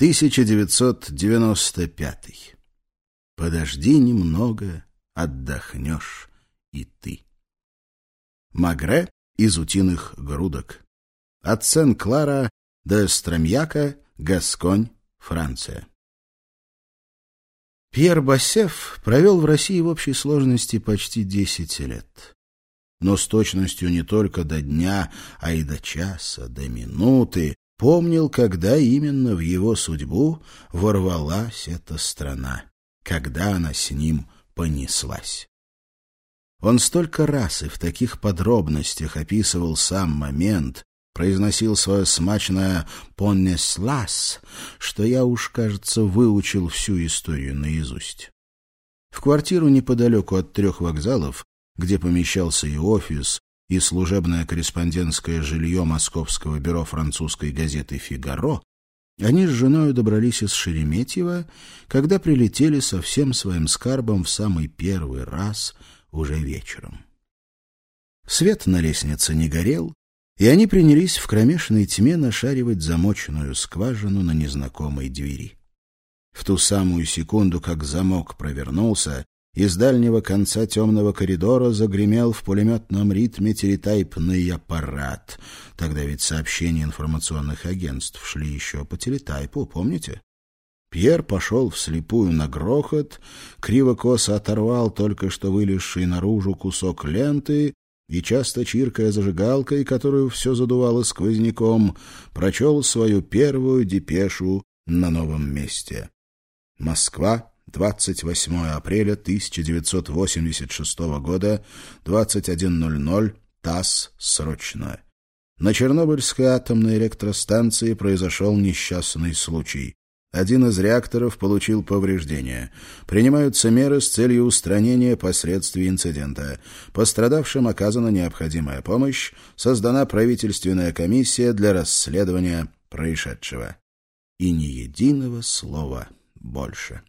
1995. Подожди немного, отдохнешь и ты. Магре из утиных грудок. От Сен-Клара до Стромьяка, Гасконь, Франция. Пьер Бассеф провел в России в общей сложности почти 10 лет. Но с точностью не только до дня, а и до часа, до минуты, помнил, когда именно в его судьбу ворвалась эта страна, когда она с ним понеслась. Он столько раз и в таких подробностях описывал сам момент, произносил свое смачное «понеслась», что я уж, кажется, выучил всю историю наизусть. В квартиру неподалеку от трех вокзалов, где помещался и офис, и служебное корреспондентское жилье Московского бюро французской газеты «Фигаро», они с женой добрались из Шереметьева, когда прилетели со всем своим скарбом в самый первый раз уже вечером. Свет на лестнице не горел, и они принялись в кромешной тьме нашаривать замоченную скважину на незнакомой двери. В ту самую секунду, как замок провернулся, из дальнего конца темного коридора загремел в пулеметном ритме телетайпный аппарат. Тогда ведь сообщения информационных агентств шли еще по телетайпу, помните? Пьер пошел вслепую на грохот, криво-косо оторвал только что вылезший наружу кусок ленты и, часто чиркая зажигалкой, которую все задувало сквозняком, прочел свою первую депешу на новом месте. Москва, 28 апреля 1986 года, 21.00, ТАСС, срочно. На Чернобыльской атомной электростанции произошел несчастный случай. Один из реакторов получил повреждения. Принимаются меры с целью устранения последствий инцидента. Пострадавшим оказана необходимая помощь. Создана правительственная комиссия для расследования происшедшего. И ни единого слова больше.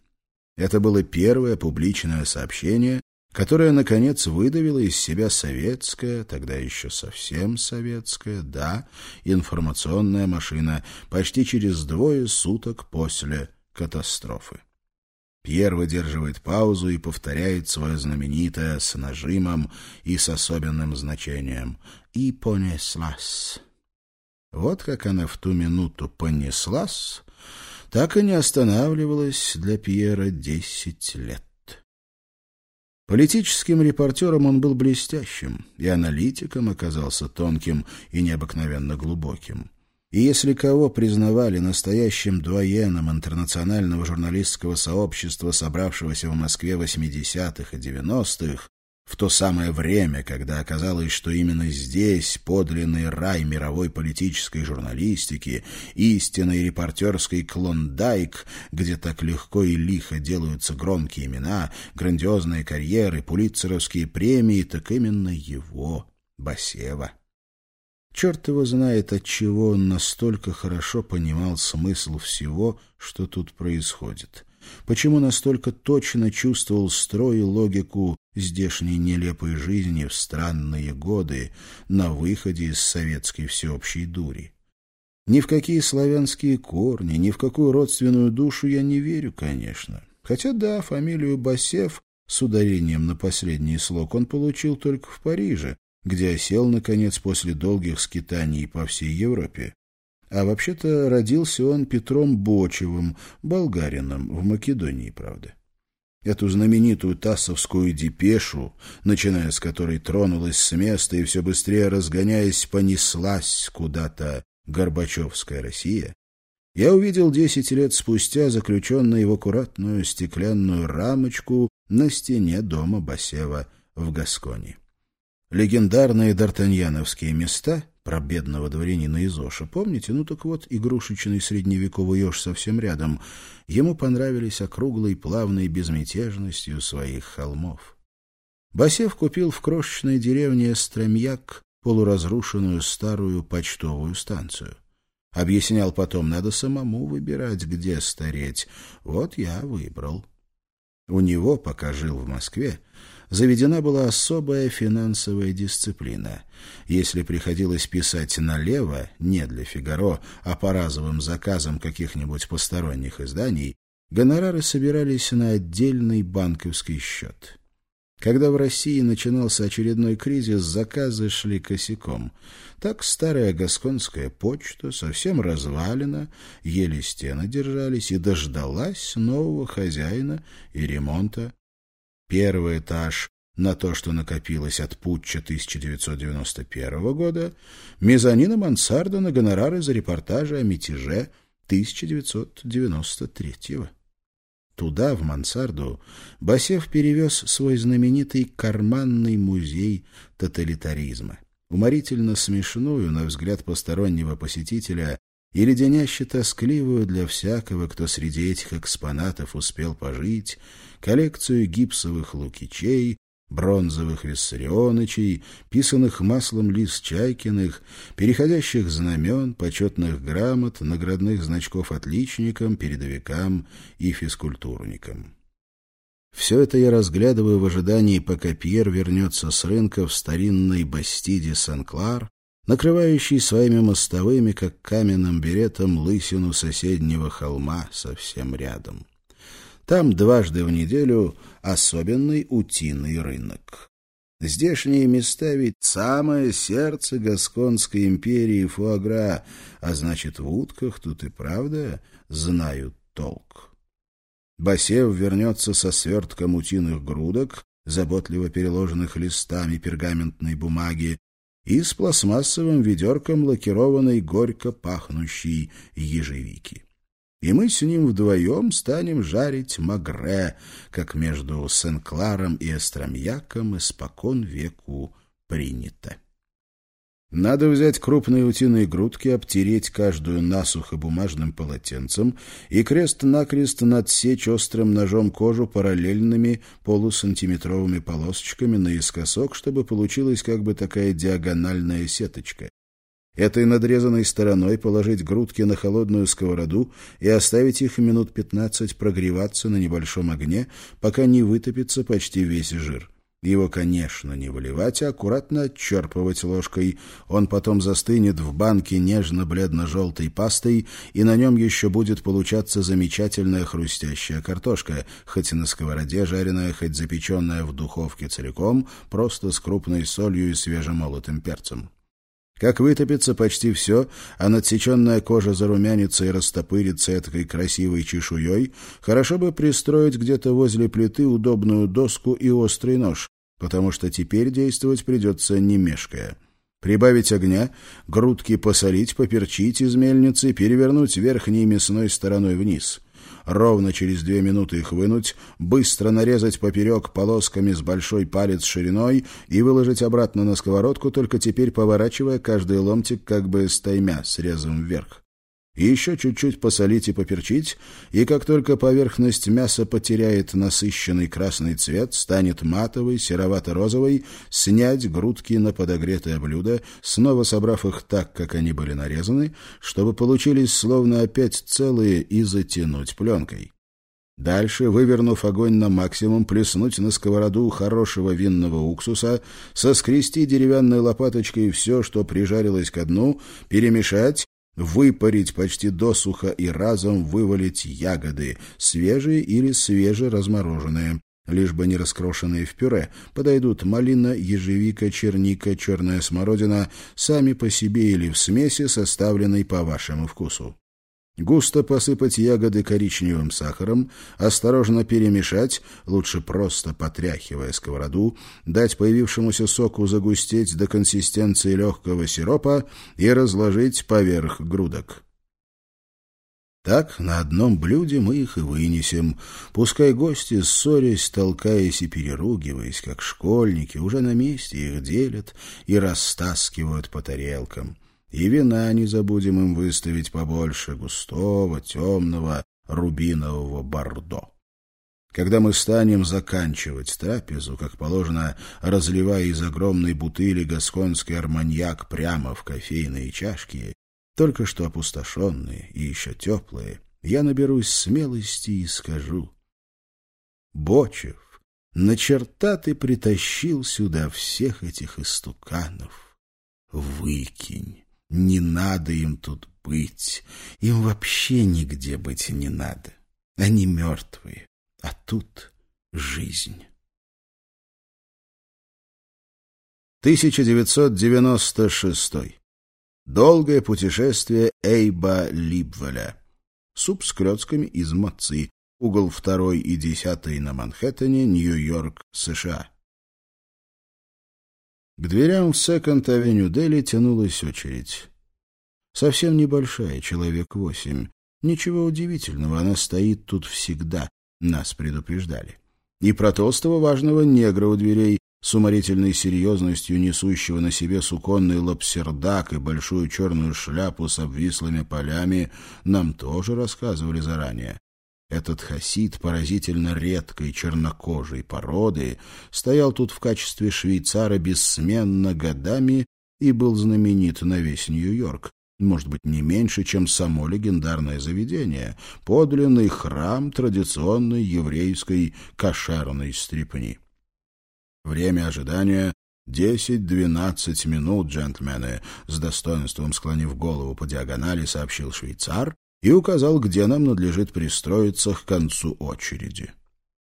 Это было первое публичное сообщение, которое, наконец, выдавило из себя советская, тогда еще совсем советская, да, информационная машина почти через двое суток после катастрофы. Пьер выдерживает паузу и повторяет свое знаменитое с нажимом и с особенным значением «И понеслась». Вот как она в ту минуту понеслась, так и не останавливалась для Пьера десять лет. Политическим репортером он был блестящим, и аналитиком оказался тонким и необыкновенно глубоким. И если кого признавали настоящим дуаеном интернационального журналистского сообщества, собравшегося в Москве 80-х и 90-х, в то самое время, когда оказалось, что именно здесь подлинный рай мировой политической журналистики, истинный репортерский клондайк, где так легко и лихо делаются громкие имена, грандиозные карьеры, пулитцеровские премии, так именно его, Басева. Черт его знает, от чего он настолько хорошо понимал смысл всего, что тут происходит. Почему настолько точно чувствовал строй и логику здешней нелепой жизни в странные годы на выходе из советской всеобщей дури. Ни в какие славянские корни, ни в какую родственную душу я не верю, конечно. Хотя да, фамилию Басев с ударением на последний слог он получил только в Париже, где осел, наконец, после долгих скитаний по всей Европе. А вообще-то родился он Петром Бочевым, болгарином, в Македонии, правда. Эту знаменитую тассовскую депешу, начиная с которой тронулась с места и все быстрее разгоняясь, понеслась куда-то Горбачевская Россия, я увидел десять лет спустя заключенной в аккуратную стеклянную рамочку на стене дома Басева в Гасконе. Легендарные д'Артаньяновские места про бедного дворянина Изоша. Помните? Ну так вот, игрушечный средневековый еж совсем рядом. Ему понравились округлой плавной безмятежностью своих холмов. Басев купил в крошечной деревне Стремьяк полуразрушенную старую почтовую станцию. Объяснял потом, надо самому выбирать, где стареть. Вот я выбрал. У него, пока жил в Москве, заведена была особая финансовая дисциплина. Если приходилось писать налево, не для «Фигаро», а по разовым заказам каких-нибудь посторонних изданий, гонорары собирались на отдельный банковский счет. Когда в России начинался очередной кризис, заказы шли косяком. Так старая гасконская почта совсем развалена, еле стены держались и дождалась нового хозяина и ремонта. Первый этаж на то, что накопилось от путча 1991 года, мезонина мансарда на гонорары за репортажи о мятеже 1993 года. Туда, в мансарду, Басев перевез свой знаменитый карманный музей тоталитаризма. Уморительно смешную, на взгляд постороннего посетителя, и леденяще тоскливую для всякого, кто среди этих экспонатов успел пожить, коллекцию гипсовых лукичей, бронзовых Виссарионычей, писанных маслом лис Чайкиных, переходящих знамен, почетных грамот, наградных значков отличникам, передовикам и физкультурникам. Все это я разглядываю в ожидании, пока Пьер вернется с рынка в старинной Бастиде Сан-Клар, накрывающий своими мостовыми, как каменным беретом, лысину соседнего холма совсем рядом. Там дважды в неделю особенный утиный рынок. Здешние места ведь самое сердце Гасконской империи Фуагра, а значит, в утках тут и правда знают толк. Басев вернется со свертком утиных грудок, заботливо переложенных листами пергаментной бумаги, и с пластмассовым ведерком лакированной горько пахнущей ежевики и мы с ним вдвоем станем жарить магре, как между Сен-Кларом и Эстромьяком испокон веку принято. Надо взять крупные утиные грудки, обтереть каждую насухо бумажным полотенцем и крест-накрест надсечь острым ножом кожу параллельными полусантиметровыми полосочками наискосок, чтобы получилась как бы такая диагональная сеточка. Этой надрезанной стороной положить грудки на холодную сковороду и оставить их минут пятнадцать прогреваться на небольшом огне, пока не вытопится почти весь жир. Его, конечно, не выливать, а аккуратно отчерпывать ложкой. Он потом застынет в банке нежно-бледно-желтой пастой, и на нем еще будет получаться замечательная хрустящая картошка, хоть и на сковороде жареная, хоть запеченная в духовке целиком, просто с крупной солью и свежемолотым перцем. Как вытопится почти все, а надсеченная кожа зарумянится и растопырится этой красивой чешуей, хорошо бы пристроить где-то возле плиты удобную доску и острый нож, потому что теперь действовать придется не мешкая. Прибавить огня, грудки посолить, поперчить из мельницы, перевернуть верхней мясной стороной вниз — ровно через две минуты их вынуть, быстро нарезать поперек полосками с большой палец шириной и выложить обратно на сковородку, только теперь поворачивая каждый ломтик как бы стаймя срезом вверх. Еще чуть-чуть посолить и поперчить, и как только поверхность мяса потеряет насыщенный красный цвет, станет матовой, серовато-розовой, снять грудки на подогретое блюдо, снова собрав их так, как они были нарезаны, чтобы получились словно опять целые и затянуть пленкой. Дальше, вывернув огонь на максимум, плеснуть на сковороду хорошего винного уксуса, соскрести деревянной лопаточкой все, что прижарилось ко дну, перемешать выпарить почти досуха и разом вывалить ягоды, свежие или свежеразмороженные, лишь бы не раскрошенные в пюре, подойдут малина, ежевика, черника, черная смородина, сами по себе или в смеси, составленной по вашему вкусу. Густо посыпать ягоды коричневым сахаром, осторожно перемешать, лучше просто потряхивая сковороду, дать появившемуся соку загустеть до консистенции легкого сиропа и разложить поверх грудок. Так на одном блюде мы их и вынесем. Пускай гости, ссорясь, толкаясь и переругиваясь, как школьники, уже на месте их делят и растаскивают по тарелкам. И вина не забудем им выставить побольше, густого, темного, рубинового бордо. Когда мы станем заканчивать трапезу, как положено, разливая из огромной бутыли гасконский арманьяк прямо в кофейные чашки, только что опустошенные и еще теплые, я наберусь смелости и скажу, Бочев, на черта ты притащил сюда всех этих истуканов. Выкинь, не надо им тут быть, им вообще нигде быть не надо. Они мертвые, а тут жизнь. 1996. Долгое путешествие Эйба Либвеля. Суп с клетками из мацы. Угол 2 и 10 на Манхэттене, Нью-Йорк, США. К дверям в Секонд-авеню Дели тянулась очередь. Совсем небольшая, человек восемь. Ничего удивительного, она стоит тут всегда, нас предупреждали. И про толстого важного негра у дверей, с уморительной серьезностью несущего на себе суконный лапсердак и большую черную шляпу с обвислыми полями, нам тоже рассказывали заранее. Этот хасид поразительно редкой чернокожей породы стоял тут в качестве швейцара бессменно годами и был знаменит на весь Нью-Йорк может быть, не меньше, чем само легендарное заведение, подлинный храм традиционной еврейской кошерной стрипни. Время ожидания — десять-двенадцать минут, джентльмены, с достоинством склонив голову по диагонали, сообщил швейцар и указал, где нам надлежит пристроиться к концу очереди.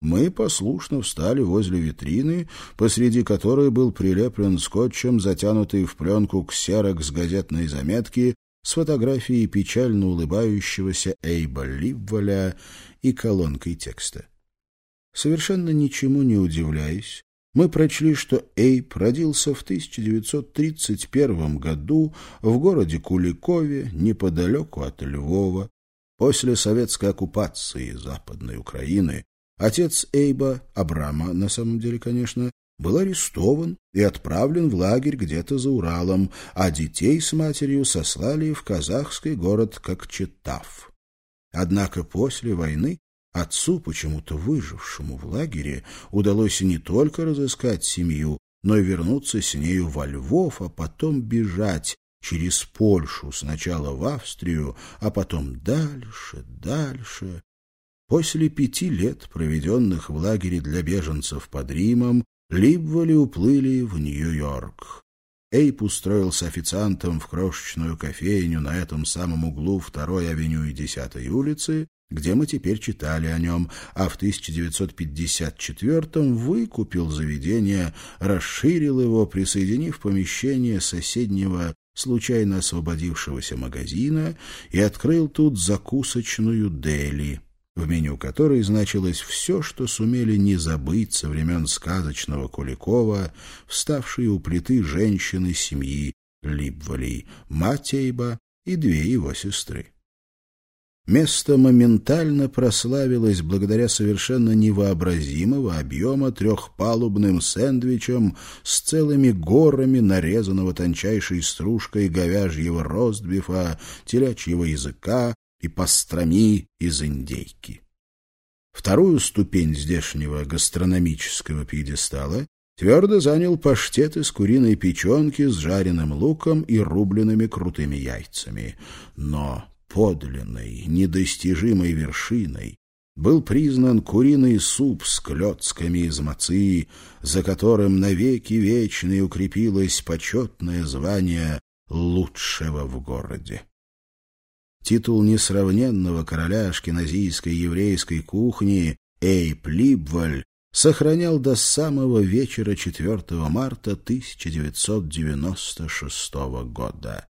Мы послушно встали возле витрины, посреди которой был прилеплен скотчем, затянутый в пленку ксерок с газетной заметки с фотографией печально улыбающегося Эйба Либволя и колонкой текста. Совершенно ничему не удивляясь, мы прочли, что Эйб родился в 1931 году в городе Куликове, неподалеку от Львова. После советской оккупации Западной Украины отец Эйба, Абрама на самом деле, конечно, был арестован и отправлен в лагерь где-то за Уралом, а детей с матерью сослали в казахский город Кокчетав. Однако после войны отцу, почему-то выжившему в лагере, удалось не только разыскать семью, но и вернуться с нею во Львов, а потом бежать через Польшу, сначала в Австрию, а потом дальше, дальше. После пяти лет, проведенных в лагере для беженцев под Римом, Либволи уплыли в Нью-Йорк. Эйп устроился официантом в крошечную кофейню на этом самом углу второй авеню и 10 улицы, где мы теперь читали о нем, а в 1954-м выкупил заведение, расширил его, присоединив помещение соседнего случайно освободившегося магазина и открыл тут закусочную дели в меню которой значилось все, что сумели не забыть со времен сказочного Куликова, вставшие у плиты женщины семьи Либвалей, мать Эйба и две его сестры. Место моментально прославилось благодаря совершенно невообразимого объема трехпалубным сэндвичем с целыми горами нарезанного тончайшей стружкой говяжьего ростбифа, телячьего языка, и пастроми из индейки. Вторую ступень здешнего гастрономического пьедестала твердо занял паштет из куриной печенки с жареным луком и рубленными крутыми яйцами. Но подлинной, недостижимой вершиной был признан куриный суп с клетками из мацы, за которым навеки вечные укрепилось почетное звание лучшего в городе. Титул несравненного короля ашкеназийской еврейской кухни Эйп Либваль сохранял до самого вечера 4 марта 1996 года.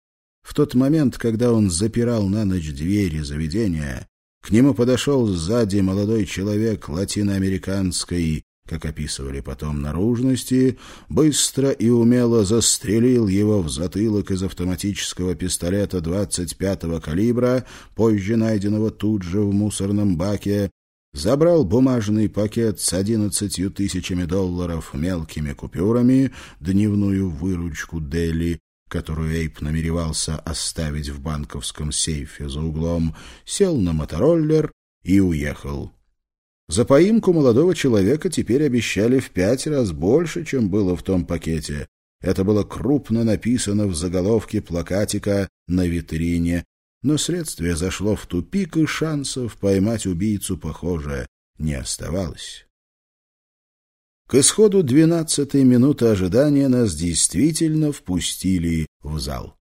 В тот момент, когда он запирал на ночь двери заведения, к нему подошел сзади молодой человек латиноамериканской как описывали потом наружности, быстро и умело застрелил его в затылок из автоматического пистолета 25-го калибра, позже найденного тут же в мусорном баке, забрал бумажный пакет с одиннадцатью тысячами долларов мелкими купюрами, дневную выручку Дели, которую Эйп намеревался оставить в банковском сейфе за углом, сел на мотороллер и уехал. За поимку молодого человека теперь обещали в пять раз больше, чем было в том пакете. Это было крупно написано в заголовке плакатика на витрине, но следствие зашло в тупик, и шансов поймать убийцу, похоже, не оставалось. К исходу двенадцатой минуты ожидания нас действительно впустили в зал.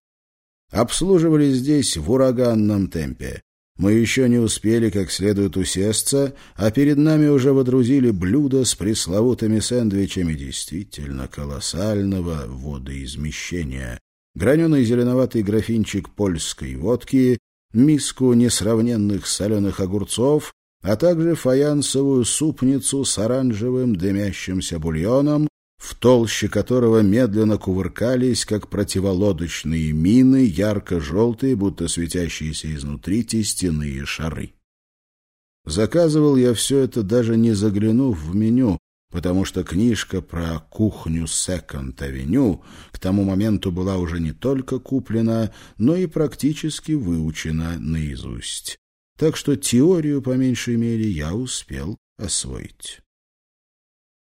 Обслуживали здесь в ураганном темпе. Мы еще не успели как следует усесться, а перед нами уже водрузили блюдо с пресловутыми сэндвичами действительно колоссального водоизмещения. Граненый зеленоватый графинчик польской водки, миску несравненных соленых огурцов, а также фаянсовую супницу с оранжевым дымящимся бульоном, в толще которого медленно кувыркались, как противолодочные мины, ярко-желтые, будто светящиеся изнутри тестяные шары. Заказывал я все это, даже не заглянув в меню, потому что книжка про кухню Секонд-авеню к тому моменту была уже не только куплена, но и практически выучена наизусть. Так что теорию, по меньшей мере, я успел освоить.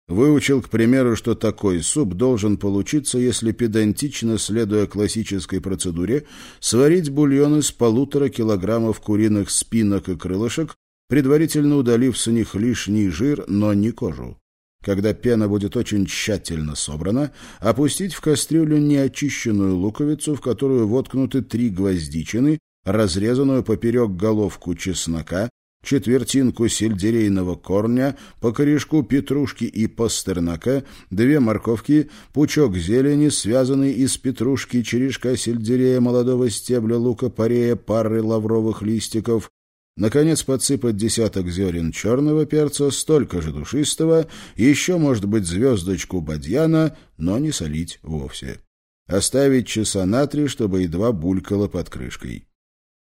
Выучил, к примеру, что такой суп должен получиться, если педантично, следуя классической процедуре, сварить бульон из полутора килограммов куриных спинок и крылышек, предварительно удалив с них лишний жир, но не кожу. Когда пена будет очень тщательно собрана, опустить в кастрюлю неочищенную луковицу, в которую воткнуты три гвоздичины, разрезанную поперек головку чеснока, четвертинку сельдерейного корня, по корешку петрушки и пастернака, две морковки, пучок зелени, связанный из петрушки, черешка сельдерея, молодого стебля лука-порея, пары лавровых листиков, Наконец подсыпать десяток зерен черного перца, столько же душистого, еще, может быть, звездочку бадьяна, но не солить вовсе. Оставить часа на три, чтобы едва булькало под крышкой.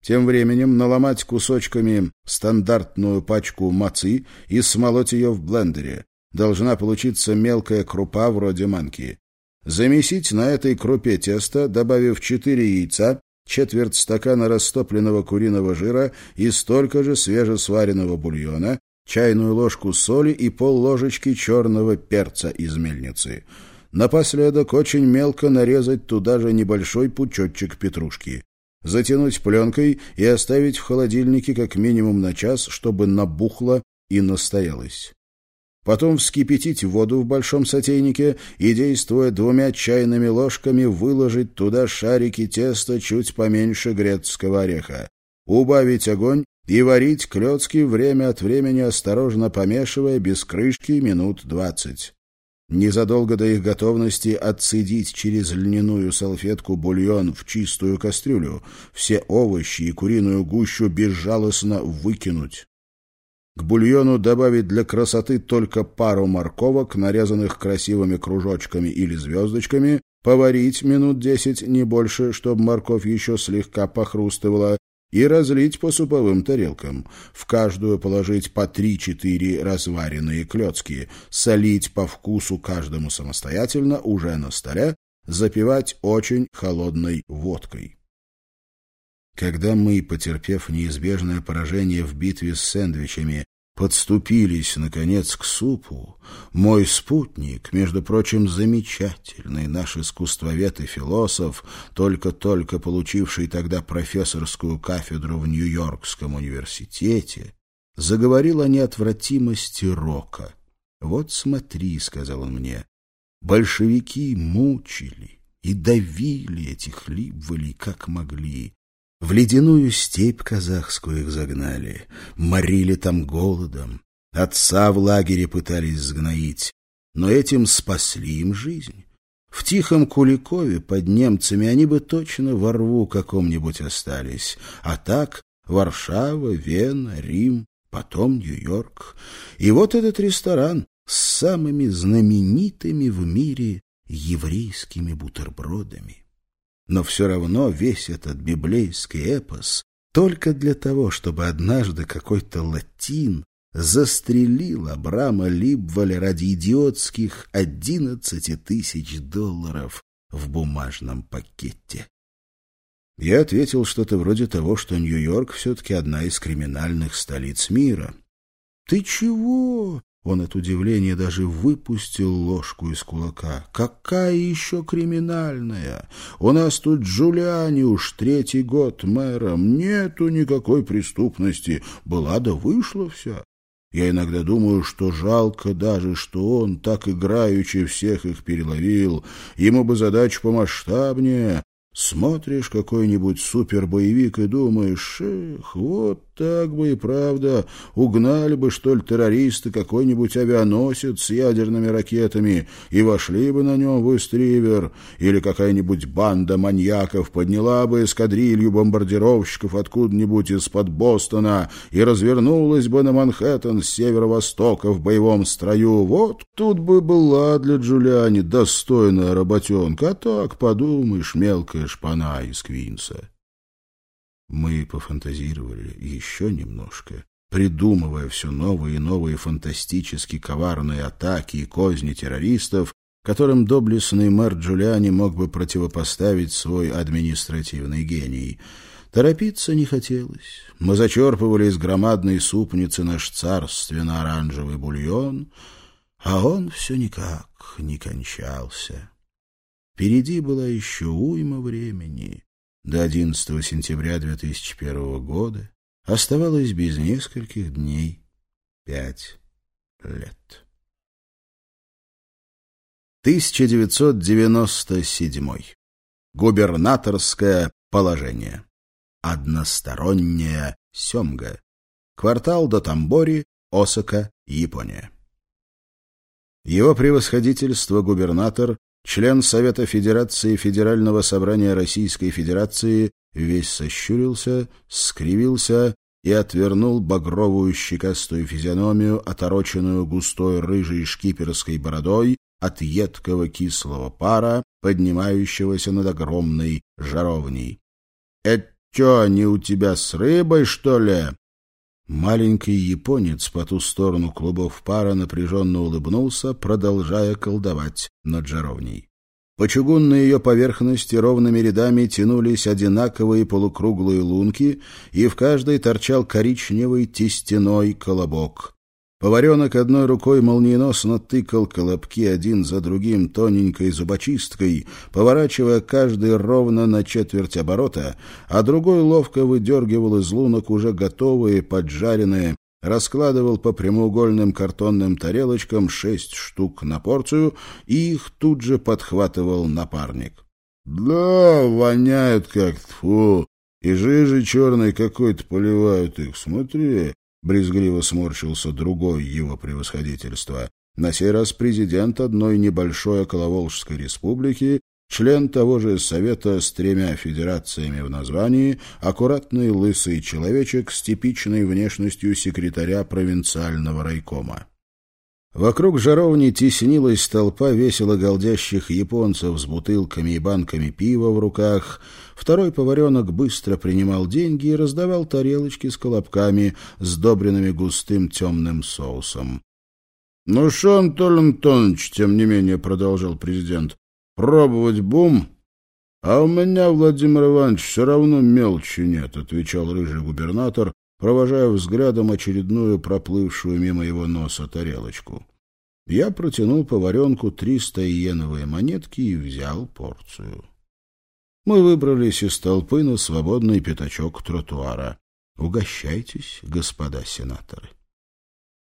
Тем временем наломать кусочками стандартную пачку мацы и смолоть ее в блендере. Должна получиться мелкая крупа вроде манки. Замесить на этой крупе тесто, добавив 4 яйца, четверть стакана растопленного куриного жира и столько же свежесваренного бульона, чайную ложку соли и пол-ложечки черного перца из мельницы. Напоследок очень мелко нарезать туда же небольшой пучочек петрушки затянуть пленкой и оставить в холодильнике как минимум на час, чтобы набухло и настоялось. Потом вскипятить воду в большом сотейнике и, действуя двумя чайными ложками, выложить туда шарики теста чуть поменьше грецкого ореха. Убавить огонь и варить клетки время от времени, осторожно помешивая без крышки минут двадцать. Незадолго до их готовности отцедить через льняную салфетку бульон в чистую кастрюлю, все овощи и куриную гущу безжалостно выкинуть. К бульону добавить для красоты только пару морковок, нарезанных красивыми кружочками или звездочками, поварить минут десять, не больше, чтобы морковь еще слегка похрустывала, и разлить по суповым тарелкам. В каждую положить по три-четыре разваренные клетки, солить по вкусу каждому самостоятельно уже на столе, запивать очень холодной водкой. Когда мы, потерпев неизбежное поражение в битве с сэндвичами, подступились, наконец, к супу, мой спутник, между прочим, замечательный наш искусствовед и философ, только-только получивший тогда профессорскую кафедру в Нью-Йоркском университете, заговорил о неотвратимости рока. «Вот смотри», — сказал он мне, — «большевики мучили и давили этих либволей, как могли». В ледяную степь казахскую их загнали, морили там голодом, отца в лагере пытались сгноить, но этим спасли им жизнь. В тихом Куликове под немцами они бы точно во рву каком-нибудь остались, а так Варшава, Вена, Рим, потом Нью-Йорк. И вот этот ресторан с самыми знаменитыми в мире еврейскими бутербродами. Но все равно весь этот библейский эпос только для того, чтобы однажды какой-то латин застрелил Абрама Либваля ради идиотских одиннадцати тысяч долларов в бумажном пакете. Я ответил что-то вроде того, что Нью-Йорк все-таки одна из криминальных столиц мира. — Ты чего? Он от удивления даже выпустил ложку из кулака. «Какая еще криминальная? У нас тут Джулиани уж третий год мэром. Нету никакой преступности. Была да вышла вся. Я иногда думаю, что жалко даже, что он так играючи всех их переловил. Ему бы задачу помасштабнее, Смотришь какой-нибудь супербоевик и думаешь, эх, вот так бы и правда, угнали бы, что ли, террористы какой-нибудь авианосец с ядерными ракетами и вошли бы на нем в Истривер, или какая-нибудь банда маньяков подняла бы эскадрилью бомбардировщиков откуда-нибудь из-под Бостона и развернулась бы на Манхэттен с северо-востока в боевом строю. Вот тут бы была для Джулиани достойная работенка, а так, подумаешь, мелкая шпана из Квинса. Мы пофантазировали еще немножко, придумывая все новые и новые фантастически коварные атаки и козни террористов, которым доблестный мэр Джулиани мог бы противопоставить свой административный гений. Торопиться не хотелось. Мы зачерпывали из громадной супницы наш царственно-оранжевый бульон, а он все никак не кончался. Впереди была еще уйма времени. До 11 сентября 2001 года оставалось без нескольких дней пять лет. 1997. Губернаторское положение. Односторонняя семга. Квартал до Тамбори, Осака, Япония. Его превосходительство губернатор Член Совета Федерации Федерального собрания Российской Федерации весь сощурился, скривился и отвернул багровую щекастую физиономию, отороченную густой рыжей шкиперской бородой от едкого кислого пара, поднимающегося над огромной жаровней. — Это что, они у тебя с рыбой, что ли? Маленький японец по ту сторону клубов пара напряженно улыбнулся, продолжая колдовать над жаровней. По чугунной ее поверхности ровными рядами тянулись одинаковые полукруглые лунки, и в каждой торчал коричневый тестяной колобок. Поваренок одной рукой молниеносно тыкал колобки один за другим тоненькой зубочисткой, поворачивая каждый ровно на четверть оборота, а другой ловко выдергивал из лунок уже готовые, поджаренные, раскладывал по прямоугольным картонным тарелочкам шесть штук на порцию и их тут же подхватывал напарник. «Да, воняют как-то, фу, и жижи черной какой-то поливают их, смотри». Брезгливо сморщился другой его превосходительство. На сей раз президент одной небольшой околоволжской республики, член того же совета с тремя федерациями в названии, аккуратный лысый человечек с типичной внешностью секретаря провинциального райкома. Вокруг жаровни теснилась толпа весело галдящих японцев с бутылками и банками пива в руках. Второй поваренок быстро принимал деньги и раздавал тарелочки с колобками, сдобренными густым темным соусом. — Ну что, Антон Антонович, тем не менее, — продолжал президент, — пробовать бум? — А у меня, Владимир Иванович, все равно мелочи нет, — отвечал рыжий губернатор, провожая взглядом очередную проплывшую мимо его носа тарелочку. Я протянул поваренку триста иеновые монетки и взял порцию. Мы выбрались из толпы на свободный пятачок тротуара. Угощайтесь, господа сенаторы.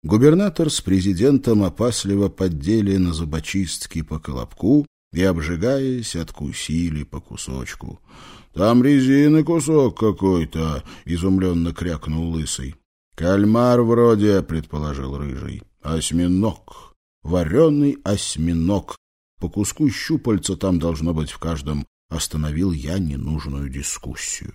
Губернатор с президентом опасливо поддели на зубочистки по колобку и, обжигаясь, откусили по кусочку. Там резины кусок какой-то, — изумленно крякнул лысый. — Кальмар вроде, — предположил рыжий. — Осьминог. Вареный осьминог. По куску щупальца там должно быть в каждом. Остановил я ненужную дискуссию.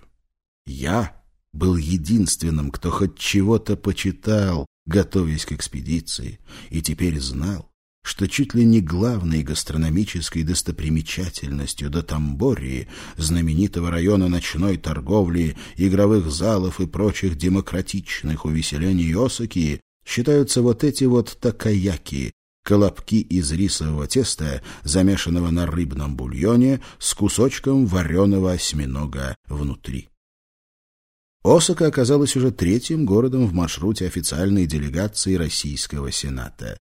Я был единственным, кто хоть чего-то почитал, готовясь к экспедиции, и теперь знал, что чуть ли не главной гастрономической достопримечательностью до Тамбории, знаменитого района ночной торговли, игровых залов и прочих демократичных увеселений Осаки, считаются вот эти вот такаяки, колобки из рисового теста, замешанного на рыбном бульоне с кусочком вареного осьминога внутри. Осака оказалась уже третьим городом в маршруте официальной делегации Российского Сената.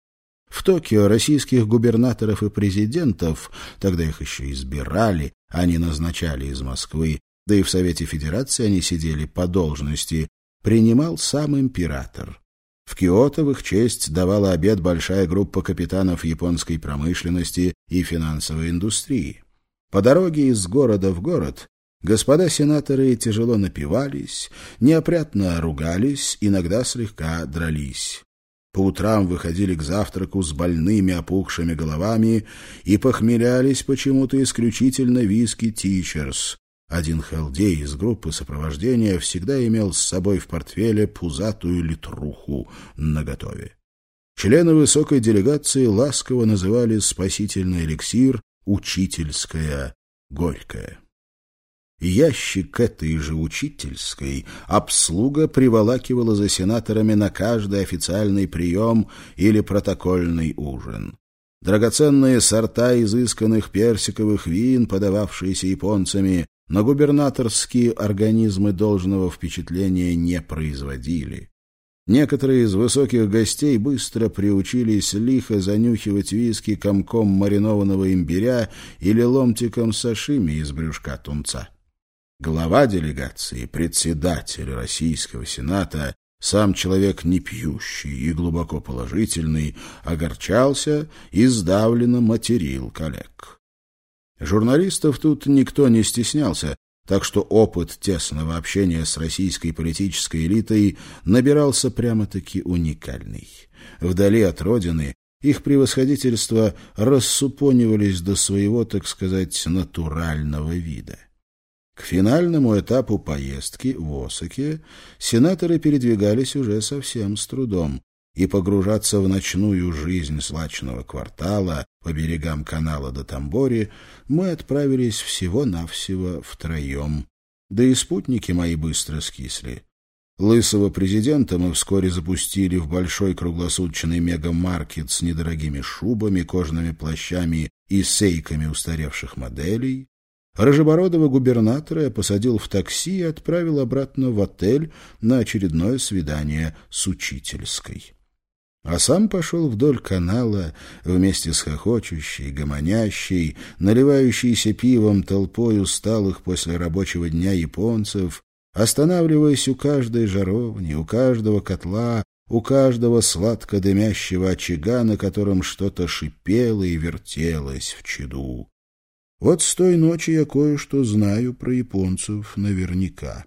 В Токио российских губернаторов и президентов, тогда их еще избирали, а не назначали из Москвы, да и в Совете Федерации они сидели по должности, принимал сам император. В Киото в их честь давала обед большая группа капитанов японской промышленности и финансовой индустрии. По дороге из города в город господа сенаторы тяжело напивались, неопрятно ругались, иногда слегка дрались. По утрам выходили к завтраку с больными опухшими головами и похмелялись почему-то исключительно виски «Тичерс», один халдей из группы сопровождения всегда имел с собой в портфеле пузатую литруху наготове. Члены высокой делегации ласково называли спасительный эликсир «учительская горькая». Ящик этой же учительской обслуга приволакивала за сенаторами на каждый официальный прием или протокольный ужин. Драгоценные сорта изысканных персиковых вин, подававшиеся японцами, но губернаторские организмы должного впечатления не производили. Некоторые из высоких гостей быстро приучились лихо занюхивать виски комком маринованного имбиря или ломтиком сашими из брюшка тунца. Глава делегации, председатель Российского Сената, сам человек не пьющий и глубоко положительный, огорчался и сдавленно материл коллег. Журналистов тут никто не стеснялся, так что опыт тесного общения с российской политической элитой набирался прямо-таки уникальный. Вдали от родины их превосходительство рассупонивались до своего, так сказать, натурального вида. К финальному этапу поездки в Осаке сенаторы передвигались уже совсем с трудом, и погружаться в ночную жизнь злачного квартала по берегам канала до Тамбори мы отправились всего-навсего втроем. Да и спутники мои быстро скисли. Лысого президента мы вскоре запустили в большой круглосуточный мегамаркет с недорогими шубами, кожаными плащами и сейками устаревших моделей. Рыжебородого губернатора я посадил в такси и отправил обратно в отель на очередное свидание с учительской а сам пошел вдоль канала вместе с хохочущей, гомонящей, наливающейся пивом толпой усталых после рабочего дня японцев, останавливаясь у каждой жаровни, у каждого котла, у каждого сладко дымящего очага, на котором что-то шипело и вертелось в чаду. Вот с той ночи я кое-что знаю про японцев наверняка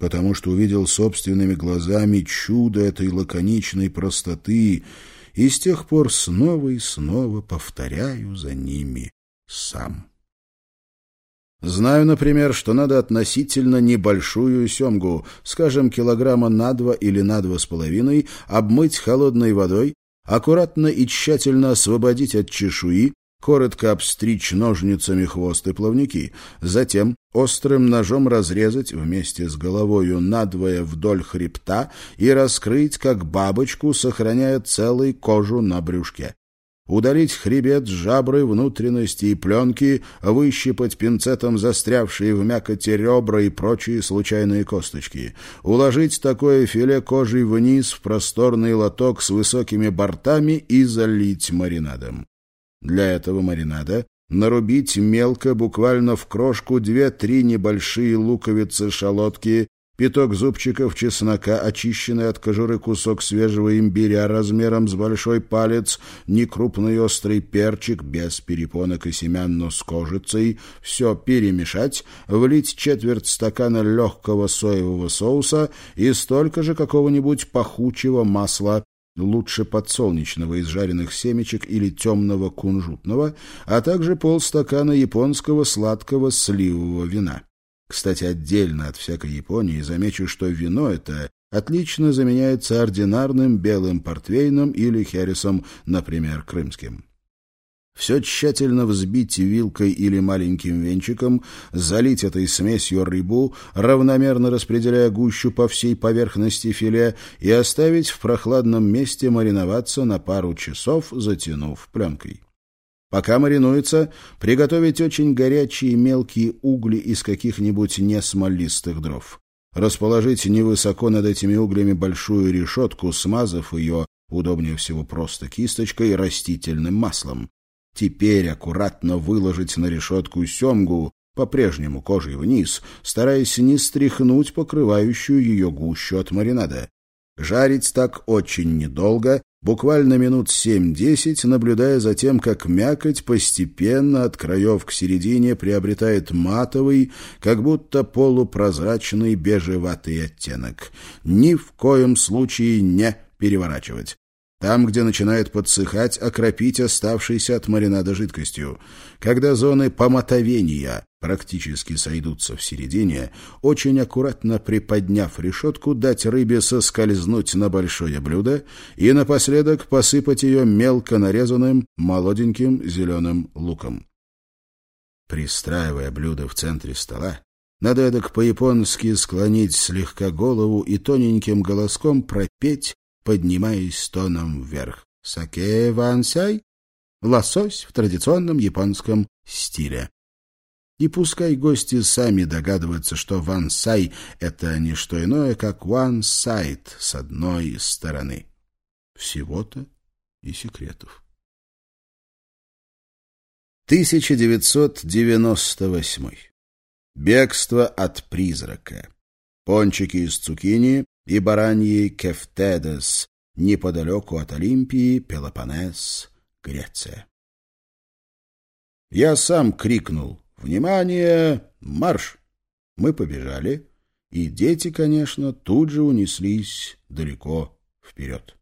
потому что увидел собственными глазами чудо этой лаконичной простоты и с тех пор снова и снова повторяю за ними сам. Знаю, например, что надо относительно небольшую семгу, скажем, килограмма на два или на два с половиной, обмыть холодной водой, аккуратно и тщательно освободить от чешуи, коротко обстричь ножницами хвост и плавники, затем острым ножом разрезать вместе с головою надвое вдоль хребта и раскрыть, как бабочку, сохраняя целой кожу на брюшке. Удалить хребет, жабры, внутренности и пленки, выщипать пинцетом застрявшие в мякоти ребра и прочие случайные косточки. Уложить такое филе кожей вниз в просторный лоток с высокими бортами и залить маринадом. Для этого маринада нарубить мелко, буквально в крошку, две-три небольшие луковицы-шалотки, пяток зубчиков чеснока, очищенный от кожуры кусок свежего имбиря размером с большой палец, некрупный острый перчик, без перепонок и семян, но с кожицей, все перемешать, влить четверть стакана легкого соевого соуса и столько же какого-нибудь пахучего масла, лучше подсолнечного из жареных семечек или темного кунжутного, а также полстакана японского сладкого сливового вина. Кстати, отдельно от всякой Японии замечу, что вино это отлично заменяется ординарным белым портвейном или хересом, например, крымским. Все тщательно взбить вилкой или маленьким венчиком, залить этой смесью рыбу, равномерно распределяя гущу по всей поверхности филе и оставить в прохладном месте мариноваться на пару часов, затянув пленкой. Пока маринуется, приготовить очень горячие мелкие угли из каких-нибудь несмолистых дров. Расположить невысоко над этими углями большую решетку, смазав ее, удобнее всего просто кисточкой, растительным маслом. Теперь аккуратно выложить на решетку семгу, по-прежнему кожей вниз, стараясь не стряхнуть покрывающую ее гущу от маринада. Жарить так очень недолго, буквально минут 7-10, наблюдая за тем, как мякоть постепенно от краев к середине приобретает матовый, как будто полупрозрачный бежеватый оттенок. Ни в коем случае не переворачивать. Там, где начинает подсыхать, окропить оставшейся от маринада жидкостью. Когда зоны помотовения практически сойдутся в середине, очень аккуратно приподняв решетку, дать рыбе соскользнуть на большое блюдо и напоследок посыпать ее мелко нарезанным молоденьким зеленым луком. Пристраивая блюдо в центре стола, надо эдак по-японски склонить слегка голову и тоненьким голоском пропеть поднимаясь тоном вверх. «Саке вансай» — лосось в традиционном японском стиле. И пускай гости сами догадываются, что вансай — это не что иное, как one side с одной стороны. Всего-то и секретов. 1998. Бегство от призрака. Пончики из цукини и бараньи Кефтедес, неподалеку от Олимпии, Пелопонес, Греция. Я сам крикнул «Внимание! Марш!» Мы побежали, и дети, конечно, тут же унеслись далеко вперед.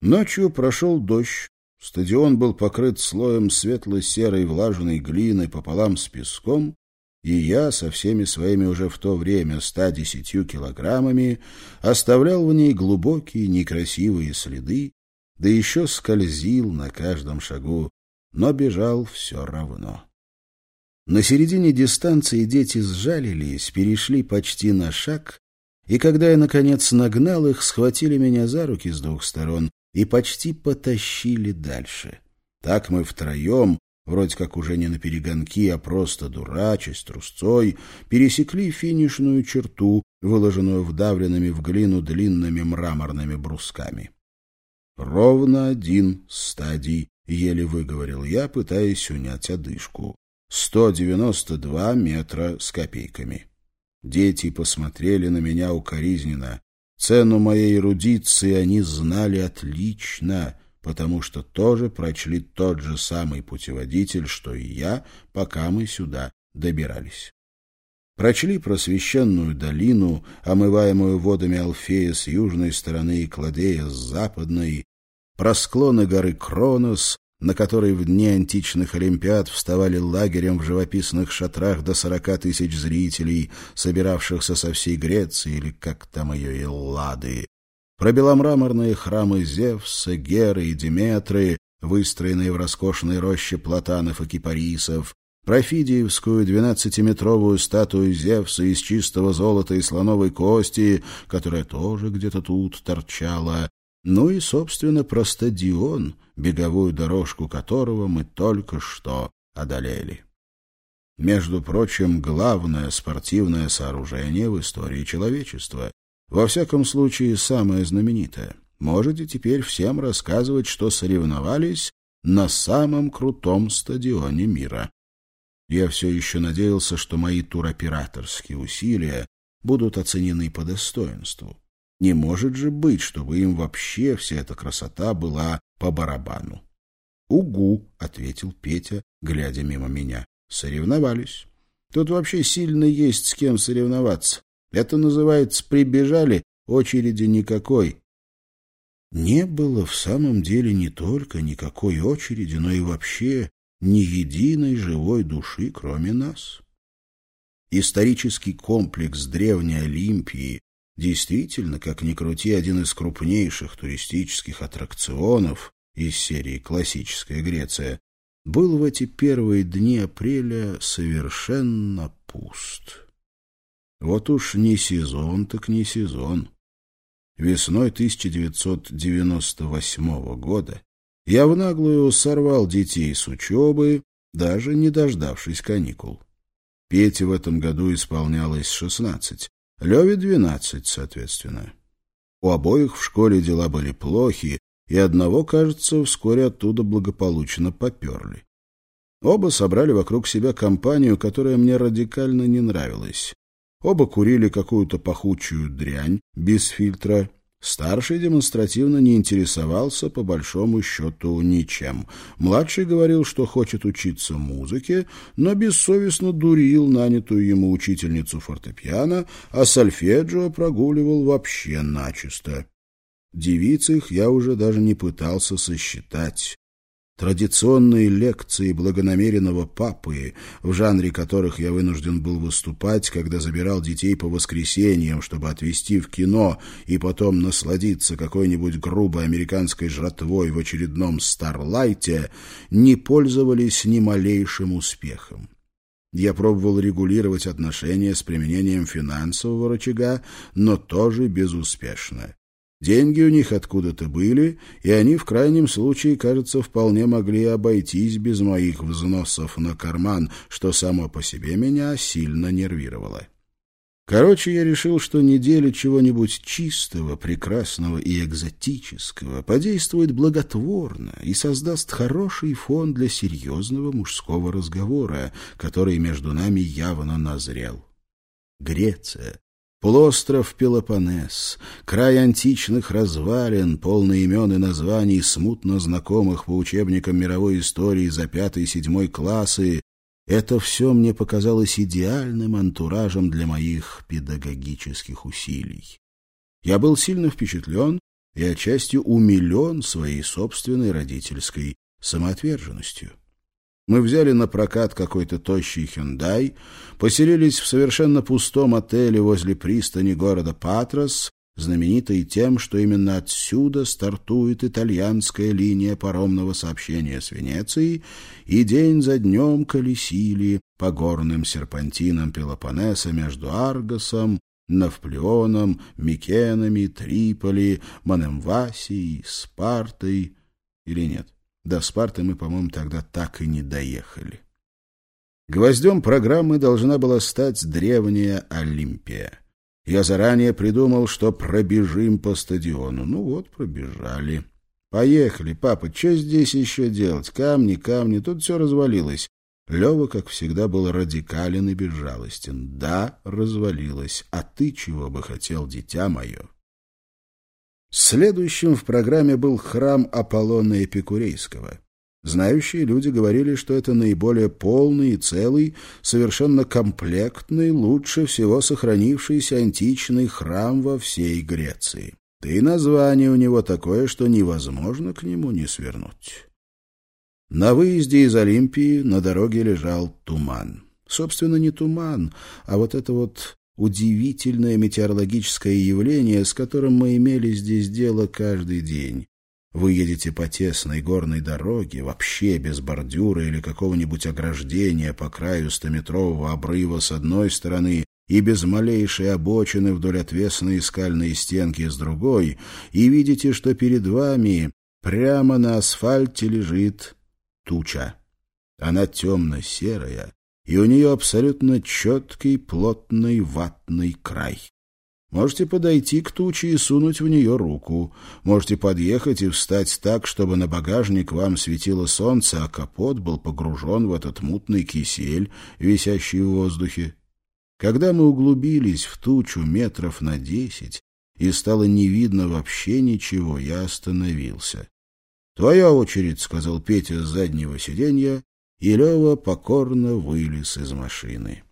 Ночью прошел дождь, стадион был покрыт слоем светло-серой влажной глины пополам с песком, и я со всеми своими уже в то время 110 килограммами оставлял в ней глубокие некрасивые следы, да еще скользил на каждом шагу, но бежал все равно. На середине дистанции дети сжалились, перешли почти на шаг, и когда я, наконец, нагнал их, схватили меня за руки с двух сторон и почти потащили дальше. Так мы втроем, вроде как уже не на перегонки, а просто дурачась, трусцой, пересекли финишную черту, выложенную вдавленными в глину длинными мраморными брусками. «Ровно один стадий», — еле выговорил я, пытаясь унять одышку. «Сто девяносто два метра с копейками». Дети посмотрели на меня укоризненно. Цену моей эрудиции они знали отлично — потому что тоже прочли тот же самый путеводитель, что и я, пока мы сюда добирались. Прочли про священную долину, омываемую водами Алфея с южной стороны и Кладея с западной, про склоны горы Кронос, на которой в дни античных Олимпиад вставали лагерем в живописных шатрах до сорока тысяч зрителей, собиравшихся со всей Греции или как там ее Эллады, про беломраморные храмы Зевса, Геры и Диметры, выстроенные в роскошной роще платанов и кипарисов, про Фидиевскую двенадцатиметровую статую Зевса из чистого золота и слоновой кости, которая тоже где-то тут торчала, ну и, собственно, про стадион, беговую дорожку которого мы только что одолели. Между прочим, главное спортивное сооружение в истории человечества. Во всяком случае, самое знаменитое. Можете теперь всем рассказывать, что соревновались на самом крутом стадионе мира. Я все еще надеялся, что мои туроператорские усилия будут оценены по достоинству. Не может же быть, чтобы им вообще вся эта красота была по барабану. «Угу», — ответил Петя, глядя мимо меня. «Соревновались. Тут вообще сильно есть с кем соревноваться. Это называется «прибежали», очереди никакой. Не было в самом деле не только никакой очереди, но и вообще ни единой живой души, кроме нас. Исторический комплекс Древней Олимпии действительно, как ни крути, один из крупнейших туристических аттракционов из серии «Классическая Греция», был в эти первые дни апреля совершенно пуст. Вот уж не сезон, так не сезон. Весной 1998 года я в наглую сорвал детей с учебы, даже не дождавшись каникул. Пете в этом году исполнялось шестнадцать, Леве двенадцать, соответственно. У обоих в школе дела были плохи, и одного, кажется, вскоре оттуда благополучно поперли. Оба собрали вокруг себя компанию, которая мне радикально не нравилась. Оба курили какую-то пахучую дрянь без фильтра, Старший демонстративно не интересовался, по большому счету, ничем. Младший говорил, что хочет учиться музыке, но бессовестно дурил нанятую ему учительницу фортепиано, а сольфеджио прогуливал вообще начисто. Девиц их я уже даже не пытался сосчитать. Традиционные лекции благонамеренного папы, в жанре которых я вынужден был выступать, когда забирал детей по воскресеньям, чтобы отвезти в кино и потом насладиться какой-нибудь грубой американской жратвой в очередном «Старлайте», не пользовались ни малейшим успехом. Я пробовал регулировать отношения с применением финансового рычага, но тоже безуспешно. Деньги у них откуда-то были, и они в крайнем случае, кажется, вполне могли обойтись без моих взносов на карман, что само по себе меня сильно нервировало. Короче, я решил, что неделя чего-нибудь чистого, прекрасного и экзотического подействует благотворно и создаст хороший фон для серьезного мужского разговора, который между нами явно назрел. Греция Полуостров Пелопоннес, край античных развалин, полный имен и названий, смутно знакомых по учебникам мировой истории за пятый-седьмой классы, это все мне показалось идеальным антуражем для моих педагогических усилий. Я был сильно впечатлен и отчасти умилен своей собственной родительской самоотверженностью. Мы взяли на прокат какой-то тощий «Хюндай», поселились в совершенно пустом отеле возле пристани города Патрос, знаменитой тем, что именно отсюда стартует итальянская линия паромного сообщения с Венецией, и день за днем колесили по горным серпантинам Пелопоннеса между Аргосом, Навплеоном, Микенами, Триполи, Манемвасией, Спартой или нет? До Спарты мы, по-моему, тогда так и не доехали. Гвоздем программы должна была стать древняя Олимпия. Я заранее придумал, что пробежим по стадиону. Ну вот, пробежали. Поехали, папа, что здесь еще делать? Камни, камни, тут все развалилось. Лева, как всегда, был радикален и безжалостен. Да, развалилось. А ты чего бы хотел, дитя мое? Следующим в программе был храм Аполлона Эпикурейского. Знающие люди говорили, что это наиболее полный и целый, совершенно комплектный, лучше всего сохранившийся античный храм во всей Греции. Да и название у него такое, что невозможно к нему не свернуть. На выезде из Олимпии на дороге лежал туман. Собственно, не туман, а вот это вот удивительное метеорологическое явление, с которым мы имели здесь дело каждый день. Вы едете по тесной горной дороге, вообще без бордюра или какого-нибудь ограждения по краю стометрового обрыва с одной стороны и без малейшей обочины вдоль отвесной скальной стенки с другой, и видите, что перед вами прямо на асфальте лежит туча. Она темно-серая, и у нее абсолютно четкий плотный ватный край. Можете подойти к туче и сунуть в нее руку. Можете подъехать и встать так, чтобы на багажник вам светило солнце, а капот был погружен в этот мутный кисель, висящий в воздухе. Когда мы углубились в тучу метров на десять, и стало не видно вообще ничего, я остановился. — Твоя очередь, — сказал Петя с заднего сиденья и Лева покорно вылез из машины.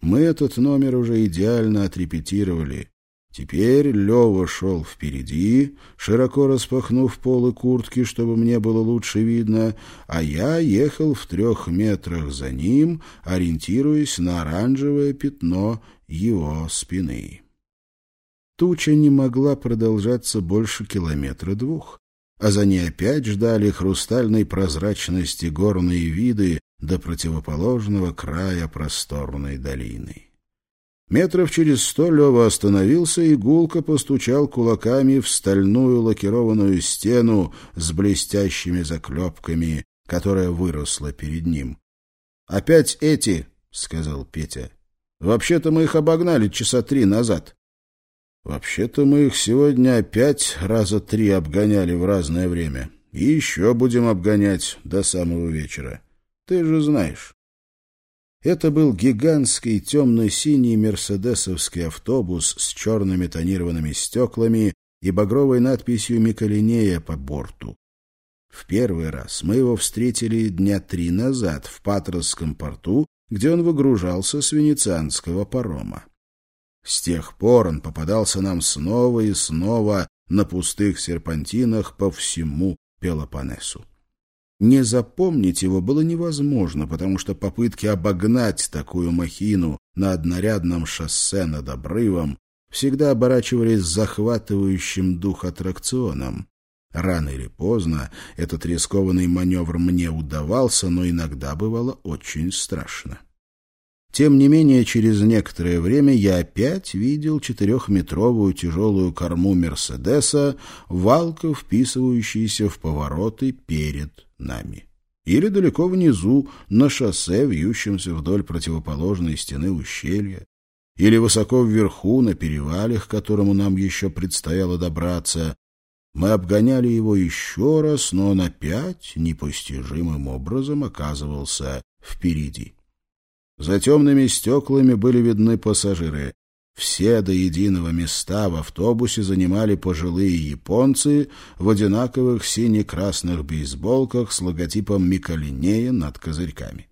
Мы этот номер уже идеально отрепетировали. Теперь Лева шел впереди, широко распахнув полы куртки, чтобы мне было лучше видно, а я ехал в трех метрах за ним, ориентируясь на оранжевое пятно его спины. Туча не могла продолжаться больше километра двух а за ней опять ждали хрустальной прозрачности горные виды до противоположного края просторной долины. Метров через сто Лева остановился и гулко постучал кулаками в стальную лакированную стену с блестящими заклепками, которая выросла перед ним. — Опять эти, — сказал Петя. — Вообще-то мы их обогнали часа три назад. Вообще-то мы их сегодня опять раза три обгоняли в разное время. И еще будем обгонять до самого вечера. Ты же знаешь. Это был гигантский темно-синий мерседесовский автобус с черными тонированными стеклами и багровой надписью «Микалинея» по борту. В первый раз мы его встретили дня три назад в Патросском порту, где он выгружался с венецианского парома. С тех пор он попадался нам снова и снова на пустых серпантинах по всему Пелопоннесу. Не запомнить его было невозможно, потому что попытки обогнать такую махину на однорядном шоссе над обрывом всегда оборачивались захватывающим дух аттракционом. Рано или поздно этот рискованный маневр мне удавался, но иногда бывало очень страшно. Тем не менее, через некоторое время я опять видел четырехметровую тяжелую корму «Мерседеса», валко вписывающуюся в повороты перед нами. Или далеко внизу, на шоссе, вьющемся вдоль противоположной стены ущелья. Или высоко вверху, на перевале, к которому нам еще предстояло добраться. Мы обгоняли его еще раз, но он опять непостижимым образом оказывался впереди. За темными стеклами были видны пассажиры. Все до единого места в автобусе занимали пожилые японцы в одинаковых сине-красных бейсболках с логотипом Микалинея над козырьками.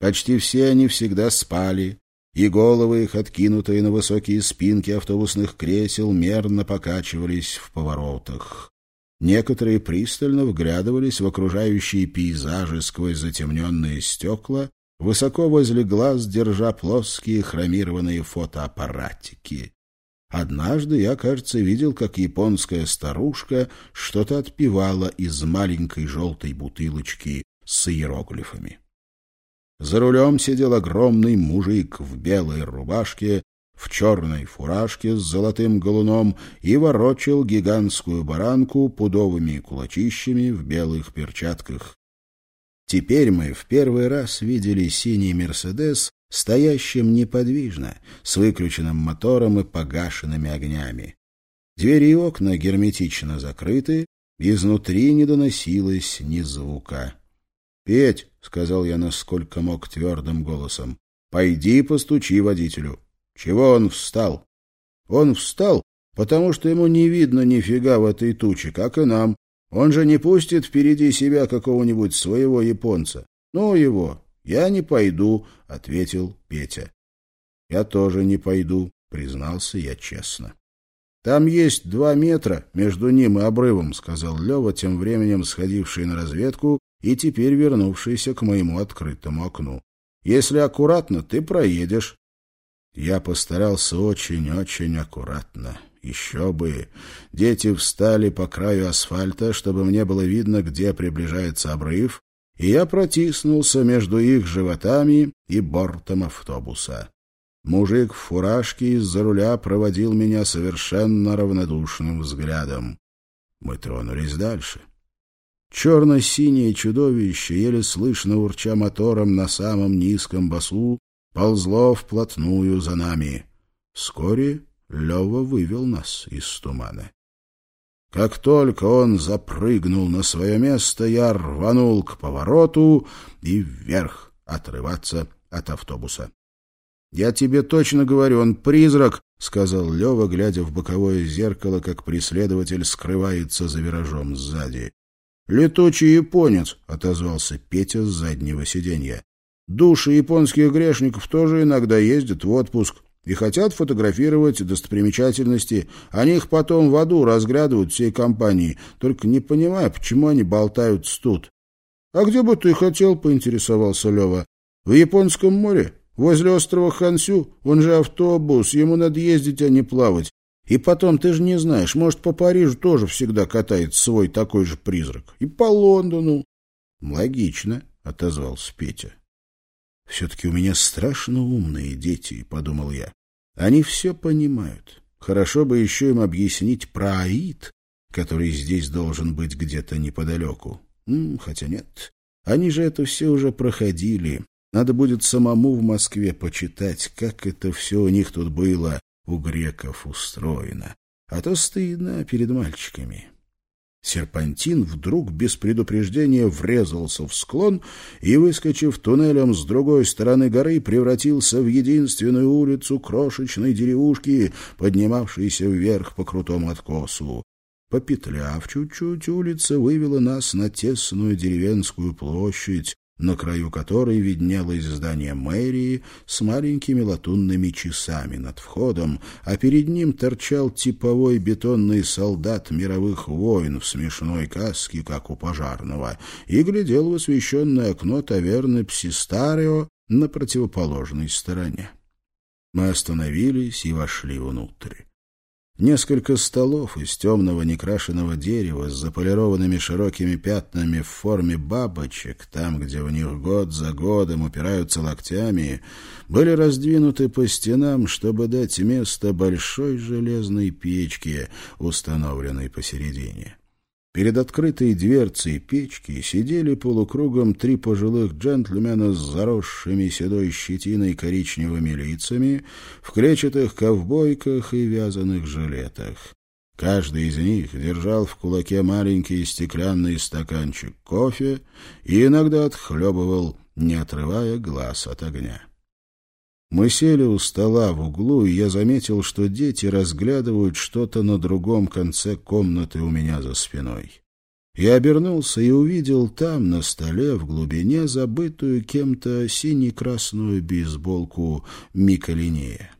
Почти все они всегда спали, и головы их, откинутые на высокие спинки автобусных кресел, мерно покачивались в поворотах. Некоторые пристально вглядывались в окружающие пейзажи сквозь затемненные стекла, высоко возле глаз держа плоские хромированные фотоаппаратики. Однажды я, кажется, видел, как японская старушка что-то отпевала из маленькой желтой бутылочки с иероглифами. За рулем сидел огромный мужик в белой рубашке, в черной фуражке с золотым галуном и ворочил гигантскую баранку пудовыми кулачищами в белых перчатках. Теперь мы в первый раз видели синий «Мерседес», стоящим неподвижно, с выключенным мотором и погашенными огнями. Двери и окна герметично закрыты, изнутри не доносилось ни звука. — Петь, — сказал я насколько мог твердым голосом, — пойди постучи водителю. Чего он встал? Он встал, потому что ему не видно нифига в этой туче, как и нам, он же не пустит впереди себя какого-нибудь своего японца. Ну его, я не пойду, — ответил Петя. Я тоже не пойду, — признался я честно. Там есть два метра между ним и обрывом, — сказал Лева, тем временем сходивший на разведку и теперь вернувшийся к моему открытому окну. Если аккуратно, ты проедешь. Я постарался очень-очень аккуратно. Еще бы. Дети встали по краю асфальта, чтобы мне было видно, где приближается обрыв, и я протиснулся между их животами и бортом автобуса. Мужик в фуражке из-за руля проводил меня совершенно равнодушным взглядом. Мы тронулись дальше. Черно-синее чудовище, еле слышно урча мотором на самом низком басу, ползло вплотную за нами. Вскоре Лева вывел нас из тумана. Как только он запрыгнул на свое место, я рванул к повороту и вверх отрываться от автобуса. — Я тебе точно говорю, он призрак, — сказал Лева, глядя в боковое зеркало, как преследователь скрывается за виражом сзади. — Летучий японец, — отозвался Петя с заднего сиденья. — Души японских грешников тоже иногда ездят в отпуск и хотят фотографировать достопримечательности. Они их потом в аду разглядывают всей компанией, только не понимая, почему они болтаются тут. — А где бы ты хотел, — поинтересовался Лева. — В Японском море? Возле острова Хансю? Он же автобус, ему надо ездить, а не плавать. И потом, ты же не знаешь, может, по Парижу тоже всегда катается свой такой же призрак. И по Лондону. — Логично, — отозвался Петя. — Все-таки у меня страшно умные дети, — подумал я. Они все понимают. Хорошо бы еще им объяснить про Аид, который здесь должен быть где-то неподалеку. М, хотя нет, они же это все уже проходили. Надо будет самому в Москве почитать, как это все у них тут было, у греков устроено. А то стыдно перед мальчиками. Серпантин вдруг без предупреждения врезался в склон и, выскочив туннелем с другой стороны горы, превратился в единственную улицу крошечной деревушки, поднимавшейся вверх по крутому откосу. Попетляв чуть-чуть, улица вывела нас на тесную деревенскую площадь, на краю которой виднелось здание мэрии с маленькими латунными часами над входом, а перед ним торчал типовой бетонный солдат мировых войн в смешной каске, как у пожарного, и глядел в освещенное окно таверны Псистарио на противоположной стороне. Мы остановились и вошли внутрь. Несколько столов из темного некрашенного дерева с заполированными широкими пятнами в форме бабочек, там, где в них год за годом упираются локтями, были раздвинуты по стенам, чтобы дать место большой железной печке, установленной посередине. Перед открытой дверцей печки сидели полукругом три пожилых джентльмена с заросшими седой щетиной коричневыми лицами, в клетчатых ковбойках и вязаных жилетах. Каждый из них держал в кулаке маленький стеклянный стаканчик кофе и иногда отхлебывал, не отрывая глаз от огня. Мы сели у стола в углу, и я заметил, что дети разглядывают что-то на другом конце комнаты у меня за спиной. Я обернулся и увидел там, на столе, в глубине, забытую кем-то сине-красную бейсболку Миколинея.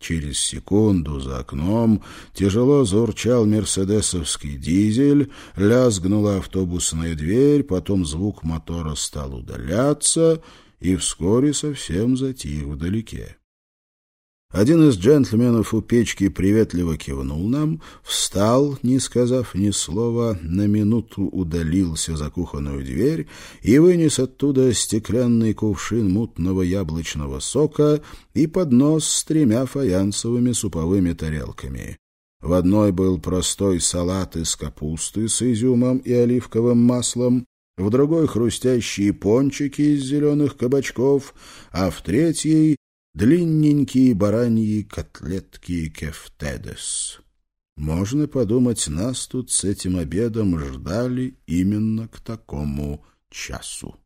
Через секунду за окном тяжело заурчал мерседесовский дизель, лязгнула автобусная дверь, потом звук мотора стал удаляться — и вскоре совсем затих вдалеке. Один из джентльменов у печки приветливо кивнул нам, встал, не сказав ни слова, на минуту удалился за кухонную дверь и вынес оттуда стеклянный кувшин мутного яблочного сока и поднос с тремя фаянсовыми суповыми тарелками. В одной был простой салат из капусты с изюмом и оливковым маслом, в другой — хрустящие пончики из зеленых кабачков, а в третьей — длинненькие бараньи котлетки кефтедес. Можно подумать, нас тут с этим обедом ждали именно к такому часу.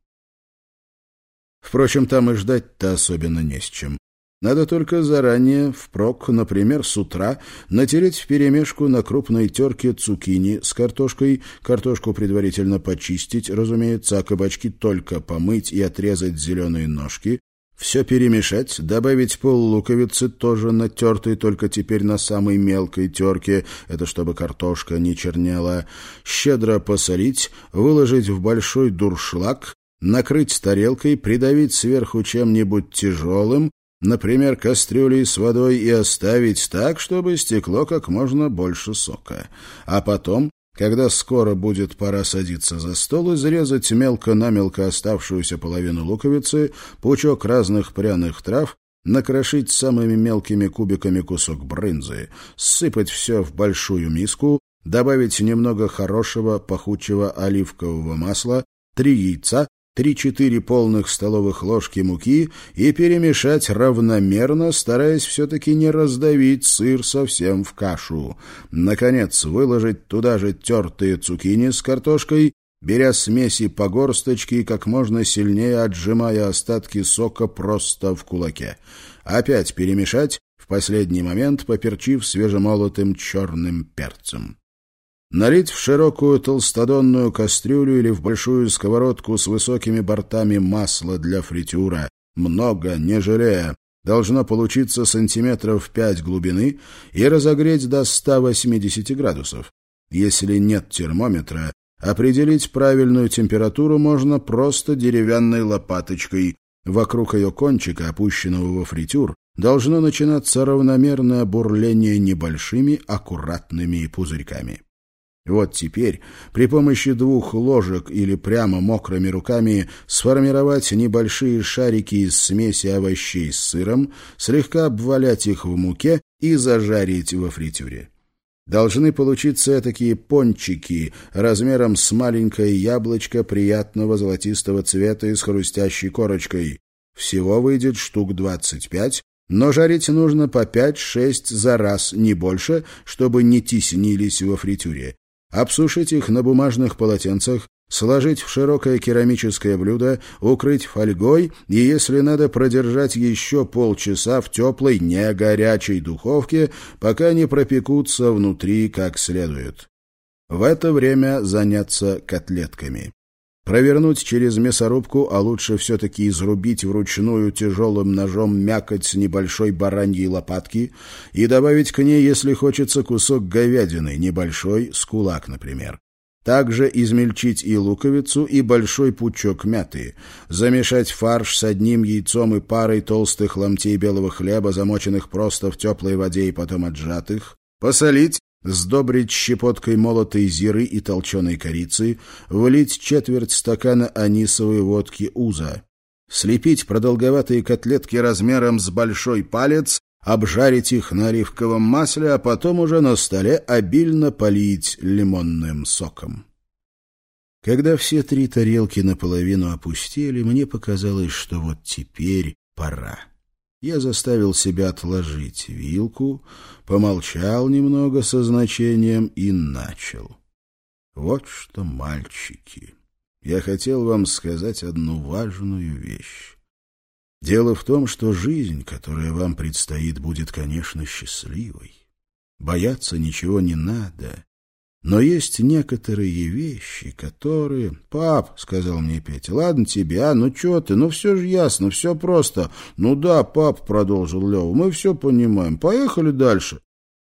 Впрочем, там и ждать-то особенно не с чем. Надо только заранее, впрок, например, с утра, натереть вперемешку на крупной терке цукини с картошкой, картошку предварительно почистить, разумеется, а кабачки только помыть и отрезать зеленые ножки, все перемешать, добавить пол луковицы, тоже натертой, только теперь на самой мелкой терке, это чтобы картошка не чернела, щедро посолить, выложить в большой дуршлаг, накрыть тарелкой, придавить сверху чем-нибудь тяжелым, например, кастрюлей с водой и оставить так, чтобы стекло как можно больше сока. А потом, когда скоро будет пора садиться за стол, изрезать мелко-намелко оставшуюся половину луковицы, пучок разных пряных трав, накрошить самыми мелкими кубиками кусок брынзы, сыпать все в большую миску, добавить немного хорошего пахучего оливкового масла, три яйца, три-четыре полных столовых ложки муки и перемешать равномерно, стараясь все-таки не раздавить сыр совсем в кашу. Наконец, выложить туда же тертые цукини с картошкой, беря смеси по горсточке и как можно сильнее отжимая остатки сока просто в кулаке. Опять перемешать, в последний момент поперчив свежемолотым черным перцем. Налить в широкую толстодонную кастрюлю или в большую сковородку с высокими бортами масла для фритюра. Много, не жалея. Должно получиться сантиметров пять глубины и разогреть до 180 градусов. Если нет термометра, определить правильную температуру можно просто деревянной лопаточкой. Вокруг ее кончика, опущенного во фритюр, должно начинаться равномерное бурление небольшими аккуратными пузырьками. Вот теперь при помощи двух ложек или прямо мокрыми руками сформировать небольшие шарики из смеси овощей с сыром, слегка обвалять их в муке и зажарить во фритюре. Должны получиться такие пончики размером с маленькое яблочко приятного золотистого цвета и с хрустящей корочкой. Всего выйдет штук двадцать пять, но жарить нужно по пять-шесть за раз, не больше, чтобы не теснились во фритюре обсушить их на бумажных полотенцах, сложить в широкое керамическое блюдо, укрыть фольгой и, если надо, продержать еще полчаса в теплой, не горячей духовке, пока не пропекутся внутри как следует. В это время заняться котлетками. Провернуть через мясорубку, а лучше все-таки изрубить вручную тяжелым ножом мякоть с небольшой бараньей лопатки и добавить к ней, если хочется, кусок говядины, небольшой, с кулак, например. Также измельчить и луковицу, и большой пучок мяты. Замешать фарш с одним яйцом и парой толстых ломтей белого хлеба, замоченных просто в теплой воде и потом отжатых. Посолить, сдобрить щепоткой молотой зиры и толченой корицы, влить четверть стакана анисовой водки уза. Слепить продолговатые котлетки размером с большой палец обжарить их на оливковом масле, а потом уже на столе обильно полить лимонным соком. Когда все три тарелки наполовину опустили, мне показалось, что вот теперь пора. Я заставил себя отложить вилку, помолчал немного со значением и начал. Вот что, мальчики, я хотел вам сказать одну важную вещь. Дело в том, что жизнь, которая вам предстоит, будет, конечно, счастливой. Бояться ничего не надо. Но есть некоторые вещи, которые... — Пап, — сказал мне Петя, — ладно тебе, а, ну что ты, ну все же ясно, все просто. — Ну да, пап, — продолжил Лева, — мы все понимаем. Поехали дальше.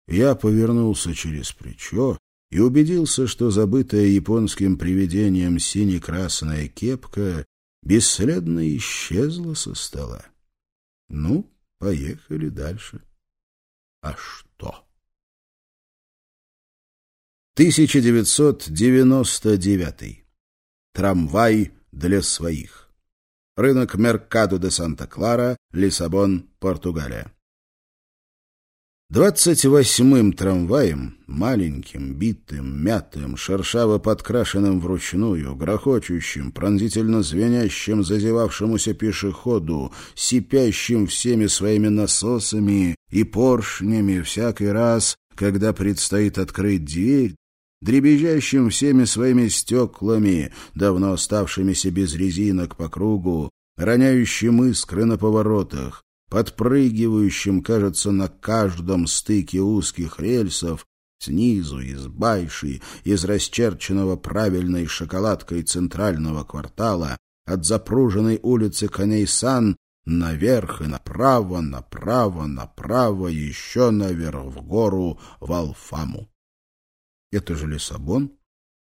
Я повернулся через плечо и убедился, что забытая японским привидением сине-красная кепка бесследно исчезла со стола. Ну, поехали дальше. А что? 1999. Трамвай для своих. Рынок Меркадо де Санта-Клара, Лиссабон, Португалия. Двадцать восьмым трамваем, маленьким, битым, мятым, шершаво подкрашенным вручную, грохочущим, пронзительно звенящим зазевавшемуся пешеходу, сипящим всеми своими насосами и поршнями всякий раз, когда предстоит открыть дверь, дребезжащим всеми своими стеклами, давно оставшимися без резинок по кругу, роняющим искры на поворотах, подпрыгивающим, кажется, на каждом стыке узких рельсов, снизу, из Байши, из расчерченного правильной шоколадкой центрального квартала, от запруженной улицы Канейсан наверх и направо, направо, направо, еще наверх в гору, в Алфаму. Это же Лиссабон.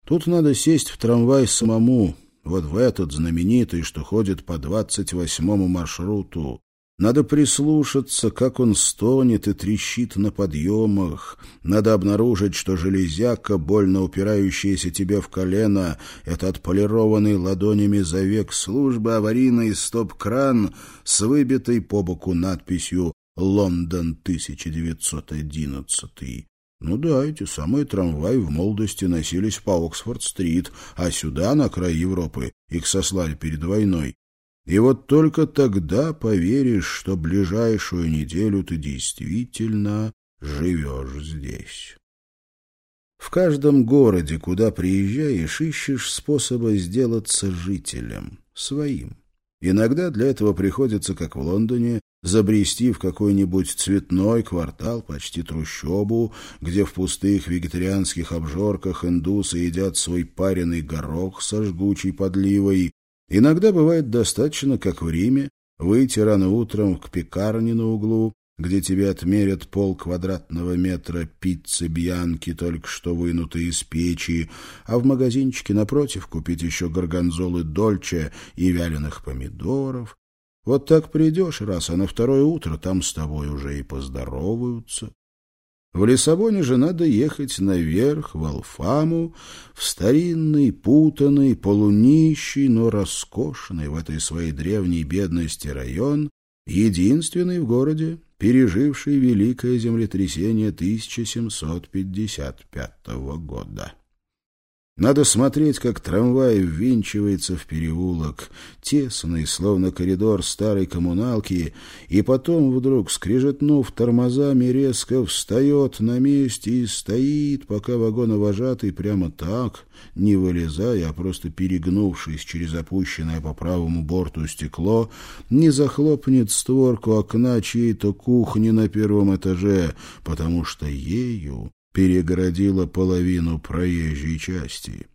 Тут надо сесть в трамвай самому, вот в этот знаменитый, что ходит по двадцать восьмому маршруту. Надо прислушаться, как он стонет и трещит на подъемах. Надо обнаружить, что железяка, больно упирающаяся тебе в колено, это отполированный ладонями за век службы аварийный стоп-кран с выбитой по боку надписью «Лондон 1911». Ну да, эти самые трамваи в молодости носились по Оксфорд-стрит, а сюда, на край Европы, их сослали перед войной. И вот только тогда поверишь, что ближайшую неделю ты действительно живешь здесь. В каждом городе, куда приезжаешь, ищешь способа сделаться жителем, своим. Иногда для этого приходится, как в Лондоне, забрести в какой-нибудь цветной квартал, почти трущобу, где в пустых вегетарианских обжорках индусы едят свой пареный горох со жгучей подливой, Иногда бывает достаточно, как в Риме, выйти рано утром к пекарне на углу, где тебе отмерят пол квадратного метра пиццы Бьянки, только что вынутые из печи, а в магазинчике напротив купить еще горгонзолы Дольче и вяленых помидоров. Вот так придешь раз, а на второе утро там с тобой уже и поздороваются. В Лиссабоне же надо ехать наверх, в Алфаму, в старинный, путанный, полунищий, но роскошный в этой своей древней бедности район, единственный в городе, переживший великое землетрясение 1755 года. Надо смотреть, как трамвай ввинчивается в переулок, тесный, словно коридор старой коммуналки, и потом вдруг, скрежетнув тормозами, резко встает на месте и стоит, пока вагоновожатый прямо так, не вылезая, а просто перегнувшись через опущенное по правому борту стекло, не захлопнет створку окна чьей-то кухни на первом этаже, потому что ею перегородила половину проезжей части.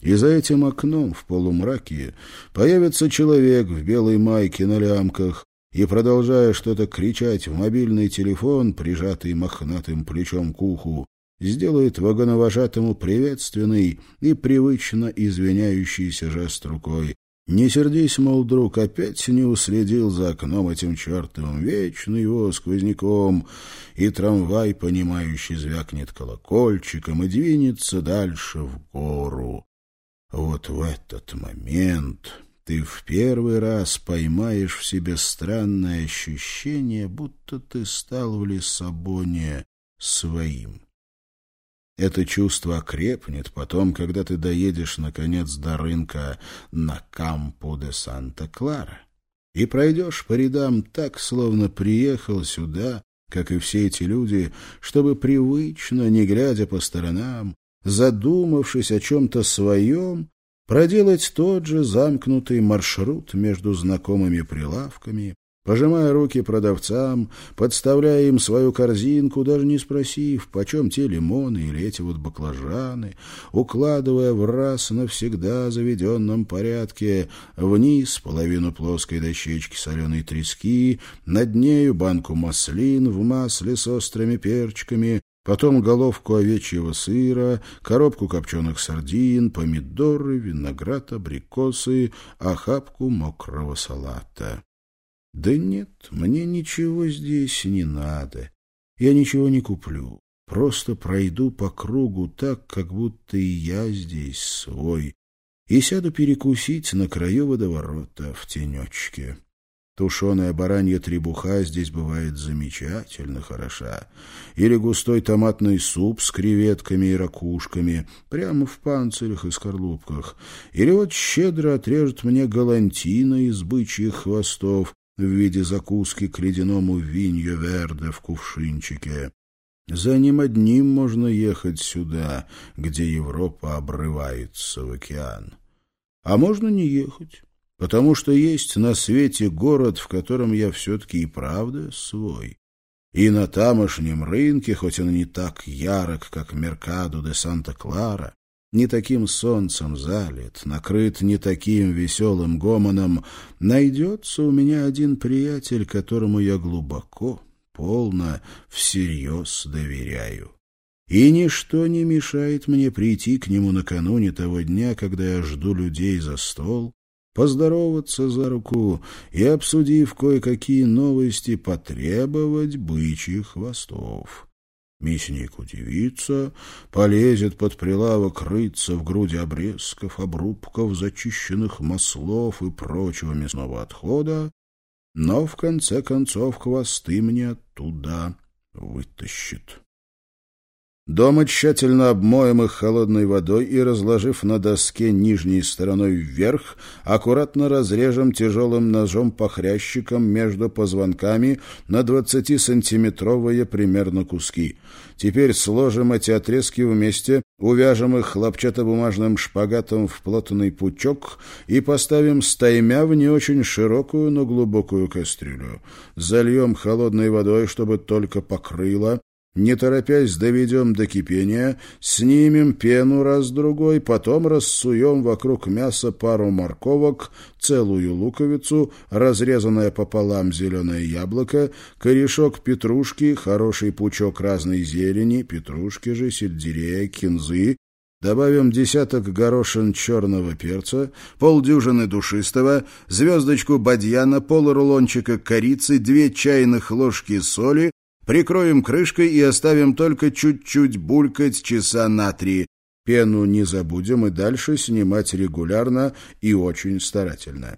И за этим окном в полумраке появится человек в белой майке на лямках и, продолжая что-то кричать в мобильный телефон, прижатый мохнатым плечом к уху, сделает вагоновожатому приветственный и привычно извиняющийся жест рукой. Не сердись, мол, друг, опять не уследил за окном этим чертовым, вечно его сквозняком, и трамвай, понимающий, звякнет колокольчиком и двинется дальше в гору. Вот в этот момент ты в первый раз поймаешь в себе странное ощущение, будто ты стал в Лиссабоне своим. Это чувство окрепнет потом, когда ты доедешь, наконец, до рынка на Кампо де Санта-Клара. И пройдешь по рядам так, словно приехал сюда, как и все эти люди, чтобы привычно, не глядя по сторонам, задумавшись о чем-то своем, проделать тот же замкнутый маршрут между знакомыми прилавками, пожимая руки продавцам, подставляя им свою корзинку, даже не спросив, почем те лимоны или эти вот баклажаны, укладывая в раз навсегда заведенном порядке вниз половину плоской дощечки соленой трески, над нею банку маслин в масле с острыми перчиками, потом головку овечьего сыра, коробку копченых сардин, помидоры, виноград, абрикосы, охапку мокрого салата. Да нет, мне ничего здесь не надо. Я ничего не куплю. Просто пройду по кругу так, как будто и я здесь свой, и сяду перекусить на краю водоворота в тенечке. Тушеная баранья требуха здесь бывает замечательно хороша. Или густой томатный суп с креветками и ракушками, прямо в панцирях и скорлупках. Или вот щедро отрежет мне галантина из бычьих хвостов в виде закуски к ледяному винью верде в кувшинчике. За ним одним можно ехать сюда, где Европа обрывается в океан. А можно не ехать потому что есть на свете город, в котором я все-таки и правда свой. И на тамошнем рынке, хоть он не так ярок, как Меркадо де Санта-Клара, не таким солнцем залит, накрыт не таким веселым гомоном, найдется у меня один приятель, которому я глубоко, полно, всерьез доверяю. И ничто не мешает мне прийти к нему накануне того дня, когда я жду людей за стол, поздороваться за руку и, обсудив кое-какие новости, потребовать бычьих хвостов. Мясник удивится, полезет под прилавок рыться в груди обрезков, обрубков, зачищенных маслов и прочего мясного отхода, но в конце концов хвосты мне оттуда вытащит. Дома тщательно обмоем их холодной водой и, разложив на доске нижней стороной вверх, аккуратно разрежем тяжелым ножом-похрящиком между позвонками на 20-сантиметровые примерно куски. Теперь сложим эти отрезки вместе, увяжем их хлопчатобумажным шпагатом в плотный пучок и поставим стаймя в не очень широкую, но глубокую кастрюлю. Зальем холодной водой, чтобы только покрыло, не торопясь, доведем до кипения, снимем пену раз-другой, потом рассуем вокруг мяса пару морковок, целую луковицу, разрезанное пополам зеленое яблоко, корешок петрушки, хороший пучок разной зелени, петрушки же, сельдерея, кинзы, Добавим десяток горошин черного перца, полдюжины душистого, звездочку бадьяна, полрулончика корицы, две чайных ложки соли, Прикроем крышкой и оставим только чуть-чуть булькать часа на три. Пену не забудем и дальше снимать регулярно и очень старательно.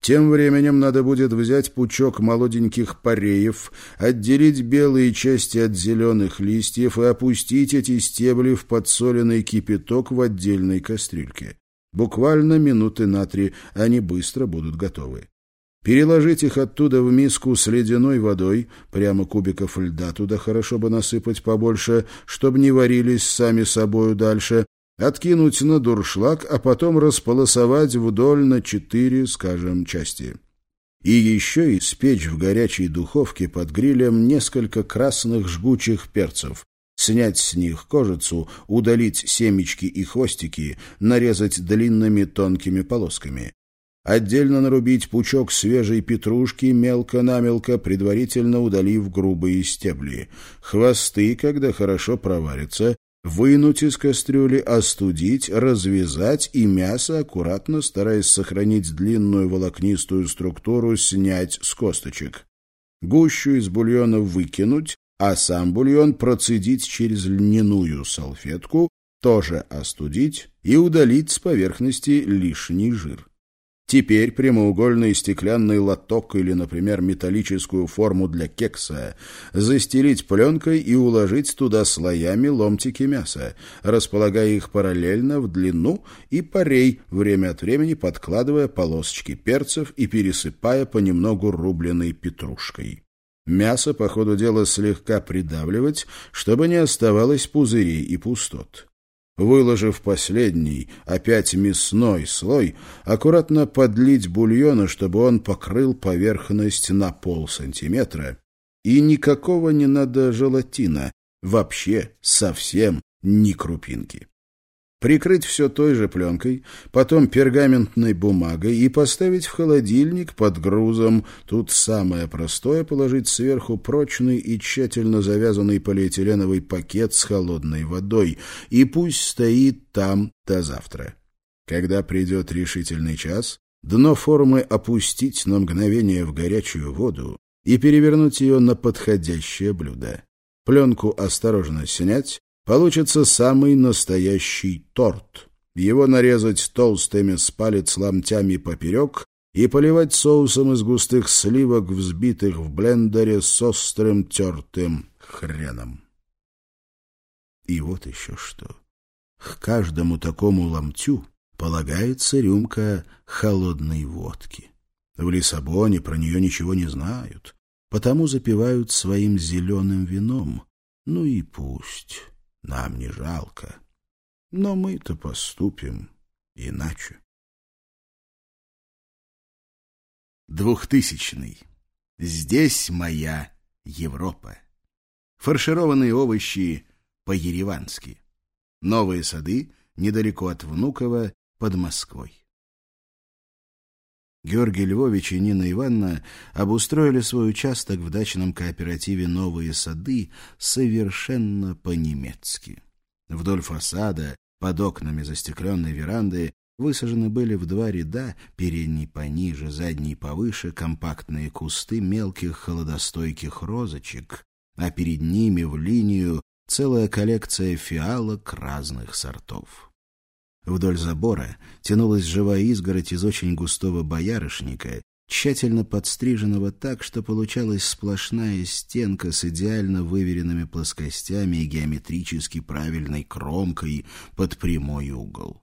Тем временем надо будет взять пучок молоденьких пареев, отделить белые части от зеленых листьев и опустить эти стебли в подсоленный кипяток в отдельной кастрюльке. Буквально минуты на три, они быстро будут готовы. Переложить их оттуда в миску с ледяной водой, прямо кубиков льда туда хорошо бы насыпать побольше, чтобы не варились сами собою дальше, откинуть на дуршлаг, а потом располосовать вдоль на четыре, скажем, части. И еще испечь в горячей духовке под грилем несколько красных жгучих перцев, снять с них кожицу, удалить семечки и хвостики, нарезать длинными тонкими полосками. Отдельно нарубить пучок свежей петрушки мелко-намелко, предварительно удалив грубые стебли. Хвосты, когда хорошо проварятся, вынуть из кастрюли, остудить, развязать и мясо, аккуратно, стараясь сохранить длинную волокнистую структуру, снять с косточек. Гущу из бульона выкинуть, а сам бульон процедить через льняную салфетку, тоже остудить и удалить с поверхности лишний жир. Теперь прямоугольный стеклянный лоток или, например, металлическую форму для кекса застелить пленкой и уложить туда слоями ломтики мяса, располагая их параллельно в длину и парей, время от времени подкладывая полосочки перцев и пересыпая понемногу рубленой петрушкой. Мясо, по ходу дела, слегка придавливать, чтобы не оставалось пузырей и пустот. Выложив последний, опять мясной слой, аккуратно подлить бульона, чтобы он покрыл поверхность на полсантиметра. И никакого не надо желатина, вообще совсем ни крупинки прикрыть все той же пленкой, потом пергаментной бумагой и поставить в холодильник под грузом. Тут самое простое — положить сверху прочный и тщательно завязанный полиэтиленовый пакет с холодной водой, и пусть стоит там до завтра. Когда придет решительный час, дно формы опустить на мгновение в горячую воду и перевернуть ее на подходящее блюдо. Пленку осторожно снять, Получится самый настоящий торт. Его нарезать толстыми с палец ломтями поперек и поливать соусом из густых сливок, взбитых в блендере с острым тертым хреном. И вот еще что. К каждому такому ломтю полагается рюмка холодной водки. В Лиссабоне про нее ничего не знают, потому запивают своим зеленым вином. Ну и пусть нам не жалко. Но мы-то поступим иначе. Двухтысячный. Здесь моя Европа. Фаршированные овощи по-еревански. Новые сады недалеко от Внуково под Москвой. Георгий Львович и Нина Ивановна обустроили свой участок в дачном кооперативе «Новые сады» совершенно по-немецки. Вдоль фасада, под окнами застекленной веранды, высажены были в два ряда, передний пониже, задний повыше, компактные кусты мелких холодостойких розочек, а перед ними в линию целая коллекция фиалок разных сортов. Вдоль забора тянулась живая изгородь из очень густого боярышника, тщательно подстриженного так, что получалась сплошная стенка с идеально выверенными плоскостями и геометрически правильной кромкой под прямой угол.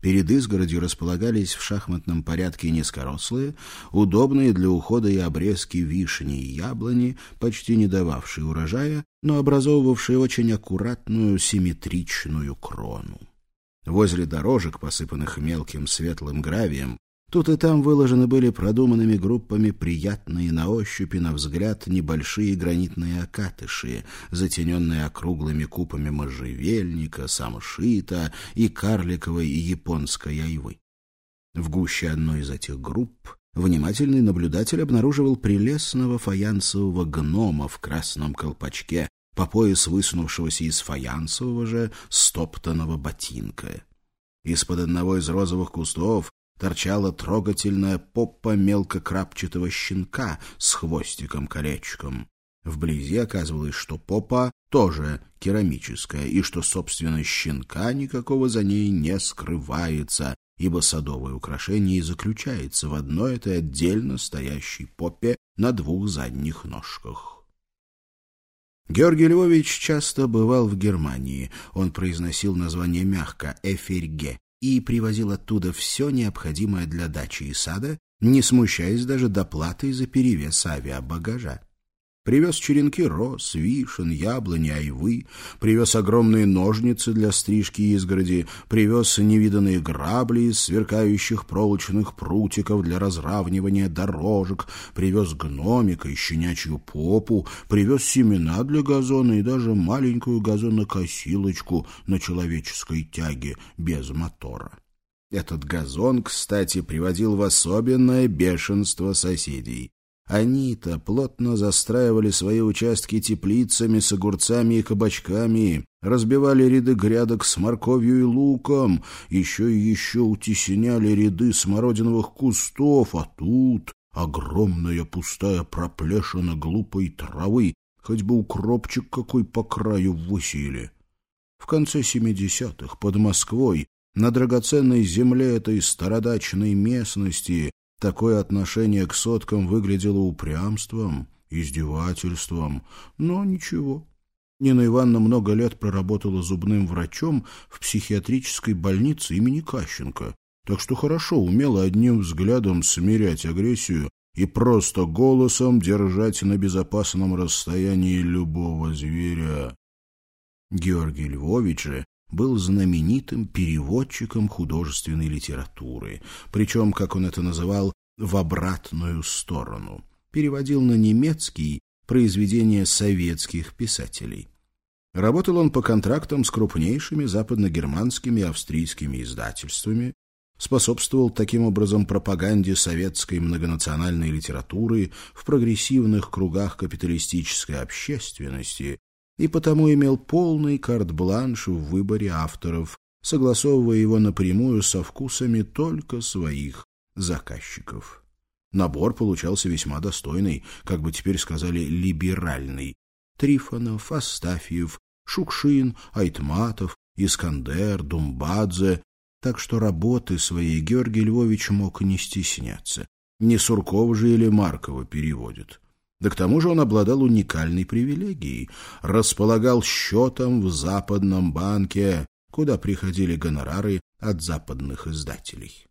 Перед изгородью располагались в шахматном порядке низкорослые, удобные для ухода и обрезки вишни и яблони, почти не дававшие урожая, но образовывавшие очень аккуратную симметричную крону. Возле дорожек, посыпанных мелким светлым гравием, тут и там выложены были продуманными группами приятные на ощупь и на взгляд небольшие гранитные окатыши, затененные округлыми купами можжевельника, самшита и карликовой и японской айвы. В гуще одной из этих групп внимательный наблюдатель обнаруживал прелестного фаянсового гнома в красном колпачке, по пояс высунувшегося из фаянсового же стоптанного ботинка. Из-под одного из розовых кустов торчала трогательная попа мелкокрапчатого щенка с хвостиком-колечком. Вблизи оказывалось, что попа тоже керамическая, и что, собственно, щенка никакого за ней не скрывается, ибо садовое украшение заключается в одной этой отдельно стоящей попе на двух задних ножках. Георгий Львович часто бывал в Германии. Он произносил название мягко «эфирге» и привозил оттуда все необходимое для дачи и сада, не смущаясь даже доплатой за перевес авиабагажа. Привез черенки роз, вишен, яблони, айвы, привез огромные ножницы для стрижки изгороди, привез невиданные грабли из сверкающих проволочных прутиков для разравнивания дорожек, привез гномика и щенячью попу, привез семена для газона и даже маленькую газонокосилочку на человеческой тяге без мотора. Этот газон, кстати, приводил в особенное бешенство соседей. Они-то плотно застраивали свои участки теплицами с огурцами и кабачками, разбивали ряды грядок с морковью и луком, еще и еще утесняли ряды смородиновых кустов, а тут огромная пустая проплешина глупой травы, хоть бы укропчик какой по краю высели. В конце семидесятых под Москвой на драгоценной земле этой стародачной местности Такое отношение к соткам выглядело упрямством, издевательством, но ничего. Нина Ивановна много лет проработала зубным врачом в психиатрической больнице имени Кащенко, так что хорошо умела одним взглядом смирять агрессию и просто голосом держать на безопасном расстоянии любого зверя. Георгий Львович же был знаменитым переводчиком художественной литературы, причем, как он это называл, в обратную сторону. Переводил на немецкий произведения советских писателей. Работал он по контрактам с крупнейшими западногерманскими и австрийскими издательствами, способствовал таким образом пропаганде советской многонациональной литературы в прогрессивных кругах капиталистической общественности и потому имел полный карт-бланш в выборе авторов, согласовывая его напрямую со вкусами только своих заказчиков. Набор получался весьма достойный, как бы теперь сказали, либеральный. Трифонов, Астафьев, Шукшин, Айтматов, Искандер, Думбадзе. Так что работы своей Георгий Львович мог не стесняться. Не Сурков же или Маркова переводит. Да к тому же он обладал уникальной привилегией. Располагал счетом в западном банке, куда приходили гонорары от западных издателей.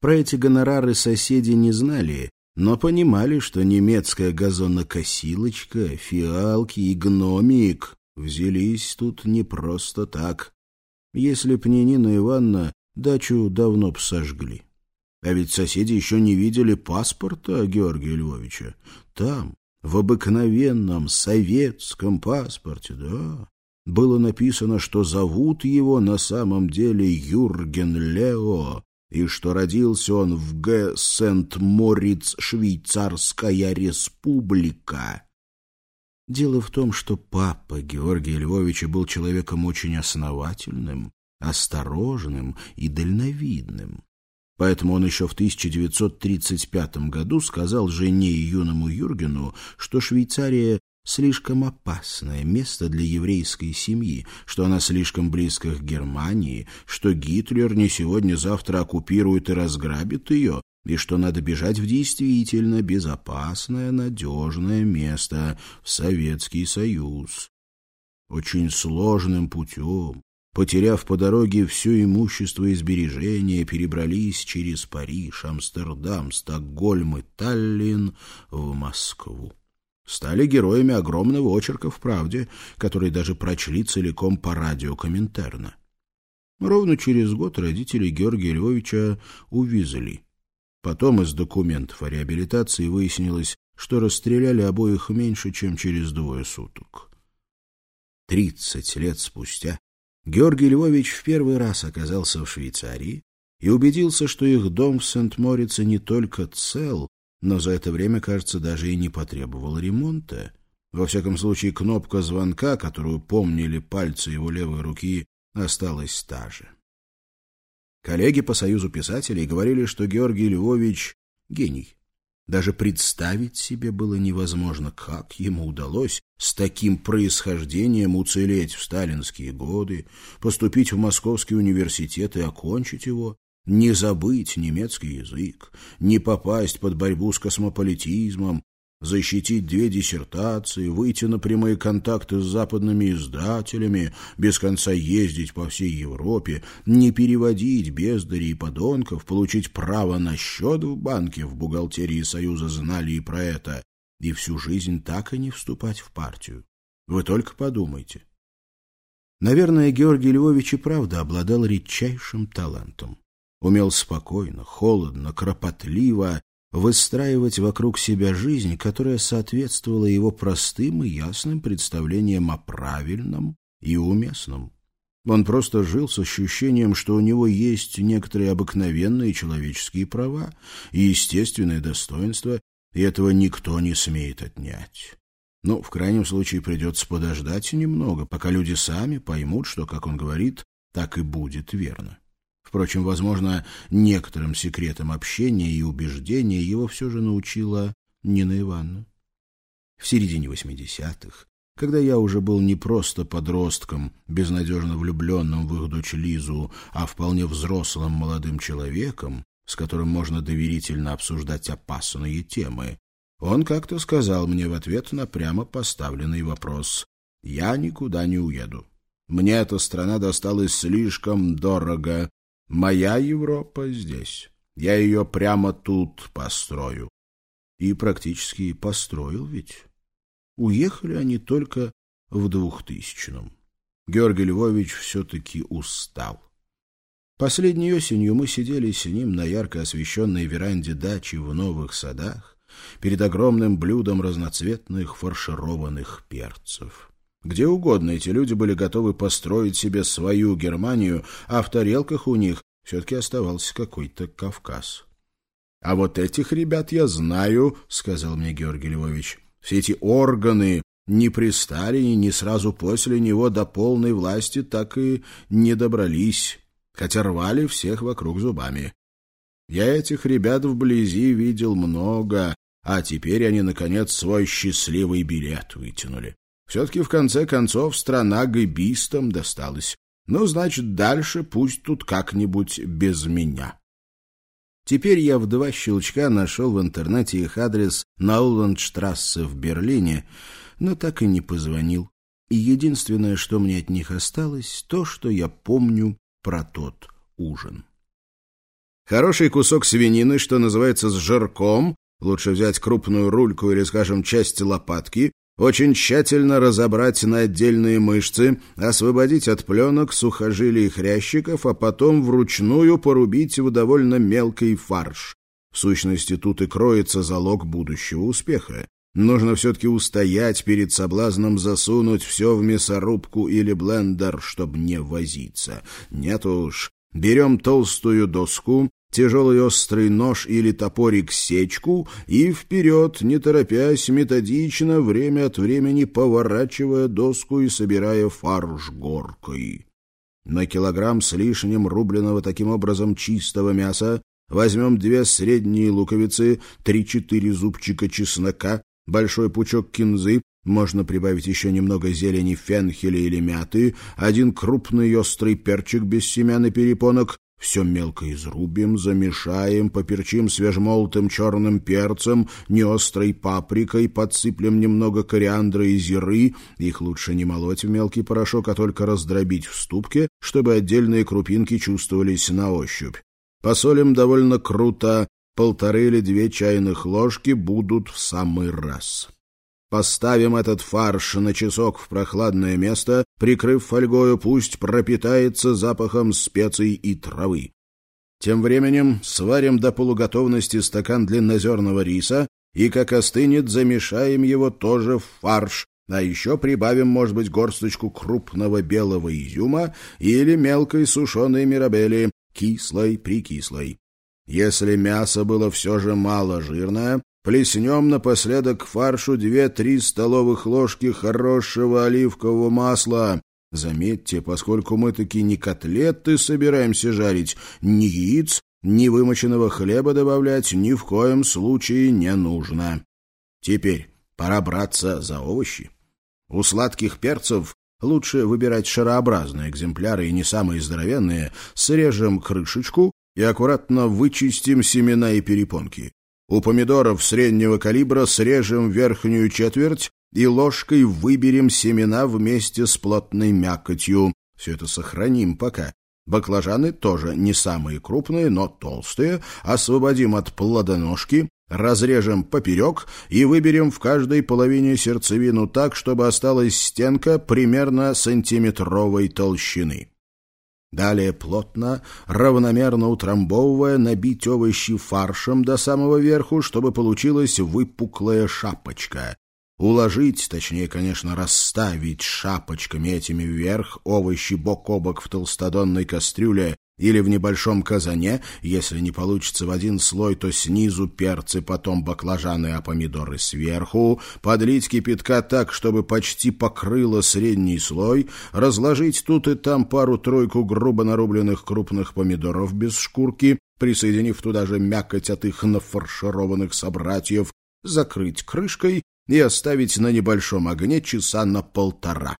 Про эти гонорары соседи не знали, но понимали, что немецкая газонокосилочка, фиалки и гномик взялись тут не просто так. Если б не Нина Ивановна, дачу давно б сожгли. А ведь соседи еще не видели паспорта Георгия Львовича. Там, в обыкновенном советском паспорте, да, было написано, что зовут его на самом деле Юрген Лео, и что родился он в Г. Сент-Мориц, Швейцарская республика. Дело в том, что папа Георгия Львовича был человеком очень основательным, осторожным и дальновидным. Поэтому он еще в 1935 году сказал жене и юному Юргену, что Швейцария слишком опасное место для еврейской семьи, что она слишком близко к Германии, что Гитлер не сегодня-завтра оккупирует и разграбит ее, и что надо бежать в действительно безопасное, надежное место, в Советский Союз. Очень сложным путем, потеряв по дороге все имущество и сбережения, перебрались через Париж, Амстердам, Стокгольм и Таллин в Москву. Стали героями огромного очерка в «Правде», который даже прочли целиком по радио Коминтерна. Ровно через год родители Георгия Львовича увезли. Потом из документов о реабилитации выяснилось, что расстреляли обоих меньше, чем через двое суток. Тридцать лет спустя Георгий Львович в первый раз оказался в Швейцарии и убедился, что их дом в Сент-Морице не только цел, но за это время, кажется, даже и не потребовал ремонта. Во всяком случае, кнопка звонка, которую помнили пальцы его левой руки, осталась та же. Коллеги по Союзу писателей говорили, что Георгий Львович — гений. Даже представить себе было невозможно, как ему удалось с таким происхождением уцелеть в сталинские годы, поступить в Московский университет и окончить его, не забыть немецкий язык, не попасть под борьбу с космополитизмом, защитить две диссертации, выйти на прямые контакты с западными издателями, без конца ездить по всей Европе, не переводить бездарей и подонков, получить право на счет в банке в бухгалтерии Союза знали и про это, и всю жизнь так и не вступать в партию. Вы только подумайте. Наверное, Георгий Львович и правда обладал редчайшим талантом. Умел спокойно, холодно, кропотливо выстраивать вокруг себя жизнь, которая соответствовала его простым и ясным представлениям о правильном и уместном. Он просто жил с ощущением, что у него есть некоторые обыкновенные человеческие права и естественное достоинство, и этого никто не смеет отнять. Но в крайнем случае придется подождать немного, пока люди сами поймут, что, как он говорит, так и будет верно. Впрочем, возможно, некоторым секретам общения и убеждения его все же научила Нина Ивановна. В середине 80-х, когда я уже был не просто подростком, безнадежно влюбленным в их дочь Лизу, а вполне взрослым молодым человеком, с которым можно доверительно обсуждать опасные темы, он как-то сказал мне в ответ на прямо поставленный вопрос «Я никуда не уеду. Мне эта страна досталась слишком дорого. Моя Европа здесь. Я ее прямо тут построю». И практически построил ведь. Уехали они только в двухтысячном. Георгий Львович все-таки устал. Последней осенью мы сидели с ним на ярко освещенной веранде дачи в новых садах, перед огромным блюдом разноцветных фаршированных перцев. Где угодно эти люди были готовы построить себе свою Германию, а в тарелках у них все-таки оставался какой-то Кавказ. — А вот этих ребят я знаю, — сказал мне Георгий Львович. — Все эти органы не при Сталине, ни сразу после него до полной власти так и не добрались, хотя рвали всех вокруг зубами. Я этих ребят вблизи видел много, а теперь они, наконец, свой счастливый билет вытянули. Все-таки, в конце концов, страна гайбистам досталась. Ну, значит, дальше пусть тут как-нибудь без меня. Теперь я в два щелчка нашел в интернете их адрес на Улландштрассе в Берлине, но так и не позвонил. И единственное, что мне от них осталось, то, что я помню про тот ужин. Хороший кусок свинины, что называется, с жирком, Лучше взять крупную рульку или, скажем, часть лопатки, очень тщательно разобрать на отдельные мышцы, освободить от пленок, сухожилий хрящиков, а потом вручную порубить в довольно мелкий фарш. В сущности, тут и кроется залог будущего успеха. Нужно все-таки устоять перед соблазном засунуть все в мясорубку или блендер, чтобы не возиться. Нет уж. Берем толстую доску, тяжелый острый нож или топорик-сечку и вперед, не торопясь, методично, время от времени поворачивая доску и собирая фарш горкой. На килограмм с лишним рубленого таким образом чистого мяса возьмем две средние луковицы, три-четыре зубчика чеснока, большой пучок кинзы, можно прибавить еще немного зелени фенхеля или мяты, один крупный острый перчик без семян и перепонок, все мелко изрубим, замешаем, поперчим свежмолотым черным перцем, неострой паприкой, подсыплем немного кориандра и зиры. Их лучше не молоть в мелкий порошок, а только раздробить в ступке, чтобы отдельные крупинки чувствовались на ощупь. Посолим довольно круто, полторы или две чайных ложки будут в самый раз. Поставим этот фарш на часок в прохладное место, прикрыв фольгою, пусть пропитается запахом специй и травы. Тем временем сварим до полуготовности стакан длиннозерного риса и, как остынет, замешаем его тоже в фарш, а еще прибавим, может быть, горсточку крупного белого изюма или мелкой сушеной мирабели, кислой, прикислой. Если мясо было все же мало жирное, Плеснем напоследок к фаршу две-три столовых ложки хорошего оливкового масла. Заметьте, поскольку мы таки не котлеты собираемся жарить, ни яиц, ни вымоченного хлеба добавлять ни в коем случае не нужно. Теперь пора браться за овощи. У сладких перцев лучше выбирать шарообразные экземпляры и не самые здоровенные. Срежем крышечку и аккуратно вычистим семена и перепонки. У помидоров среднего калибра срежем верхнюю четверть и ложкой выберем семена вместе с плотной мякотью. Все это сохраним пока. Баклажаны тоже не самые крупные, но толстые. Освободим от плодоножки, разрежем поперек и выберем в каждой половине сердцевину так, чтобы осталась стенка примерно сантиметровой толщины. Далее плотно, равномерно утрамбовывая, набить овощи фаршем до самого верху, чтобы получилась выпуклая шапочка. Уложить, точнее, конечно, расставить шапочками этими вверх овощи бок о бок в толстодонной кастрюле или в небольшом казане, если не получится в один слой, то снизу перцы, потом баклажаны, а помидоры сверху, подлить кипятка так, чтобы почти покрыло средний слой, разложить тут и там пару-тройку грубо нарубленных крупных помидоров без шкурки, присоединив туда же мякоть от их нафаршированных собратьев, закрыть крышкой и оставить на небольшом огне часа на полтора.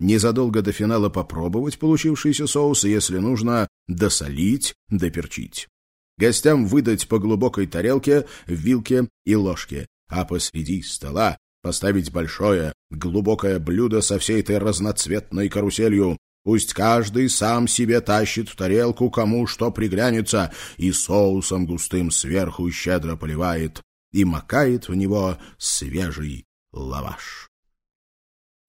Незадолго до финала попробовать получившийся соус, если нужно, досолить, доперчить. Гостям выдать по глубокой тарелке, вилке и ложке, а посреди стола поставить большое, глубокое блюдо со всей этой разноцветной каруселью. Пусть каждый сам себе тащит в тарелку, кому что приглянется, и соусом густым сверху щедро поливает, и макает в него свежий лаваш.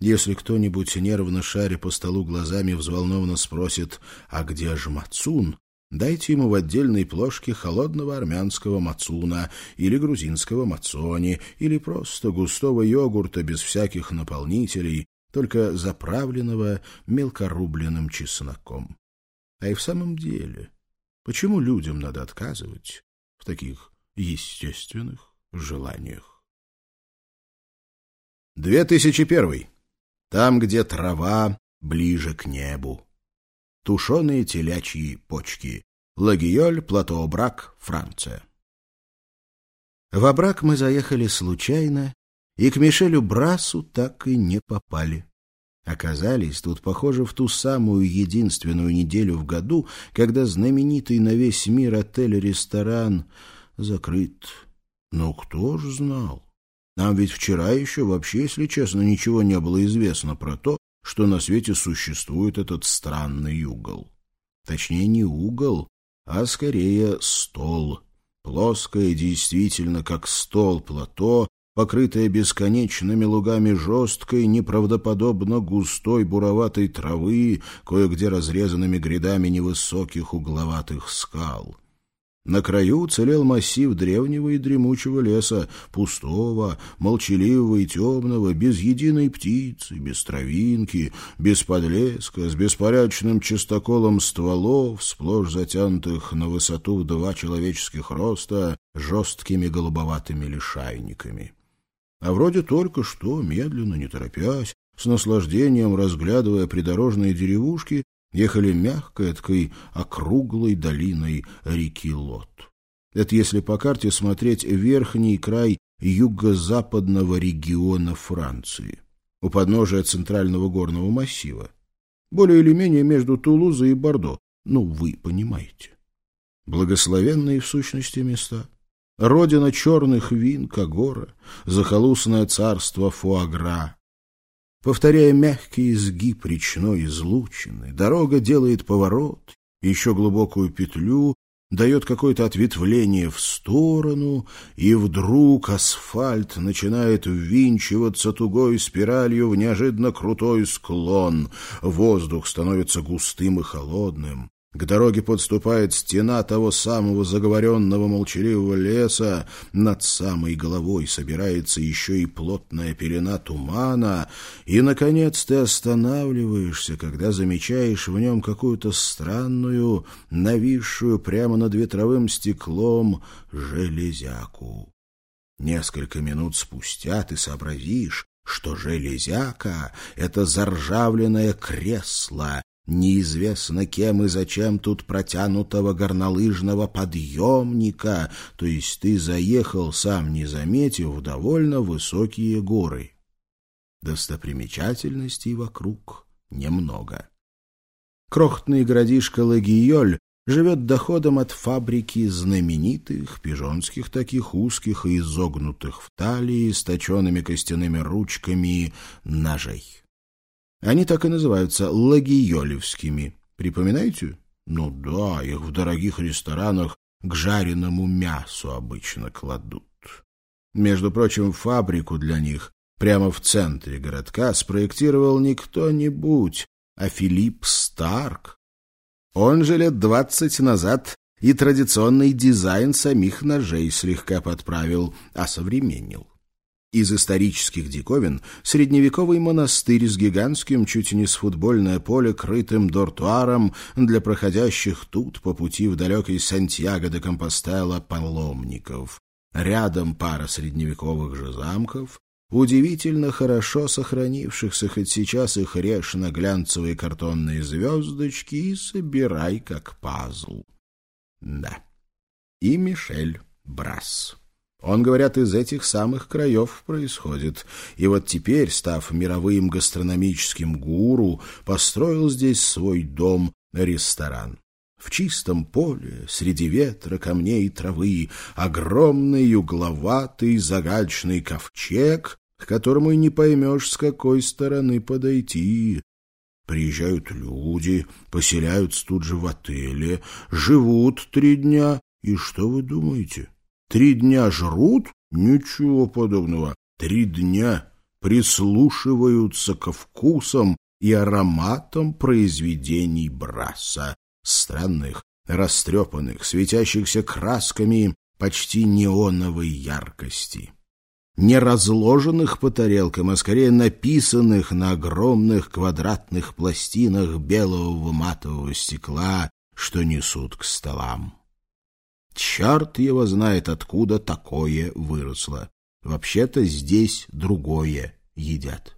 Если кто-нибудь, нервно шаря по столу глазами, взволнованно спросит «А где же Мацун?», дайте ему в отдельной плошке холодного армянского мацуна или грузинского мацони, или просто густого йогурта без всяких наполнителей, только заправленного мелкорубленным чесноком. А и в самом деле, почему людям надо отказывать в таких естественных желаниях? 2001. Там, где трава ближе к небу. Тушеные телячьи почки. Лагиоль, плато Брак, Франция. В Абрак мы заехали случайно, и к Мишелю Брасу так и не попали. Оказались тут, похоже, в ту самую единственную неделю в году, когда знаменитый на весь мир отель-ресторан закрыт. Но кто ж знал? Нам ведь вчера еще вообще, если честно, ничего не было известно про то, что на свете существует этот странный угол. Точнее, не угол, а скорее стол. Плоское, действительно, как стол плато, покрытое бесконечными лугами жесткой, неправдоподобно густой буроватой травы, кое-где разрезанными грядами невысоких угловатых скал. На краю уцелел массив древнего и дремучего леса, пустого, молчаливого и темного, без единой птицы, без травинки, без подлеска, с беспорядочным чистоколом стволов, сплошь затянутых на высоту в два человеческих роста жесткими голубоватыми лишайниками. А вроде только что, медленно, не торопясь, с наслаждением разглядывая придорожные деревушки, ехали мягкой, такой округлой долиной реки Лот. Это если по карте смотреть верхний край юго-западного региона Франции, у подножия центрального горного массива, более или менее между Тулузой и Бордо, ну, вы понимаете. Благословенные в сущности места. Родина черных вин Кагора, захолустное царство Фуагра, Повторяя мягкий изгиб речной излучины, дорога делает поворот, еще глубокую петлю, дает какое-то ответвление в сторону, и вдруг асфальт начинает ввинчиваться тугой спиралью в неожиданно крутой склон. Воздух становится густым и холодным. К дороге подступает стена того самого заговоренного молчаливого леса, над самой головой собирается еще и плотная пелена тумана, и, наконец, ты останавливаешься, когда замечаешь в нем какую-то странную, нависшую прямо над ветровым стеклом железяку. Несколько минут спустя ты сообразишь, что железяка — это заржавленное кресло, неизвестно кем и зачем тут протянутого горнолыжного подъемника, то есть ты заехал, сам не заметив, довольно высокие горы. Достопримечательностей вокруг немного. Крохотный городишко Лагиоль живет доходом от фабрики знаменитых пижонских таких узких и изогнутых в талии с точенными костяными ручками ножей. Они так и называются лагиолевскими. Припоминаете? Ну да, их в дорогих ресторанах к жареному мясу обычно кладут. Между прочим, фабрику для них прямо в центре городка спроектировал не кто-нибудь, а Филипп Старк. Он же лет двадцать назад и традиционный дизайн самих ножей слегка подправил, осовременил. Из исторических диковин средневековый монастырь с гигантским, чуть не с футбольное поле, крытым дортуаром для проходящих тут по пути в далекий Сантьяго де Компостела паломников. Рядом пара средневековых же замков, удивительно хорошо сохранившихся, хоть сейчас их режь на глянцевые картонные звездочки и собирай как пазл. Да. И Мишель Брас. Он, говорят, из этих самых краев происходит. И вот теперь, став мировым гастрономическим гуру, построил здесь свой дом-ресторан. В чистом поле, среди ветра, камней и травы, огромный угловатый загадочный ковчег, к которому и не поймешь, с какой стороны подойти. Приезжают люди, поселяются тут же в отеле, живут три дня, и что вы думаете? Три дня жрут? Ничего подобного. Три дня прислушиваются ко вкусам и ароматам произведений Браса. Странных, растрепанных, светящихся красками почти неоновой яркости. Не разложенных по тарелкам, а скорее написанных на огромных квадратных пластинах белого матового стекла, что несут к столам. Черт его знает, откуда такое выросло. Вообще-то здесь другое едят.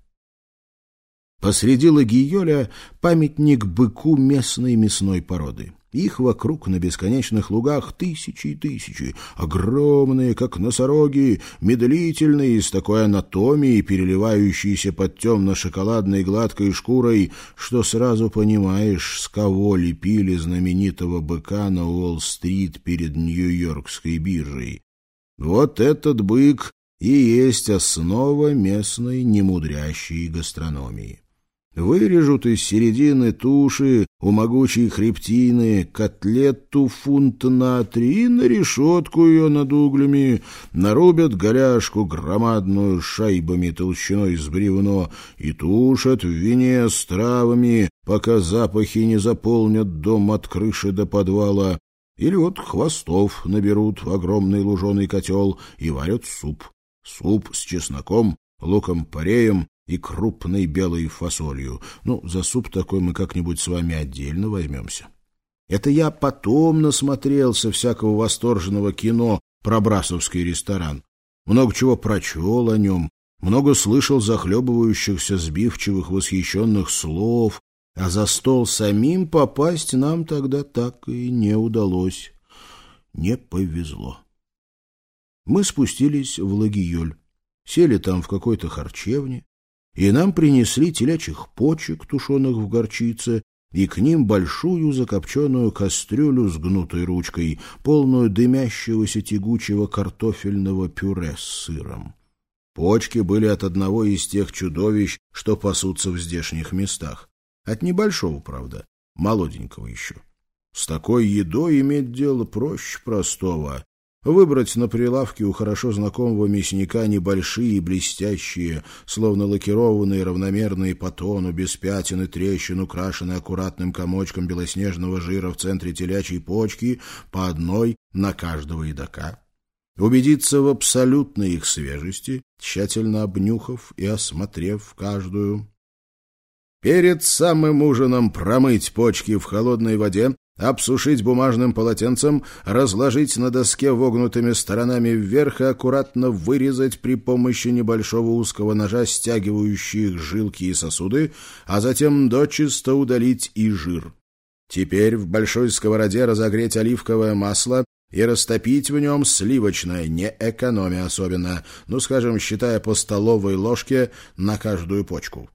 Посреди Лагиоля памятник быку местной мясной породы. Их вокруг на бесконечных лугах тысячи и тысячи, огромные, как носороги, медлительные, с такой анатомией, переливающиеся под темно-шоколадной гладкой шкурой, что сразу понимаешь, с кого лепили знаменитого быка на Уолл-стрит перед Нью-Йоркской биржей. Вот этот бык и есть основа местной немудрящей гастрономии. Вырежут из середины туши у могучей хребтины котлету фунта на три, на решетку ее над углями, нарубят голяшку громадную шайбами толщиной с бревно и тушат в вине с травами, пока запахи не заполнят дом от крыши до подвала. Или вот хвостов наберут в огромный луженый котел и варят суп. Суп с чесноком, луком-пореем и крупной белой фасолью. Ну, за суп такой мы как-нибудь с вами отдельно возьмемся. Это я потом насмотрелся всякого восторженного кино про Брасовский ресторан. Много чего прочел о нем, много слышал захлебывающихся сбивчивых восхищенных слов, а за стол самим попасть нам тогда так и не удалось. Не повезло. Мы спустились в Лагиоль, сели там в какой-то харчевне, и нам принесли телячьих почек, тушеных в горчице, и к ним большую закопченную кастрюлю с гнутой ручкой, полную дымящегося тягучего картофельного пюре с сыром. Почки были от одного из тех чудовищ, что пасутся в здешних местах. От небольшого, правда, молоденького еще. С такой едой иметь дело проще простого, Выбрать на прилавке у хорошо знакомого мясника небольшие блестящие, словно лакированные равномерные по тону, без пятен и трещин, украшенные аккуратным комочком белоснежного жира в центре телячьей почки, по одной на каждого едока. Убедиться в абсолютной их свежести, тщательно обнюхав и осмотрев каждую. Перед самым ужином промыть почки в холодной воде обсушить бумажным полотенцем, разложить на доске вогнутыми сторонами вверх и аккуратно вырезать при помощи небольшого узкого ножа стягивающие жилки и сосуды, а затем дочисто удалить и жир. Теперь в большой сковороде разогреть оливковое масло и растопить в нем сливочное, не экономя особенно, ну, скажем, считая по столовой ложке на каждую почку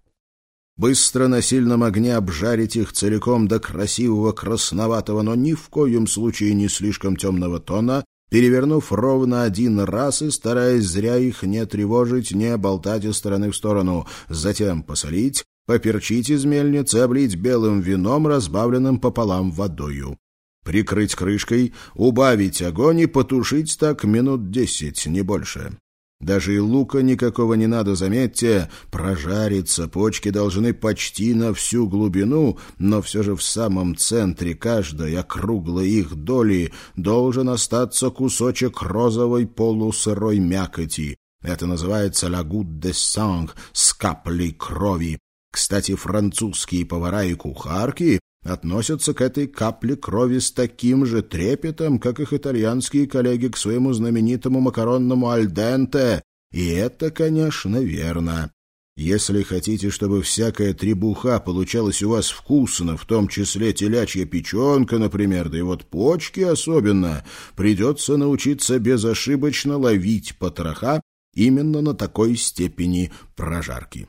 быстро на сильном огне обжарить их целиком до красивого красноватого, но ни в коем случае не слишком темного тона, перевернув ровно один раз и стараясь зря их не тревожить, не болтать из стороны в сторону, затем посолить, поперчить из мельницы, облить белым вином, разбавленным пополам водою. прикрыть крышкой, убавить огонь и потушить так минут десять, не больше. Даже и лука никакого не надо, заметьте, прожариться. Почки должны почти на всю глубину, но все же в самом центре каждой округлой их доли должен остаться кусочек розовой полусырой мякоти. Это называется «la goutte de sang» — «с каплей крови». Кстати, французские повара и кухарки относятся к этой капле крови с таким же трепетом, как их итальянские коллеги к своему знаменитому макаронному альденте. И это, конечно, верно. Если хотите, чтобы всякая требуха получалась у вас вкусно, в том числе телячья печенка, например, да и вот почки особенно, придется научиться безошибочно ловить потроха именно на такой степени прожарки.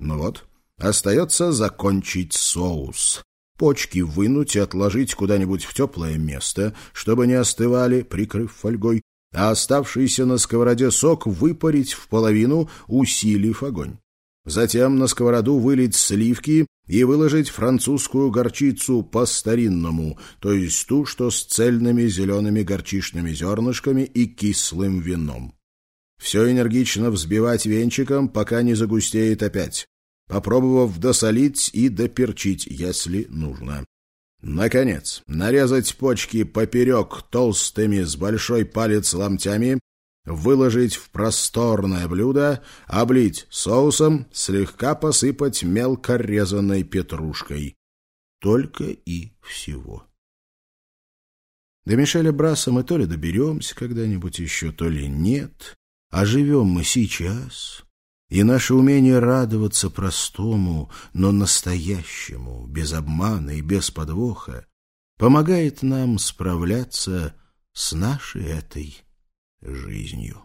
Ну вот, остается закончить соус. Почки вынуть и отложить куда-нибудь в теплое место, чтобы не остывали, прикрыв фольгой, а оставшийся на сковороде сок выпарить в половину, усилив огонь. Затем на сковороду вылить сливки и выложить французскую горчицу по-старинному, то есть ту, что с цельными зелеными горчичными зернышками и кислым вином. Все энергично взбивать венчиком, пока не загустеет опять попробовав досолить и доперчить, если нужно. Наконец, нарезать почки поперек толстыми с большой палец ломтями, выложить в просторное блюдо, облить соусом, слегка посыпать мелко резанной петрушкой. Только и всего. До Мишеля Браса мы то ли доберемся когда-нибудь еще, то ли нет, а живем мы сейчас, и наше умение радоваться простому, но настоящему, без обмана и без подвоха, помогает нам справляться с нашей этой жизнью.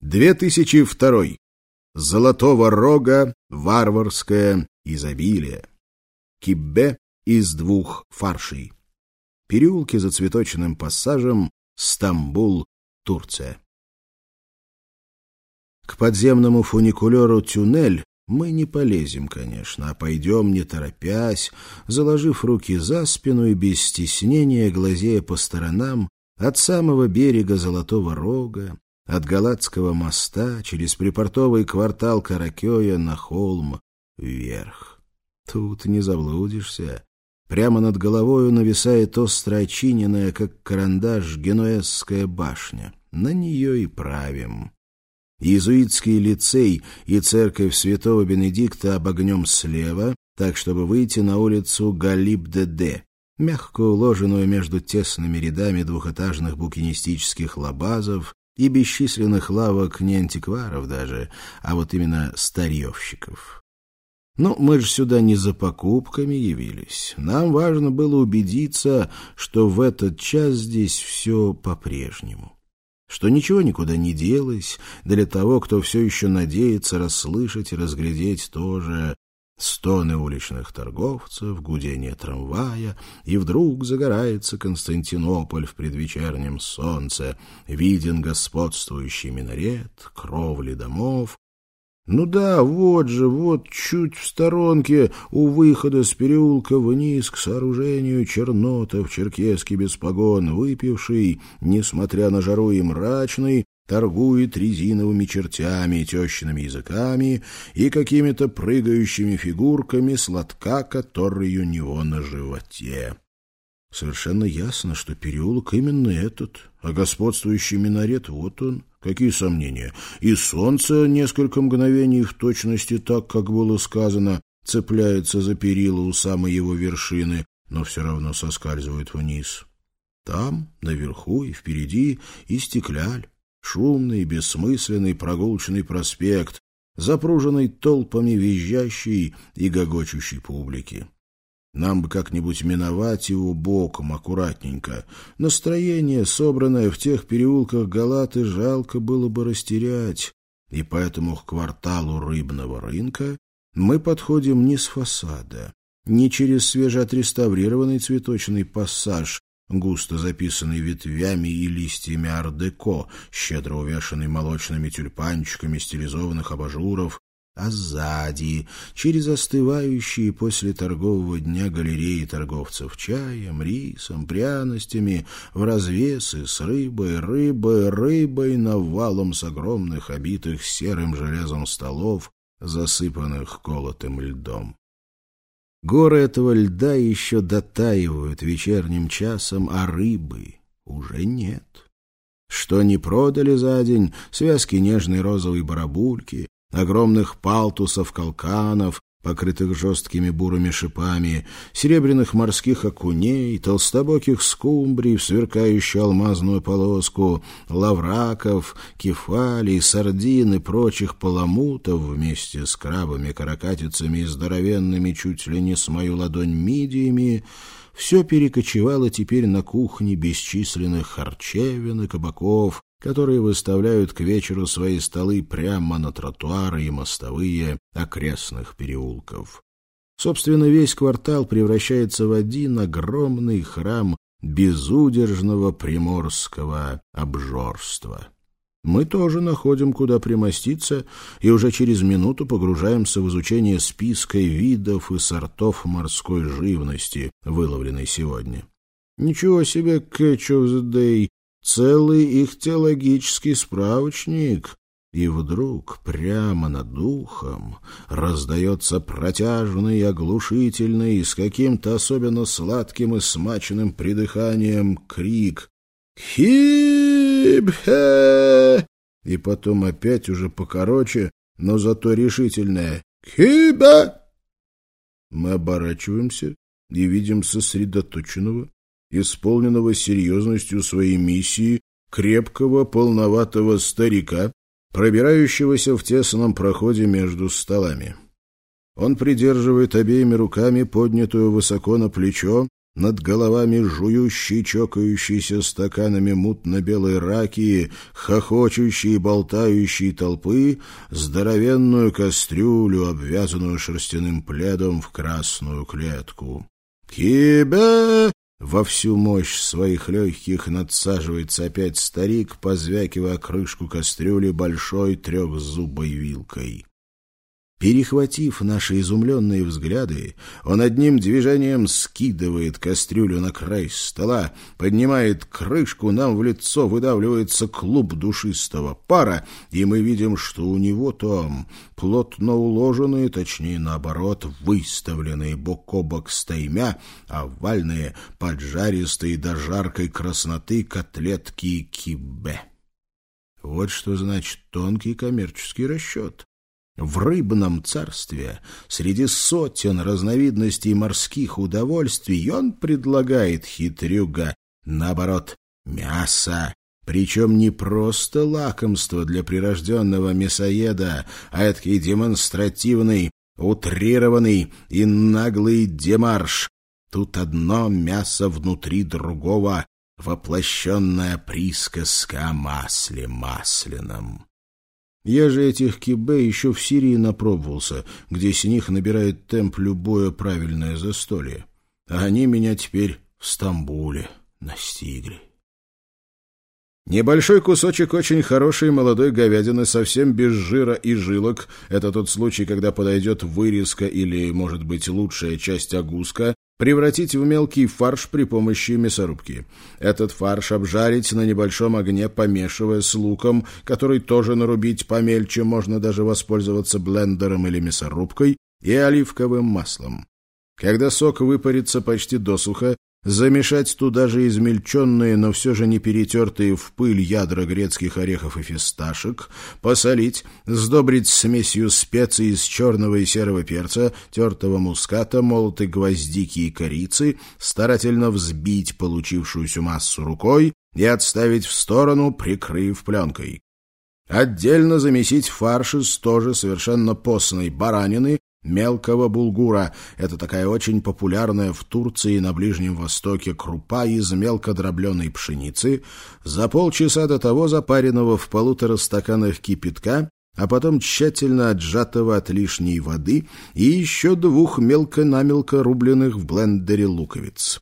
2002. Золотого рога, варварское изобилие. Киббе из двух фаршей. Переулки за цветочным пассажем, Стамбул, Турция. К подземному фуникулеру «Тюнель» мы не полезем, конечно, а пойдем, не торопясь, заложив руки за спину и без стеснения, глазея по сторонам, от самого берега Золотого Рога, от Галатского моста, через припортовый квартал Каракея на холм вверх. Тут не заблудишься. Прямо над головою нависает остро очиненная, как карандаш, генуэзская башня. На нее и правим. Иезуитский лицей и церковь святого Бенедикта обогнем слева, так, чтобы выйти на улицу Галиб-де-Де, мягко уложенную между тесными рядами двухэтажных букинистических лабазов и бесчисленных лавок не антикваров даже, а вот именно старьевщиков. Ну, мы же сюда не за покупками явились. Нам важно было убедиться, что в этот час здесь все по-прежнему что ничего никуда не делось для того, кто все еще надеется расслышать и разглядеть тоже стоны уличных торговцев, гудение трамвая, и вдруг загорается Константинополь в предвечернем солнце, виден господствующий минарет, кровли домов, ну да, вот же, вот чуть в сторонке, у выхода с переулка вниз к сооружению Чернотов, черкесский без погон, выпивший, несмотря на жару и мрачный, торгует резиновыми чертями, тещиными языками и какими-то прыгающими фигурками сладка, который у него на животе. Совершенно ясно, что переулок именно этот, а господствующий минарет — вот он — Какие сомнения? И солнце несколько мгновений в точности так, как было сказано, цепляется за перила у самой его вершины, но все равно соскальзывает вниз. Там, наверху и впереди, и стекляль, шумный, бессмысленный прогулочный проспект, запруженный толпами визжащей и гогочущей публики. Нам бы как-нибудь миновать его боком, аккуратненько. Настроение, собранное в тех переулках Галаты, жалко было бы растерять, и поэтому к кварталу рыбного рынка мы подходим не с фасада, не через свежеотреставрированный цветочный пассаж, густо записанный ветвями и листьями ар-деко, щедро увешанный молочными тюльпанчиками стилизованных абажуров, а сзади, через остывающие после торгового дня галереи торговцев чаем, рисом, пряностями, в развесы с рыбой, рыбой, рыбой, навалом с огромных обитых серым железом столов, засыпанных колотым льдом. Горы этого льда еще дотаивают вечерним часом, а рыбы уже нет. Что не продали за день, связки нежной розовой барабульки, огромных палтусов, калканов, покрытых жесткими бурыми шипами, серебряных морских окуней, толстобоких скумбрий в сверкающую алмазную полоску, лавраков, кефалей, сардин и прочих паламутов вместе с крабами, каракатицами и здоровенными чуть ли не с мою ладонь мидиями, все перекочевало теперь на кухне бесчисленных харчевин и кабаков, которые выставляют к вечеру свои столы прямо на тротуары и мостовые окрестных переулков. Собственно, весь квартал превращается в один огромный храм безудержного приморского обжорства. Мы тоже находим, куда примоститься, и уже через минуту погружаемся в изучение списка видов и сортов морской живности, выловленной сегодня. Ничего себе catch of the day целый их теологический справочник, и вдруг прямо над духом раздается протяжный и оглушительный, с каким-то особенно сладким и смаченным придыханием крик «Хибхе!» И потом опять уже покороче, но зато решительное «Хиба!» Мы оборачиваемся и видим сосредоточенного, исполненного серьезностью своей миссии, крепкого, полноватого старика, пробирающегося в тесном проходе между столами. Он придерживает обеими руками поднятую высоко на плечо, над головами жующей, чокающейся стаканами мутно-белой раки, хохочущей и болтающей толпы, здоровенную кастрюлю, обвязанную шерстяным пледом в красную клетку. «Кибе!» Во всю мощь своих легких надсаживается опять старик, позвякивая крышку кастрюли большой трехзубой вилкой. Перехватив наши изумленные взгляды, он одним движением скидывает кастрюлю на край стола, поднимает крышку, нам в лицо выдавливается клуб душистого пара, и мы видим, что у него там плотно уложенные, точнее наоборот, выставленные бок о бок стаймя, овальные, поджаристые до жаркой красноты котлетки кибе. Вот что значит тонкий коммерческий расчет. В рыбном царстве среди сотен разновидностей морских удовольствий он предлагает хитрюга, наоборот, мясо, причем не просто лакомство для прирожденного мясоеда, а эдакий демонстративный, утрированный и наглый демарш. Тут одно мясо внутри другого, воплощенная присказка о масле масляном. Я же этих кибе еще в Сирии напробовался, где с них набирает темп любое правильное застолье. А они меня теперь в Стамбуле настигли. Небольшой кусочек очень хорошей молодой говядины, совсем без жира и жилок. Это тот случай, когда подойдет вырезка или, может быть, лучшая часть огуска, Превратить в мелкий фарш при помощи мясорубки. Этот фарш обжарить на небольшом огне, помешивая с луком, который тоже нарубить помельче, можно даже воспользоваться блендером или мясорубкой, и оливковым маслом. Когда сок выпарится почти досуха, замешать туда же измельченные, но все же не перетертые в пыль ядра грецких орехов и фисташек, посолить, сдобрить смесью специй из черного и серого перца, тертого муската, молотой гвоздики и корицы, старательно взбить получившуюся массу рукой и отставить в сторону, прикрыв пленкой. Отдельно замесить фарш из тоже совершенно постной баранины мелкого булгура. Это такая очень популярная в Турции и на Ближнем Востоке крупа из мелко дробленой пшеницы, за полчаса до того запаренного в полутора стаканах кипятка, а потом тщательно отжатого от лишней воды и еще двух мелко-намелко рубленных в блендере луковиц.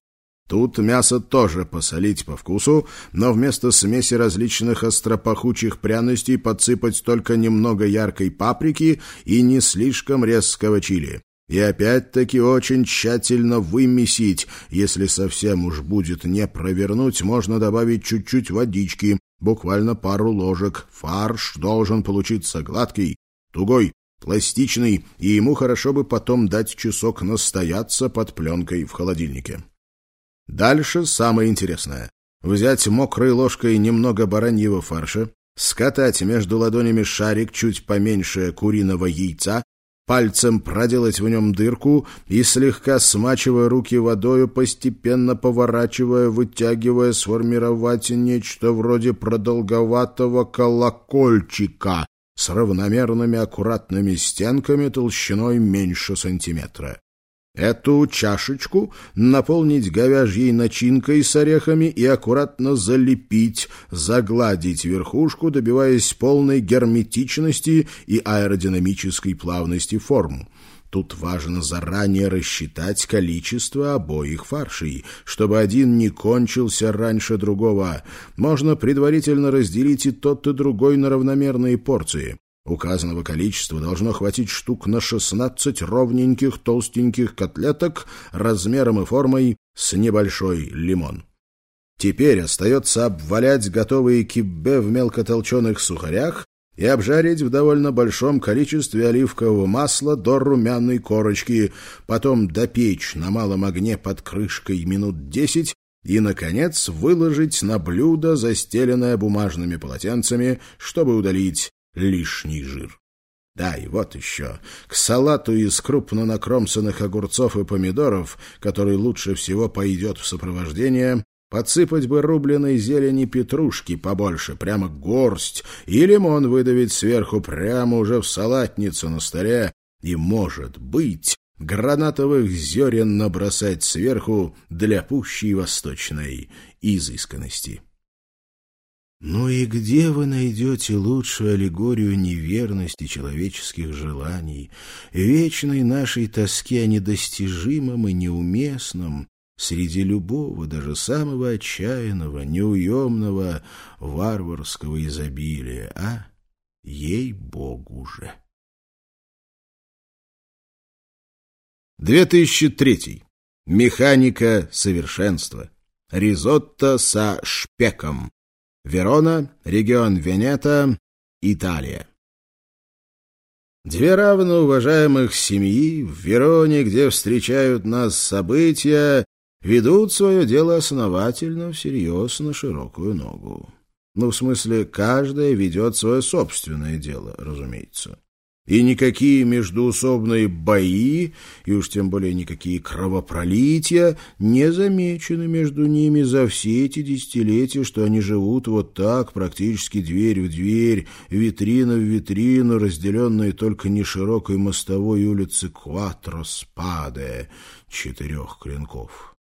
Тут мясо тоже посолить по вкусу, но вместо смеси различных остропахучих пряностей подсыпать только немного яркой паприки и не слишком резкого чили. И опять-таки очень тщательно вымесить. Если совсем уж будет не провернуть, можно добавить чуть-чуть водички, буквально пару ложек. Фарш должен получиться гладкий, тугой, пластичный, и ему хорошо бы потом дать часок настояться под пленкой в холодильнике. Дальше самое интересное. Взять мокрой ложкой немного бараньего фарша, скатать между ладонями шарик чуть поменьше куриного яйца, пальцем проделать в нем дырку и, слегка смачивая руки водою, постепенно поворачивая, вытягивая, сформировать нечто вроде продолговатого колокольчика с равномерными аккуратными стенками толщиной меньше сантиметра. Эту чашечку наполнить говяжьей начинкой с орехами и аккуратно залепить, загладить верхушку, добиваясь полной герметичности и аэродинамической плавности форм. Тут важно заранее рассчитать количество обоих фаршей, чтобы один не кончился раньше другого. Можно предварительно разделить и тот, и другой на равномерные порции. Указанного количества должно хватить штук на 16 ровненьких толстеньких котлеток размером и формой с небольшой лимон. Теперь остается обвалять готовые киббе в мелкотолченых сухарях и обжарить в довольно большом количестве оливкового масла до румяной корочки, потом допечь на малом огне под крышкой минут десять и, наконец, выложить на блюдо, застеленное бумажными полотенцами, чтобы удалить лишний жир. Да, и вот еще. К салату из крупно накромсанных огурцов и помидоров, который лучше всего пойдет в сопровождение, подсыпать бы рубленой зелени петрушки побольше, прямо горсть, и лимон выдавить сверху прямо уже в салатницу на столе, и, может быть, гранатовых зерен набросать сверху для пущей восточной изысканности. Ну и где вы найдете лучшую аллегорию неверности человеческих желаний, вечной нашей тоски о недостижимом и неуместном, среди любого, даже самого отчаянного, неуемного, варварского изобилия, а? Ей-богу же! 2003. Механика совершенства. Ризотто со шпеком. Верона, регион Венета, Италия. Две равноуважаемых семьи в Вероне, где встречают нас события, ведут свое дело основательно, всерьез, на широкую ногу. Ну, в смысле, каждая ведет свое собственное дело, разумеется и никакие междуусобные бои, и уж тем более никакие кровопролития не замечены между ними за все эти десятилетия, что они живут вот так, практически дверь в дверь, витрина в витрину, разделенные только не широкой мостовой улицы Кватро Спаде, четырех клинков.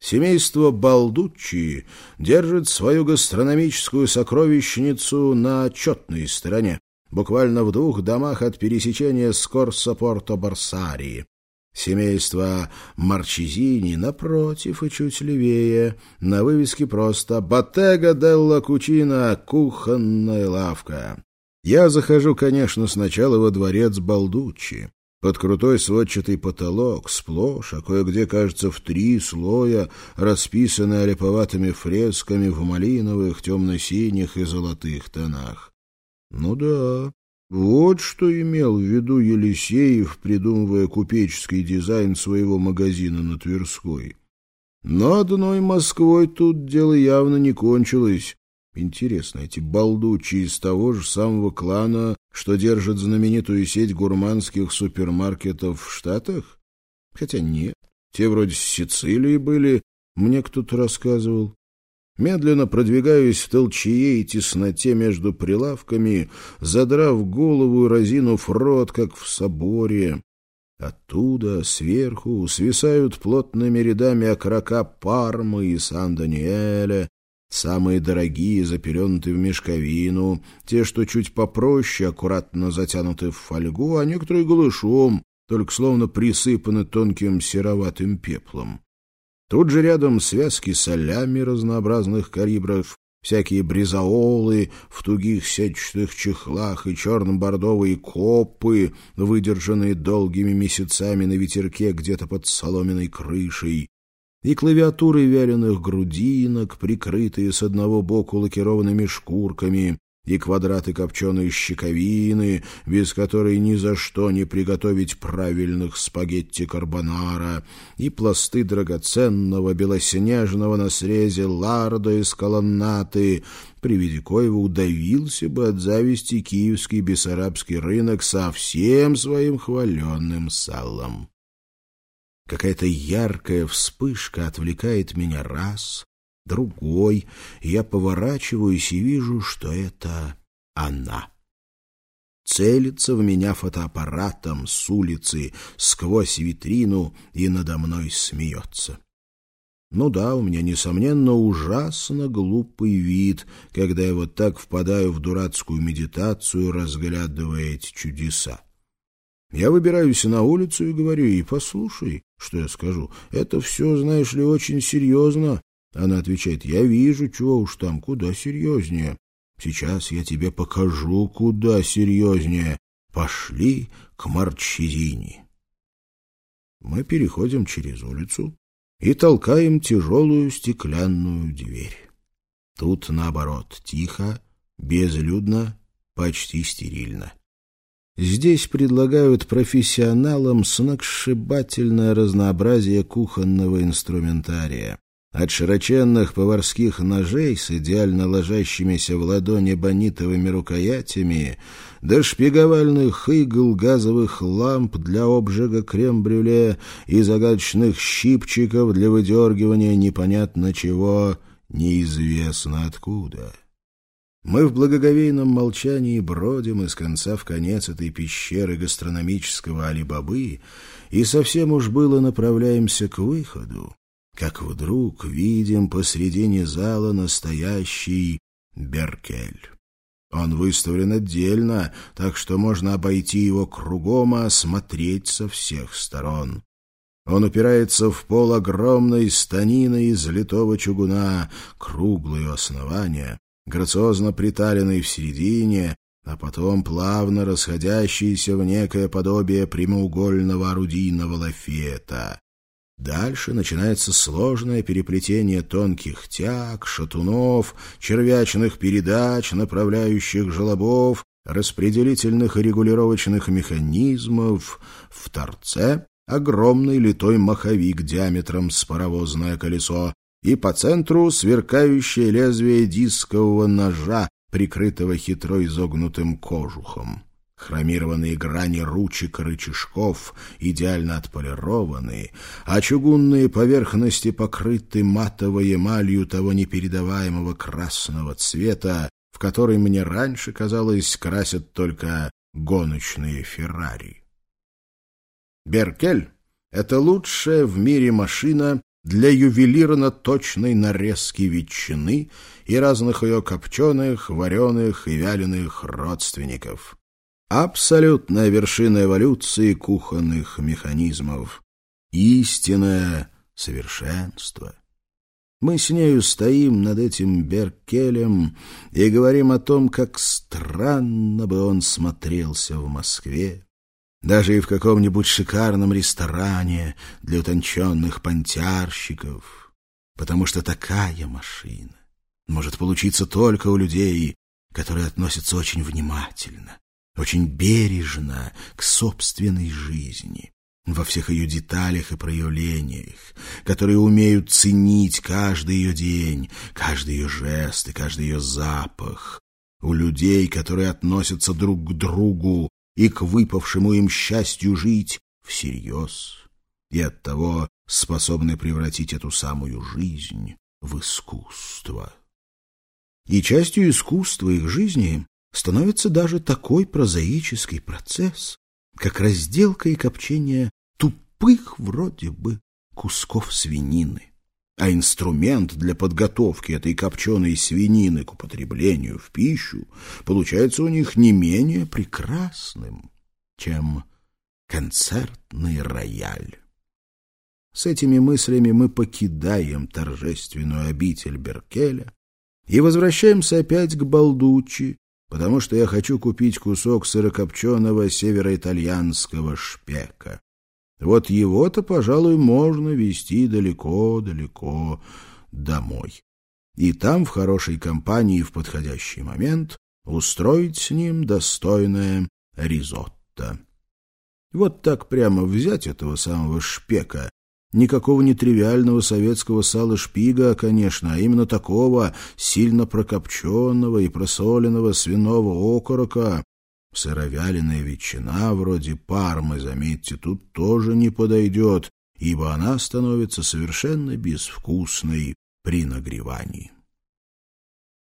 Семейство Балдуччи держит свою гастрономическую сокровищницу на отчетной стороне, буквально в двух домах от пересечения с Корсо-Порто-Барсарии. Семейство Марчезини напротив и чуть левее. На вывеске просто «Боттега делла Кучина» — кухонная лавка. Я захожу, конечно, сначала во дворец Балдуччи. Под крутой сводчатый потолок, сплошь, а кое-где, кажется, в три слоя, расписанный олиповатыми фресками в малиновых, темно-синих и золотых тонах. Ну да, вот что имел в виду Елисеев, придумывая купеческий дизайн своего магазина на Тверской. Но одной Москвой тут дело явно не кончилось. Интересно, эти балдучи из того же самого клана, что держат знаменитую сеть гурманских супермаркетов в Штатах? Хотя нет, те вроде с Сицилии были, мне кто-то рассказывал. Медленно продвигаюсь в толчее и тесноте между прилавками, задрав голову и разинув рот, как в соборе. Оттуда, сверху, свисают плотными рядами окрока Пармы и Сан-Даниэля, самые дорогие, запеленутые в мешковину, те, что чуть попроще, аккуратно затянуты в фольгу, а некоторые голышом, только словно присыпаны тонким сероватым пеплом. Тут же рядом связки солями разнообразных калибров, всякие бризаолы в тугих сетчатых чехлах и черно-бордовые копы, выдержанные долгими месяцами на ветерке где-то под соломенной крышей, и клавиатуры вяленых грудинок, прикрытые с одного боку лакированными шкурками, и квадраты копченой щековины, без которой ни за что не приготовить правильных спагетти карбонара, и пласты драгоценного белоснежного на срезе ларда из колоннаты, при виде коего удавился бы от зависти киевский бессарабский рынок со всем своим хваленным салом. Какая-то яркая вспышка отвлекает меня раз, другой, я поворачиваюсь и вижу, что это она. Целится в меня фотоаппаратом с улицы сквозь витрину и надо мной смеется. Ну да, у меня, несомненно, ужасно глупый вид, когда я вот так впадаю в дурацкую медитацию, разглядывая эти чудеса. Я выбираюсь на улицу и говорю ей, послушай, что я скажу, это все, знаешь ли, очень серьезно. Она отвечает, я вижу, чего уж там, куда серьезнее. Сейчас я тебе покажу, куда серьезнее. Пошли к Марчезини. Мы переходим через улицу и толкаем тяжелую стеклянную дверь. Тут, наоборот, тихо, безлюдно, почти стерильно. Здесь предлагают профессионалам сногсшибательное разнообразие кухонного инструментария. От широченных поварских ножей с идеально ложащимися в ладони бонитовыми рукоятями до шпиговальных игл газовых ламп для обжига крем-брюле и загадочных щипчиков для выдергивания непонятно чего, неизвестно откуда. Мы в благоговейном молчании бродим из конца в конец этой пещеры гастрономического Алибабы и совсем уж было направляемся к выходу, как вдруг видим посредине зала настоящий Беркель. Он выставлен отдельно, так что можно обойти его кругом и осмотреть со всех сторон. Он упирается в пол огромной станины из литого чугуна, круглое основание, грациозно приталенный в середине, а потом плавно расходящийся в некое подобие прямоугольного орудийного лафета. Дальше начинается сложное переплетение тонких тяг, шатунов, червячных передач, направляющих желобов, распределительных и регулировочных механизмов. В торце огромный литой маховик диаметром с паровозное колесо, и по центру сверкающее лезвие дискового ножа, прикрытого хитро изогнутым кожухом. Хромированные грани ручек и рычажков идеально отполированы, а чугунные поверхности покрыты матовой эмалью того непередаваемого красного цвета, в который мне раньше казалось красят только гоночные Феррари. Беркель — это лучшая в мире машина для ювелирно-точной нарезки ветчины и разных ее копченых, вареных и вяленых родственников. Абсолютная вершина эволюции кухонных механизмов. Истинное совершенство. Мы с нею стоим над этим Беркелем и говорим о том, как странно бы он смотрелся в Москве, даже и в каком-нибудь шикарном ресторане для утонченных понтярщиков, потому что такая машина может получиться только у людей, которые относятся очень внимательно, очень бережно к собственной жизни, во всех ее деталях и проявлениях, которые умеют ценить каждый ее день, каждый ее жест и каждый ее запах, у людей, которые относятся друг к другу и к выпавшему им счастью жить всерьез, и оттого способны превратить эту самую жизнь в искусство. И частью искусства их жизни становится даже такой прозаический процесс, как разделка и копчение тупых вроде бы кусков свинины а инструмент для подготовки этой копченой свинины к употреблению в пищу получается у них не менее прекрасным, чем концертный рояль. С этими мыслями мы покидаем торжественную обитель Беркеля и возвращаемся опять к Балдучи, потому что я хочу купить кусок сырокопченого североитальянского шпека. Вот его-то, пожалуй, можно везти далеко-далеко домой. И там, в хорошей компании в подходящий момент, устроить с ним достойное ризотто. Вот так прямо взять этого самого шпека, никакого нетривиального советского сала шпига, конечно, а именно такого сильно прокопченного и просоленного свиного окорока, Сыровяленая ветчина, вроде пармы, заметьте, тут тоже не подойдет, ибо она становится совершенно безвкусной при нагревании.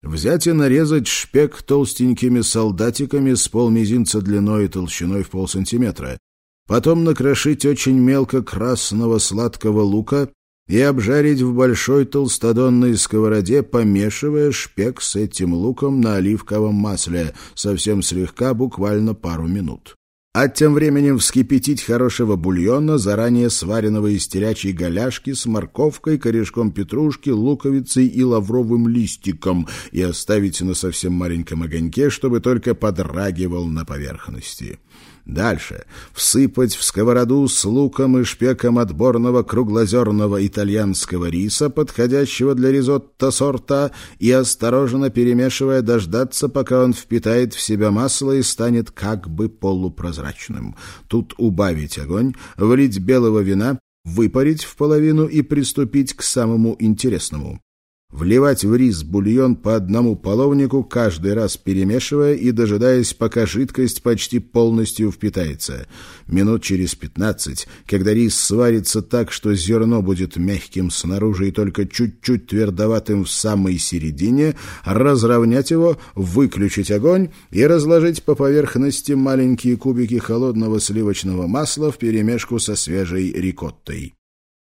Взять и нарезать шпек толстенькими солдатиками с полмизинца длиной и толщиной в полсантиметра. Потом накрошить очень мелко красного сладкого лука и обжарить в большой толстодонной сковороде, помешивая шпек с этим луком на оливковом масле, совсем слегка, буквально пару минут. А тем временем вскипятить хорошего бульона, заранее сваренного из телячьей голяшки с морковкой, корешком петрушки, луковицей и лавровым листиком и оставить на совсем маленьком огоньке, чтобы только подрагивал на поверхности. Дальше всыпать в сковороду с луком и шпеком отборного круглозерного итальянского риса, подходящего для ризотто сорта, и осторожно перемешивая дождаться, пока он впитает в себя масло и станет как бы полупрозрачным. Тут убавить огонь, влить белого вина, выпарить в половину и приступить к самому интересному вливать в рис бульон по одному половнику, каждый раз перемешивая и дожидаясь, пока жидкость почти полностью впитается. Минут через пятнадцать, когда рис сварится так, что зерно будет мягким снаружи и только чуть-чуть твердоватым в самой середине, разровнять его, выключить огонь и разложить по поверхности маленькие кубики холодного сливочного масла вперемешку со свежей рикоттой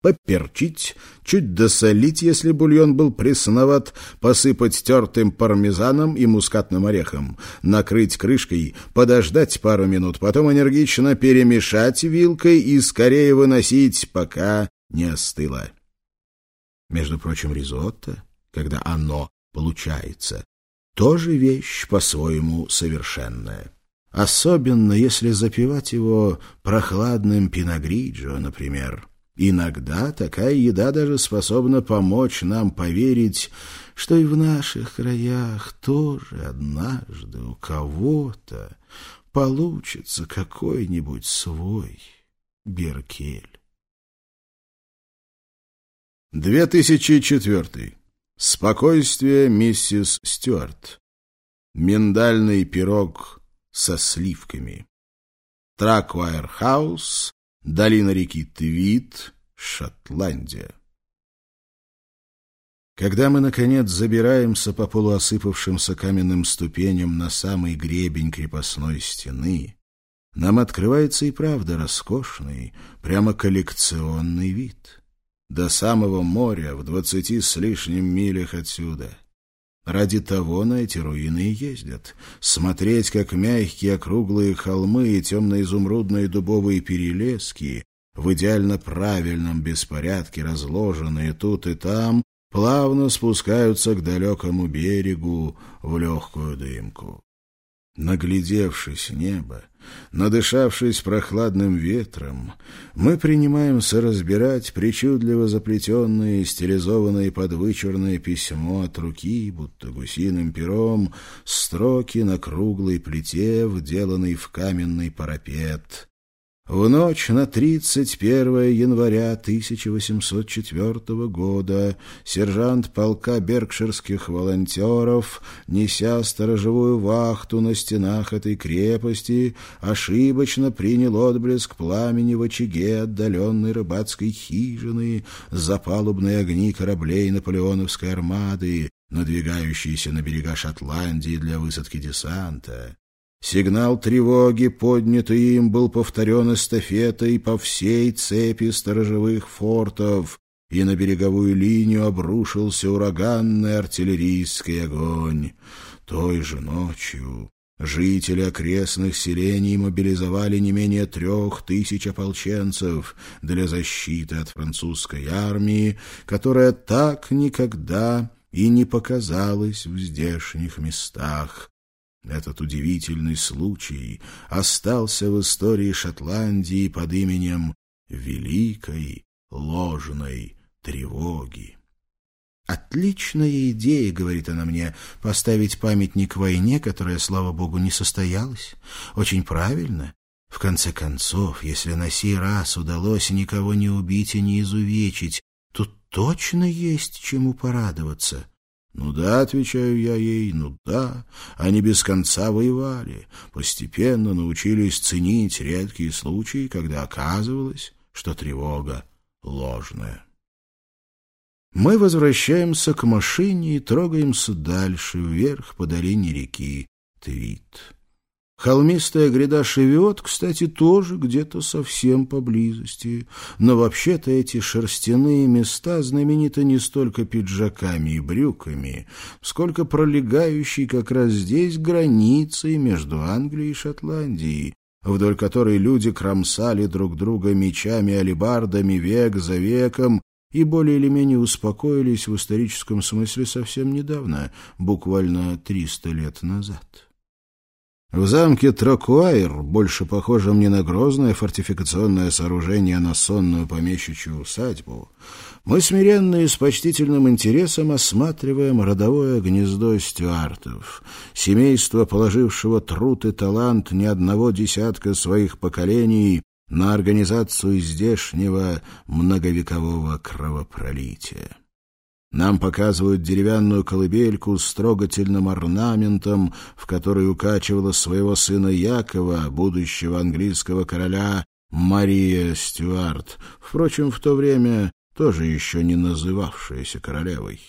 поперчить, чуть досолить, если бульон был пресноват, посыпать тертым пармезаном и мускатным орехом, накрыть крышкой, подождать пару минут, потом энергично перемешать вилкой и скорее выносить, пока не остыло. Между прочим, ризотто, когда оно получается, тоже вещь по-своему совершенная. Особенно, если запивать его прохладным пиногриджо, например. Иногда такая еда даже способна помочь нам поверить, что и в наших краях тоже однажды у кого-то получится какой-нибудь свой Беркель. 2004. Спокойствие миссис Стюарт. Миндальный пирог со сливками. Траквайр Хаус, Долина реки Твит, Шотландия. Когда мы, наконец, забираемся по полуосыпавшимся каменным ступеням на самый гребень крепостной стены, нам открывается и правда роскошный, прямо коллекционный вид. До самого моря, в двадцати с лишним милях отсюда — Ради того на эти руины и ездят. Смотреть, как мягкие округлые холмы и темно-изумрудные дубовые перелески в идеально правильном беспорядке, разложенные тут и там, плавно спускаются к далекому берегу в легкую дымку. Наглядевшись небо, надышавшись прохладным ветром, мы принимаемся разбирать причудливо заплетенное и стилизованное под вычурное письмо от руки, будто гусиным пером, строки на круглой плите, вделанной в каменный парапет, в ночь на 31 января 1804 года сержант полка беркширских волонтеров, неся сторожевую вахту на стенах этой крепости, ошибочно принял отблеск пламени в очаге отдаленной рыбацкой хижины, запалубные огни кораблей наполеоновской армады, надвигающиеся на берега Шотландии для высадки десанта. Сигнал тревоги, поднятый им, был повторен эстафетой по всей цепи сторожевых фортов, и на береговую линию обрушился ураганный артиллерийский огонь. Той же ночью Жители окрестных селений мобилизовали не менее трех тысяч ополченцев для защиты от французской армии, которая так никогда и не показалась в здешних местах. Этот удивительный случай остался в истории Шотландии под именем Великой ложной тревоги. «Отличная идея, — говорит она мне, — поставить памятник войне, которая, слава богу, не состоялась. Очень правильно. В конце концов, если на сей раз удалось никого не убить и не изувечить, тут точно есть чему порадоваться». «Ну да», — отвечаю я ей, — «ну да, они без конца воевали, постепенно научились ценить редкие случаи, когда оказывалось, что тревога ложная». Мы возвращаемся к машине и трогаемся дальше, вверх по долине реки Твит. Холмистая гряда Шевиот, кстати, тоже где-то совсем поблизости. Но вообще-то эти шерстяные места знамениты не столько пиджаками и брюками, сколько пролегающей как раз здесь границей между Англией и Шотландией, вдоль которой люди кромсали друг друга мечами, алебардами век за веком, и более или менее успокоились в историческом смысле совсем недавно, буквально 300 лет назад. В замке Трокуайр, больше похожем не на грозное фортификационное сооружение, а на сонную помещичью усадьбу, мы смиренно и с почтительным интересом осматриваем родовое гнездо стюартов, семейство, положившего труд и талант ни одного десятка своих поколений на организацию здешнего многовекового кровопролития. Нам показывают деревянную колыбельку с трогательным орнаментом, в которой укачивала своего сына Якова, будущего английского короля Мария Стюарт, впрочем, в то время тоже еще не называвшаяся королевой.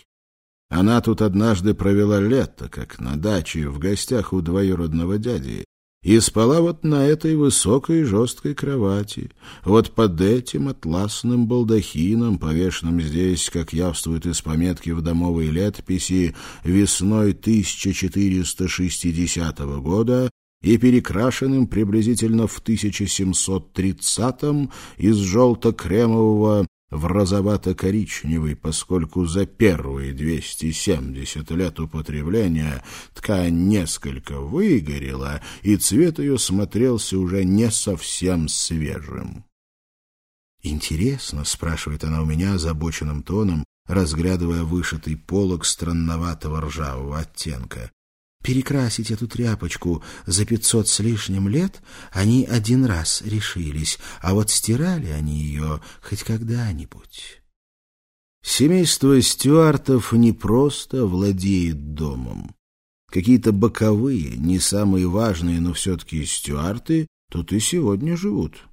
Она тут однажды провела лето, как на даче, в гостях у двоюродного дяди, и спала вот на этой высокой жесткой кровати, вот под этим атласным балдахином, повешенным здесь, как явствует из пометки в домовой летописи, весной 1460 года и перекрашенным приблизительно в 1730 из желто-кремового в розовато-коричневый, поскольку за первые 270 лет употребления ткань несколько выгорела, и цвет ее смотрелся уже не совсем свежим. «Интересно?» — спрашивает она у меня озабоченным тоном, разглядывая вышитый полог странноватого ржавого оттенка перекрасить эту тряпочку за пятьсот с лишним лет они один раз решились, а вот стирали они ее хоть когда-нибудь. Семейство стюартов не просто владеет домом. Какие-то боковые, не самые важные, но все-таки стюарты тут и сегодня живут.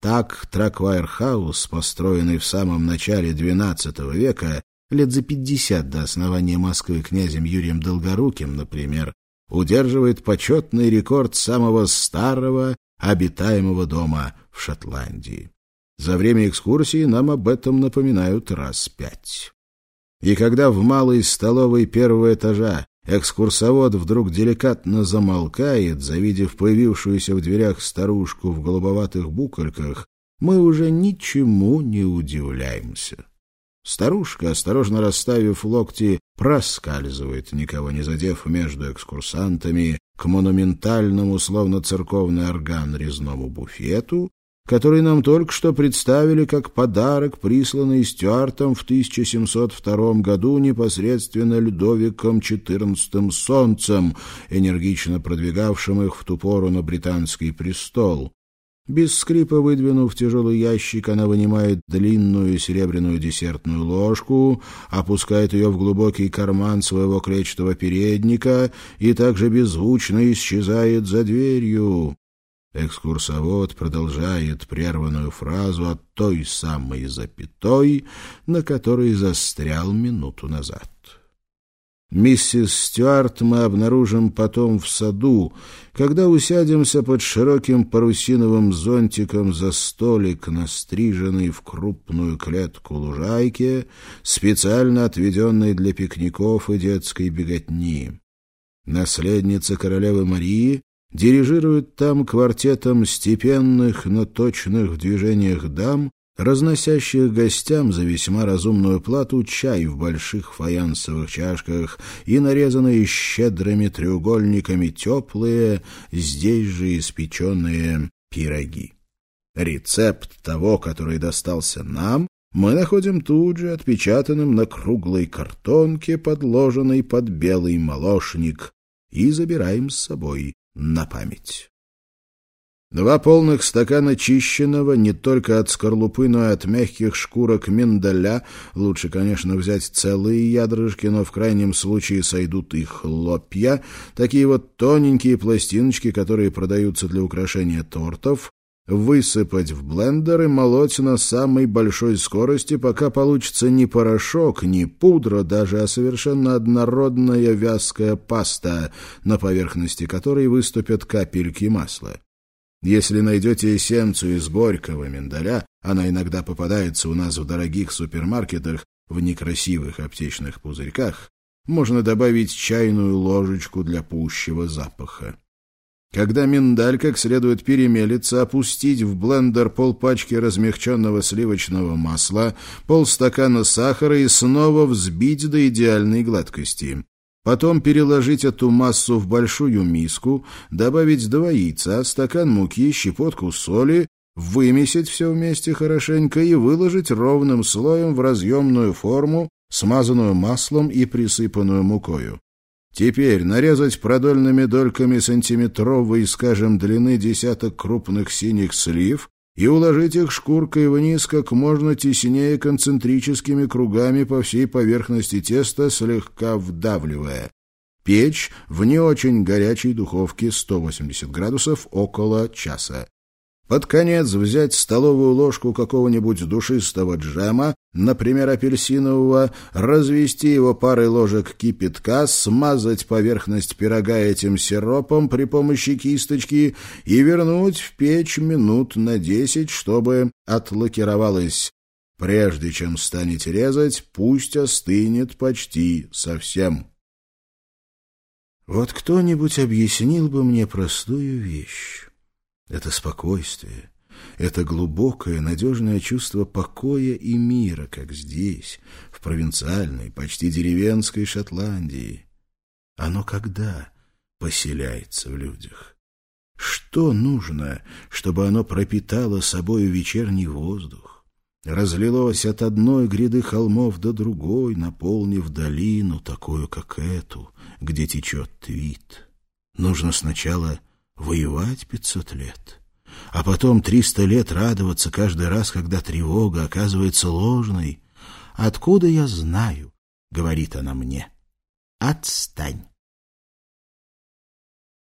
Так Траквайр-хаус, построенный в самом начале XII века, лет за пятьдесят до основания Москвы князем Юрием Долгоруким, например, удерживает почетный рекорд самого старого обитаемого дома в Шотландии. За время экскурсии нам об этом напоминают раз пять. И когда в малой столовой первого этажа экскурсовод вдруг деликатно замолкает, завидев появившуюся в дверях старушку в голубоватых букольках, мы уже ничему не удивляемся. Старушка, осторожно расставив локти, проскальзывает, никого не задев между экскурсантами, к монументальному, словно церковный орган, резному буфету, который нам только что представили как подарок, присланный Стюартом в 1702 году непосредственно Людовиком XIV Солнцем, энергично продвигавшим их в ту пору на британский престол. Без скрипа выдвинув тяжелый ящик, она вынимает длинную серебряную десертную ложку, опускает ее в глубокий карман своего клетчатого передника и также беззвучно исчезает за дверью. Экскурсовод продолжает прерванную фразу от той самой запятой, на которой застрял минуту назад. Миссис Стюарт мы обнаружим потом в саду, когда усядемся под широким парусиновым зонтиком за столик, настриженный в крупную клетку лужайки, специально отведенной для пикников и детской беготни. Наследница королевы Марии дирижирует там квартетом степенных, но точных в движениях дам, разносящих гостям за весьма разумную плату чай в больших фаянсовых чашках и нарезанные щедрыми треугольниками теплые, здесь же испеченные пироги. Рецепт того, который достался нам, мы находим тут же отпечатанным на круглой картонке, подложенной под белый молочник, и забираем с собой на память. Два полных стакана чищенного не только от скорлупы, но и от мягких шкурок миндаля. Лучше, конечно, взять целые ядрышки, но в крайнем случае сойдут и хлопья. Такие вот тоненькие пластиночки, которые продаются для украшения тортов. Высыпать в блендер и молоть на самой большой скорости, пока получится не порошок, не пудра даже, а совершенно однородная вязкая паста, на поверхности которой выступят капельки масла. Если найдете эссенцию из горького миндаля, она иногда попадается у нас в дорогих супермаркетах в некрасивых аптечных пузырьках, можно добавить чайную ложечку для пущего запаха. Когда миндаль как следует перемелится, опустить в блендер полпачки размягченного сливочного масла, полстакана сахара и снова взбить до идеальной гладкости. Потом переложить эту массу в большую миску, добавить два яйца, стакан муки, щепотку соли, вымесить все вместе хорошенько и выложить ровным слоем в разъемную форму, смазанную маслом и присыпанную мукою. Теперь нарезать продольными дольками сантиметровой, скажем, длины десяток крупных синих слив и уложить их шкуркой вниз как можно теснее концентрическими кругами по всей поверхности теста, слегка вдавливая. Печь в не очень горячей духовке 180 градусов около часа. Под конец взять столовую ложку какого-нибудь душистого джема, например, апельсинового, развести его парой ложек кипятка, смазать поверхность пирога этим сиропом при помощи кисточки и вернуть в печь минут на десять, чтобы отлакировалось. Прежде чем станете резать, пусть остынет почти совсем. Вот кто-нибудь объяснил бы мне простую вещь. Это спокойствие, это глубокое, надежное чувство покоя и мира, как здесь, в провинциальной, почти деревенской Шотландии. Оно когда поселяется в людях? Что нужно, чтобы оно пропитало собою вечерний воздух, разлилось от одной гряды холмов до другой, наполнив долину, такую, как эту, где течет Твит? Нужно сначала воевать пятьсот лет, а потом триста лет радоваться каждый раз, когда тревога оказывается ложной. «Откуда я знаю?» — говорит она мне. «Отстань».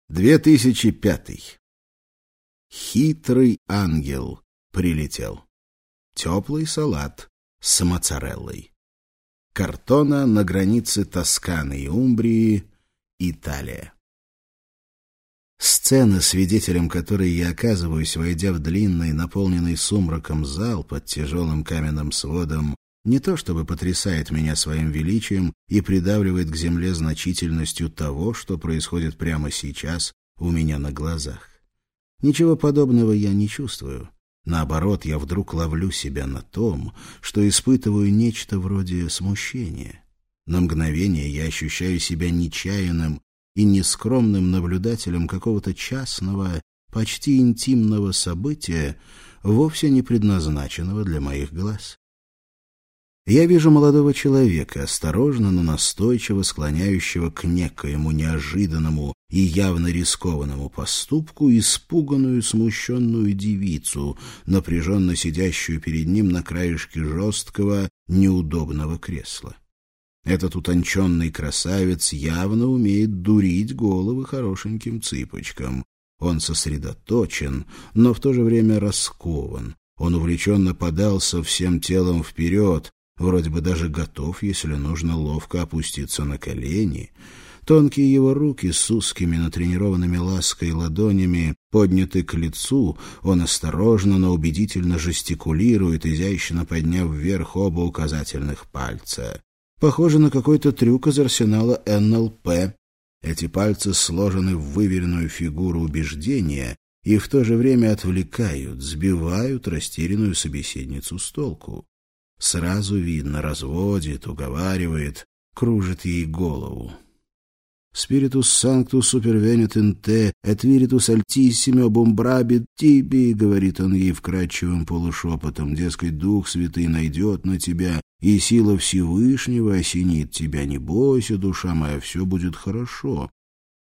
2005. Хитрый ангел прилетел. Теплый салат с моцареллой. Картона на границе Тосканы и Умбрии, Италия. Сцена, свидетелем которой я оказываюсь, войдя в длинный, наполненный сумраком зал под тяжелым каменным сводом, не то чтобы потрясает меня своим величием и придавливает к земле значительностью того, что происходит прямо сейчас у меня на глазах. Ничего подобного я не чувствую. Наоборот, я вдруг ловлю себя на том, что испытываю нечто вроде смущения. На мгновение я ощущаю себя нечаянным и нескромным наблюдателем какого-то частного, почти интимного события, вовсе не предназначенного для моих глаз. Я вижу молодого человека, осторожно, но настойчиво склоняющего к некоему неожиданному и явно рискованному поступку испуганную, смущенную девицу, напряженно сидящую перед ним на краешке жесткого, неудобного кресла. Этот утонченный красавец явно умеет дурить головы хорошеньким цыпочкам. Он сосредоточен, но в то же время раскован. Он увлеченно подался всем телом вперед, вроде бы даже готов, если нужно, ловко опуститься на колени. Тонкие его руки с узкими натренированными лаской ладонями подняты к лицу, он осторожно, но убедительно жестикулирует, изящно подняв вверх оба указательных пальца. Похоже на какой-то трюк из арсенала НЛП. Эти пальцы сложены в выверенную фигуру убеждения и в то же время отвлекают, сбивают растерянную собеседницу с толку. Сразу видно, разводит, уговаривает, кружит ей голову. «Спиритус санктус супервенет ин те, et viritus altissime obumbrabit tibi», — говорит он ей вкрадчивым полушепотом, дескать, Дух Святый найдет на тебя, и сила Всевышнего осенит тебя. Не бойся, душа моя, все будет хорошо.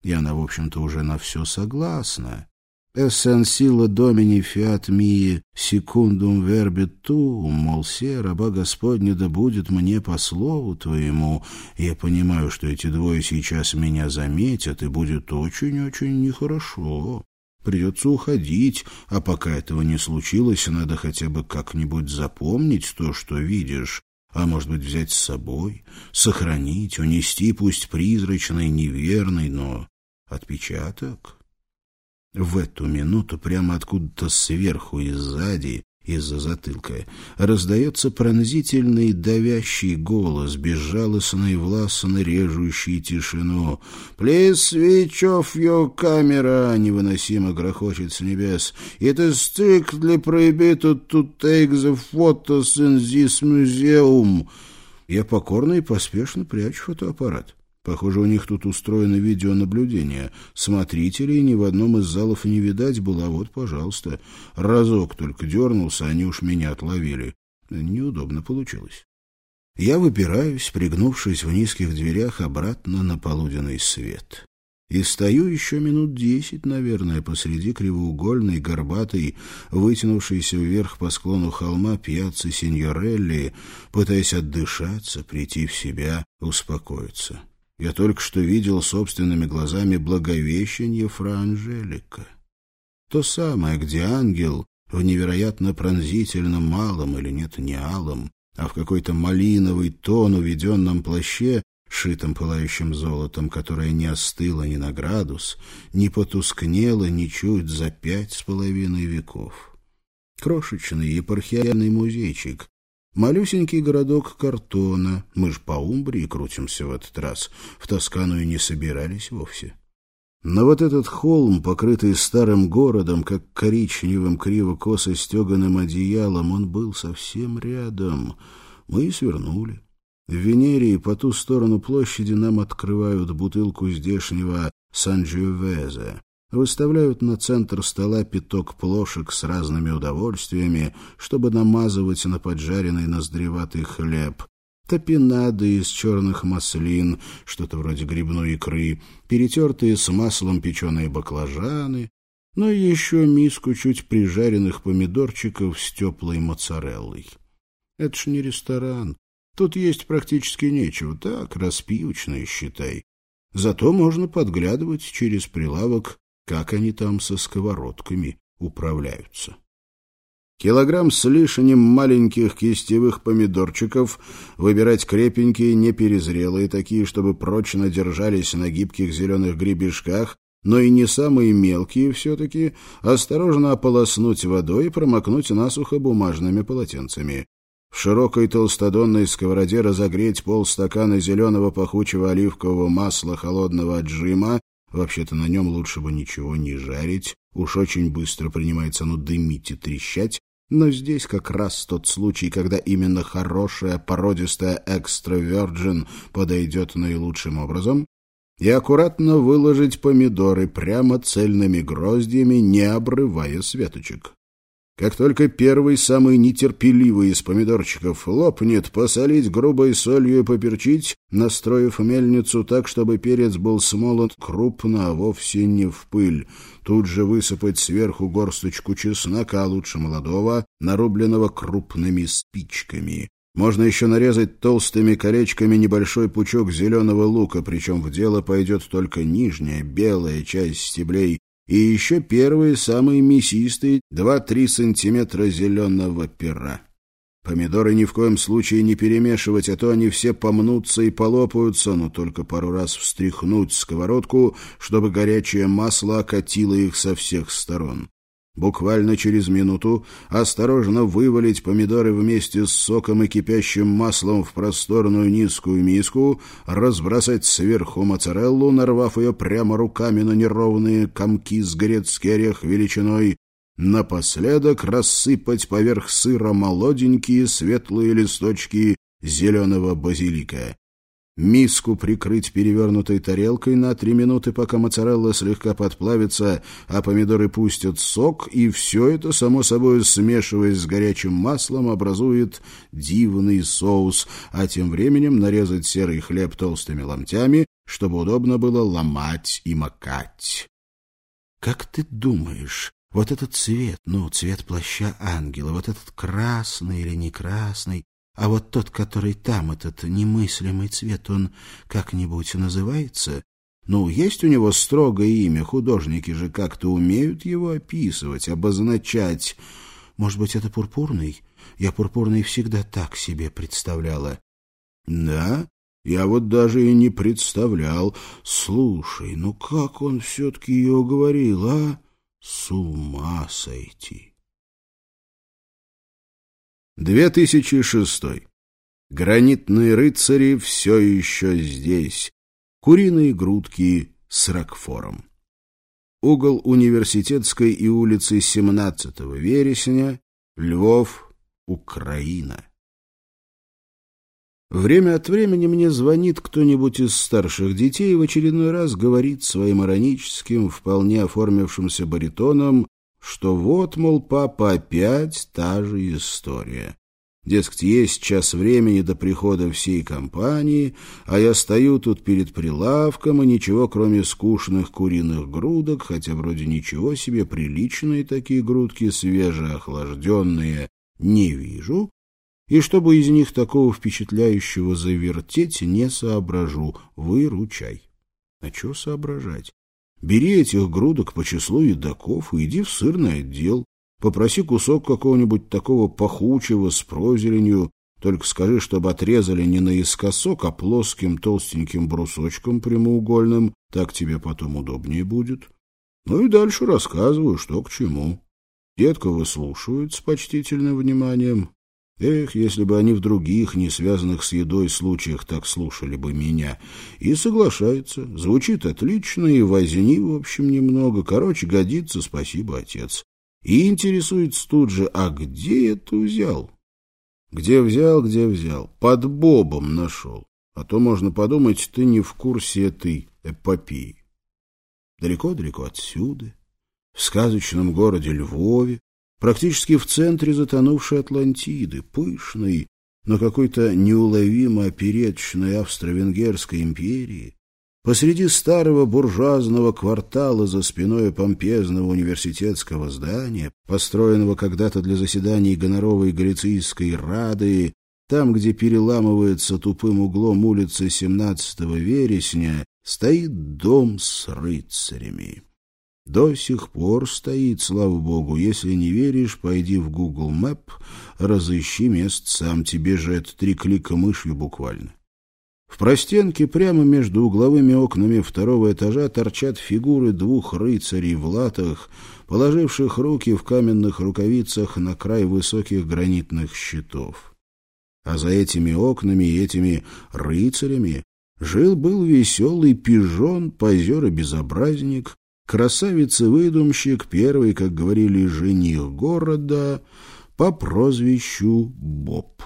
И она, в общем-то, уже на все согласна. «Эссен сила домини фиат мии секундум вербит ту», мол, се, раба Господня, да будет мне по слову твоему. Я понимаю, что эти двое сейчас меня заметят, и будет очень-очень нехорошо. Придется уходить, а пока этого не случилось, надо хотя бы как-нибудь запомнить то, что видишь, а может быть взять с собой, сохранить, унести, пусть призрачный, неверный, но отпечаток. В эту минуту прямо откуда-то сверху и сзади, из-за затылка, раздается пронзительный давящий голос, безжалостный и властно режущий тишину. «Please switch off your camera!» — невыносимо грохочет с небес. «It is strictly prohibited to take the photos in this museum!» Я покорно и поспешно прячу фотоаппарат. Похоже, у них тут устроено видеонаблюдение. Смотрителей ни в одном из залов не видать было, а вот, пожалуйста. Разок только дернулся, они уж меня отловили. Неудобно получилось. Я выпираюсь, пригнувшись в низких дверях обратно на полуденный свет. И стою еще минут десять, наверное, посреди кривоугольной, горбатой, вытянувшейся вверх по склону холма пьяцы Синьорелли, пытаясь отдышаться, прийти в себя, успокоиться. Я только что видел собственными глазами благовещение Фра Анжелика. То самое, где ангел в невероятно пронзительном малом, или нет, не алом, а в какой-то малиновый тон уведенном плаще, шитом пылающим золотом, которое не остыло ни на градус, не потускнело ничуть за пять с половиной веков. Крошечный епархиальный музейчик, Малюсенький городок картона. Мы ж по Умбрии крутимся в этот раз. В Тоскану и не собирались вовсе. Но вот этот холм, покрытый старым городом, как коричневым криво-косо стеганым одеялом, он был совсем рядом. Мы и свернули. В Венерии по ту сторону площади нам открывают бутылку здешнего Сан-Джиовезе выставляют на центр стола пяток плошек с разными удовольствиями, чтобы намазывать на поджаренный ноздреватый хлеб, топинады из черных маслин, что-то вроде грибной икры, перетертые с маслом печеные баклажаны, ну и еще миску чуть прижаренных помидорчиков с теплой моцареллой. Это ж не ресторан. Тут есть практически нечего, так, распивочное, считай. Зато можно подглядывать через прилавок как они там со сковородками управляются. Килограмм с лишним маленьких кистевых помидорчиков, выбирать крепенькие, неперезрелые, такие, чтобы прочно держались на гибких зеленых гребешках, но и не самые мелкие все-таки, осторожно ополоснуть водой и промокнуть насухо бумажными полотенцами. В широкой толстодонной сковороде разогреть полстакана зеленого пахучего оливкового масла холодного отжима Вообще-то на нем лучше бы ничего не жарить, уж очень быстро принимается оно дымить и трещать, но здесь как раз тот случай, когда именно хорошая породистая экстра-верджин подойдет наилучшим образом, и аккуратно выложить помидоры прямо цельными гроздьями, не обрывая светочек. Как только первый, самый нетерпеливый из помидорчиков лопнет, посолить грубой солью и поперчить, настроив мельницу так, чтобы перец был смолот крупно, а вовсе не в пыль. Тут же высыпать сверху горсточку чеснока, лучше молодого, нарубленного крупными спичками. Можно еще нарезать толстыми колечками небольшой пучок зеленого лука, причем в дело пойдет только нижняя, белая часть стеблей, и еще первые, самые мясистые, 2-3 сантиметра зеленого пера. Помидоры ни в коем случае не перемешивать, а то они все помнутся и полопаются, но только пару раз встряхнуть сковородку, чтобы горячее масло окатило их со всех сторон. Буквально через минуту осторожно вывалить помидоры вместе с соком и кипящим маслом в просторную низкую миску, разбросать сверху моцареллу, нарвав ее прямо руками на неровные комки с грецкий орех величиной, напоследок рассыпать поверх сыра молоденькие светлые листочки зеленого базилика. Миску прикрыть перевернутой тарелкой на три минуты, пока моцарелла слегка подплавится, а помидоры пустят сок, и все это, само собой, смешиваясь с горячим маслом, образует дивный соус, а тем временем нарезать серый хлеб толстыми ломтями, чтобы удобно было ломать и макать. «Как ты думаешь, вот этот цвет, ну, цвет плаща ангела, вот этот красный или не красный, а вот тот, который там, этот немыслимый цвет, он как-нибудь называется? Ну, есть у него строгое имя, художники же как-то умеют его описывать, обозначать. Может быть, это пурпурный? Я пурпурный всегда так себе представляла. Да, я вот даже и не представлял. Слушай, ну как он все-таки ее говорил, а? С ума сойти. 2006. Гранитные рыцари все еще здесь. Куриные грудки с ракфором. Угол университетской и улицы 17 вересня, Львов, Украина. Время от времени мне звонит кто-нибудь из старших детей и в очередной раз говорит своим ироническим, вполне оформившимся баритоном что вот, мол, папа, опять та же история. Дескать, есть час времени до прихода всей компании, а я стою тут перед прилавком, и ничего, кроме скучных куриных грудок, хотя вроде ничего себе, приличные такие грудки, свежеохлажденные, не вижу, и чтобы из них такого впечатляющего завертеть, не соображу, выручай. А что соображать? Бери этих грудок по числу едоков и иди в сырный отдел. Попроси кусок какого-нибудь такого пахучего с прозеленью, только скажи, чтобы отрезали не наискосок, а плоским толстеньким брусочком прямоугольным, так тебе потом удобнее будет. Ну и дальше рассказываю, что к чему. Детка выслушивает с почтительным вниманием, Эх, если бы они в других, не связанных с едой случаях, так слушали бы меня. И соглашается. Звучит отлично, и возни, в общем, немного. Короче, годится, спасибо, отец. И интересуется тут же, а где это взял? Где взял, где взял? Под бобом нашел. А то можно подумать, ты не в курсе этой эпопеи. Далеко-далеко отсюда, в сказочном городе Львове, практически в центре затонувшей Атлантиды, пышной, но какой-то неуловимо оперечной Австро-Венгерской империи, посреди старого буржуазного квартала за спиной помпезного университетского здания, построенного когда-то для заседаний гоноровой Галицийской Рады, там, где переламывается тупым углом улицы 17 вересня, стоит дом с рыцарями. До сих пор стоит, слава богу. Если не веришь, пойди в Google Map, разыщи место сам. Тебе же это три клика мышью буквально. В простенке прямо между угловыми окнами второго этажа торчат фигуры двух рыцарей в латах, положивших руки в каменных рукавицах на край высоких гранитных щитов. А за этими окнами и этими рыцарями жил-был веселый пижон, позер и безобразник, красавица-выдумщик, первый, как говорили, жених города, по прозвищу Боб.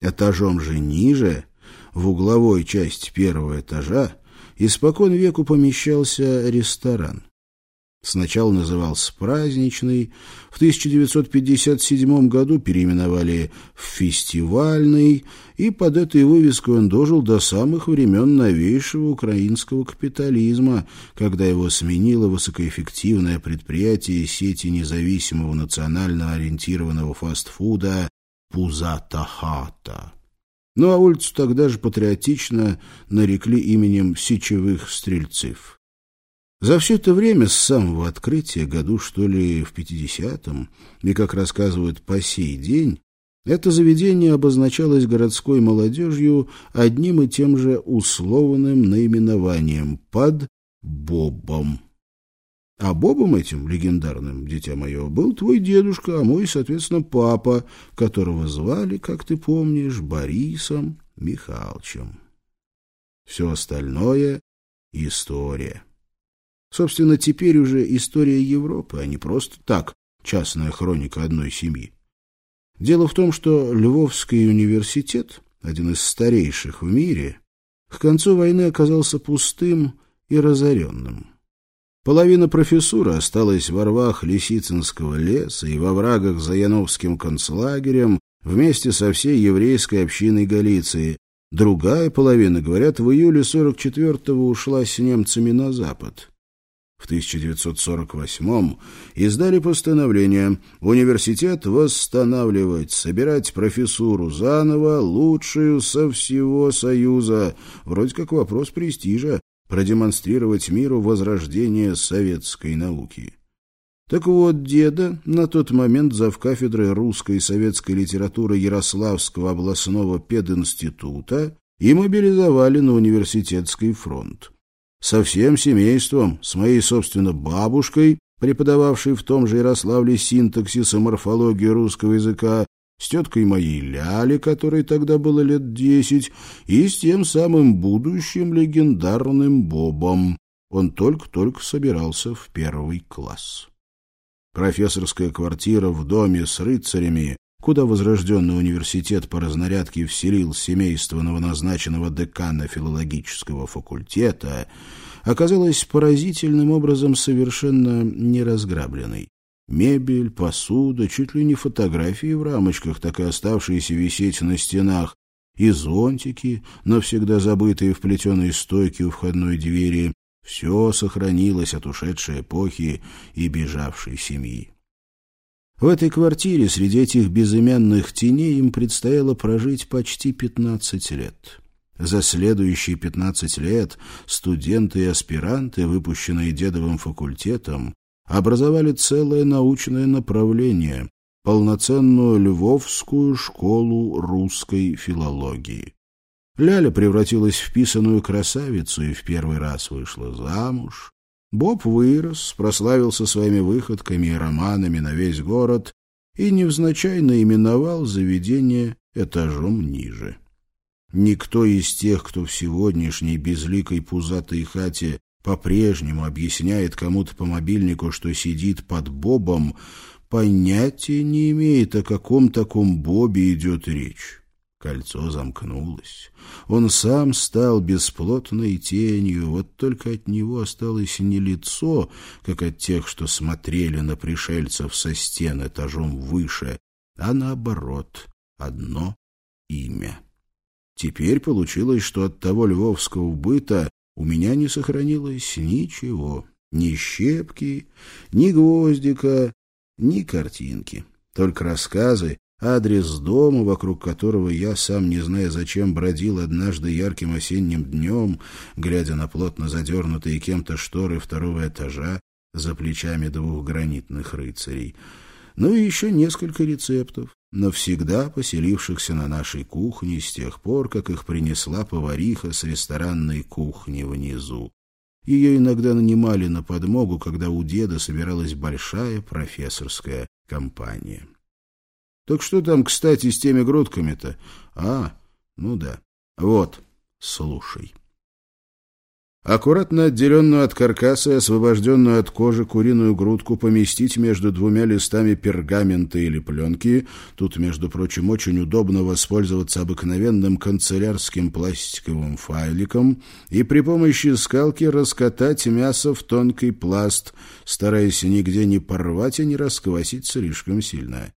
Этажом же ниже, в угловой части первого этажа, испокон веку помещался ресторан. Сначала назывался «Праздничный», в 1957 году переименовали в «Фестивальный», и под этой вывеской он дожил до самых времен новейшего украинского капитализма, когда его сменило высокоэффективное предприятие сети независимого национально ориентированного фастфуда «Пузата хата». Ну а улицу тогда же патриотично нарекли именем Сечевых Стрельцев. За все это время, с самого открытия, году, что ли, в 50-м, и, как рассказывают, по сей день, это заведение обозначалось городской молодежью одним и тем же условным наименованием «под Бобом». А Бобом этим, легендарным, дитя мое, был твой дедушка, а мой, соответственно, папа, которого звали, как ты помнишь, Борисом Михайловичем. Все остальное — история. Собственно, теперь уже история Европы, а не просто так, частная хроника одной семьи. Дело в том, что Львовский университет, один из старейших в мире, к концу войны оказался пустым и разоренным. Половина профессуры осталась во рвах Лисицинского леса и во врагах за Яновским концлагерем вместе со всей еврейской общиной Галиции. Другая половина, говорят, в июле 44-го ушла с немцами на запад. В 1948-м издали постановление университет восстанавливать, собирать профессуру заново, лучшую со всего Союза. Вроде как вопрос престижа, продемонстрировать миру возрождение советской науки. Так вот, деда, на тот момент завкафедрой русской и советской литературы Ярославского областного пединститута, и мобилизовали на университетский фронт. Со всем семейством, с моей, собственно, бабушкой, преподававшей в том же Ярославле синтаксис и морфологию русского языка, с теткой моей Ляли, которой тогда было лет десять, и с тем самым будущим легендарным Бобом. Он только-только собирался в первый класс. Профессорская квартира в доме с рыцарями, куда возрожденный университет по разнарядке вселил семейство новоназначенного декана филологического факультета, оказалась поразительным образом совершенно неразграбленной. Мебель, посуда, чуть ли не фотографии в рамочках, так и оставшиеся висеть на стенах, и зонтики, навсегда забытые в плетеной стойке у входной двери, все сохранилось от ушедшей эпохи и бежавшей семьи. В этой квартире среди этих безымянных теней им предстояло прожить почти пятнадцать лет. За следующие пятнадцать лет студенты и аспиранты, выпущенные дедовым факультетом, образовали целое научное направление — полноценную Львовскую школу русской филологии. Ляля превратилась в писаную красавицу и в первый раз вышла замуж. Боб вырос, прославился своими выходками и романами на весь город и невзначай наименовал заведение этажом ниже. Никто из тех, кто в сегодняшней безликой пузатой хате по-прежнему объясняет кому-то по мобильнику, что сидит под Бобом, понятия не имеет, о каком таком Бобе идет речь. Кольцо замкнулось. Он сам стал бесплотной тенью, вот только от него осталось не лицо, как от тех, что смотрели на пришельцев со стен этажом выше, а наоборот, одно имя. Теперь получилось, что от того львовского быта у меня не сохранилось ничего. Ни щепки, ни гвоздика, ни картинки. Только рассказы, адрес дома, вокруг которого я, сам не зная зачем, бродил однажды ярким осенним днем, глядя на плотно задернутые кем-то шторы второго этажа за плечами двух гранитных рыцарей. Ну и еще несколько рецептов, навсегда поселившихся на нашей кухне с тех пор, как их принесла повариха с ресторанной кухни внизу. Ее иногда нанимали на подмогу, когда у деда собиралась большая профессорская компания. Так что там, кстати, с теми грудками-то? А, ну да. Вот, слушай. Аккуратно отделенную от каркаса и освобожденную от кожи куриную грудку поместить между двумя листами пергамента или пленки. Тут, между прочим, очень удобно воспользоваться обыкновенным канцелярским пластиковым файликом и при помощи скалки раскатать мясо в тонкий пласт, стараясь нигде не порвать и не расквасить слишком сильно.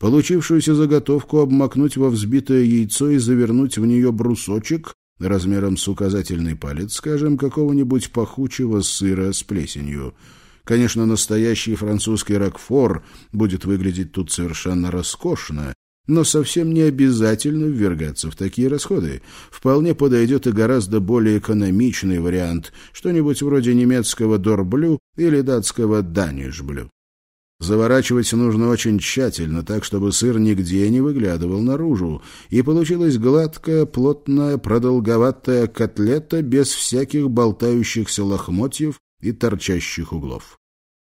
Получившуюся заготовку обмакнуть во взбитое яйцо и завернуть в нее брусочек размером с указательный палец, скажем, какого-нибудь пахучего сыра с плесенью. Конечно, настоящий французский ракфор будет выглядеть тут совершенно роскошно, но совсем не обязательно ввергаться в такие расходы. Вполне подойдет и гораздо более экономичный вариант, что-нибудь вроде немецкого «дорблю» или датского «данишблю». Заворачивать нужно очень тщательно, так, чтобы сыр нигде не выглядывал наружу, и получилась гладкая, плотная, продолговатая котлета без всяких болтающихся лохмотьев и торчащих углов.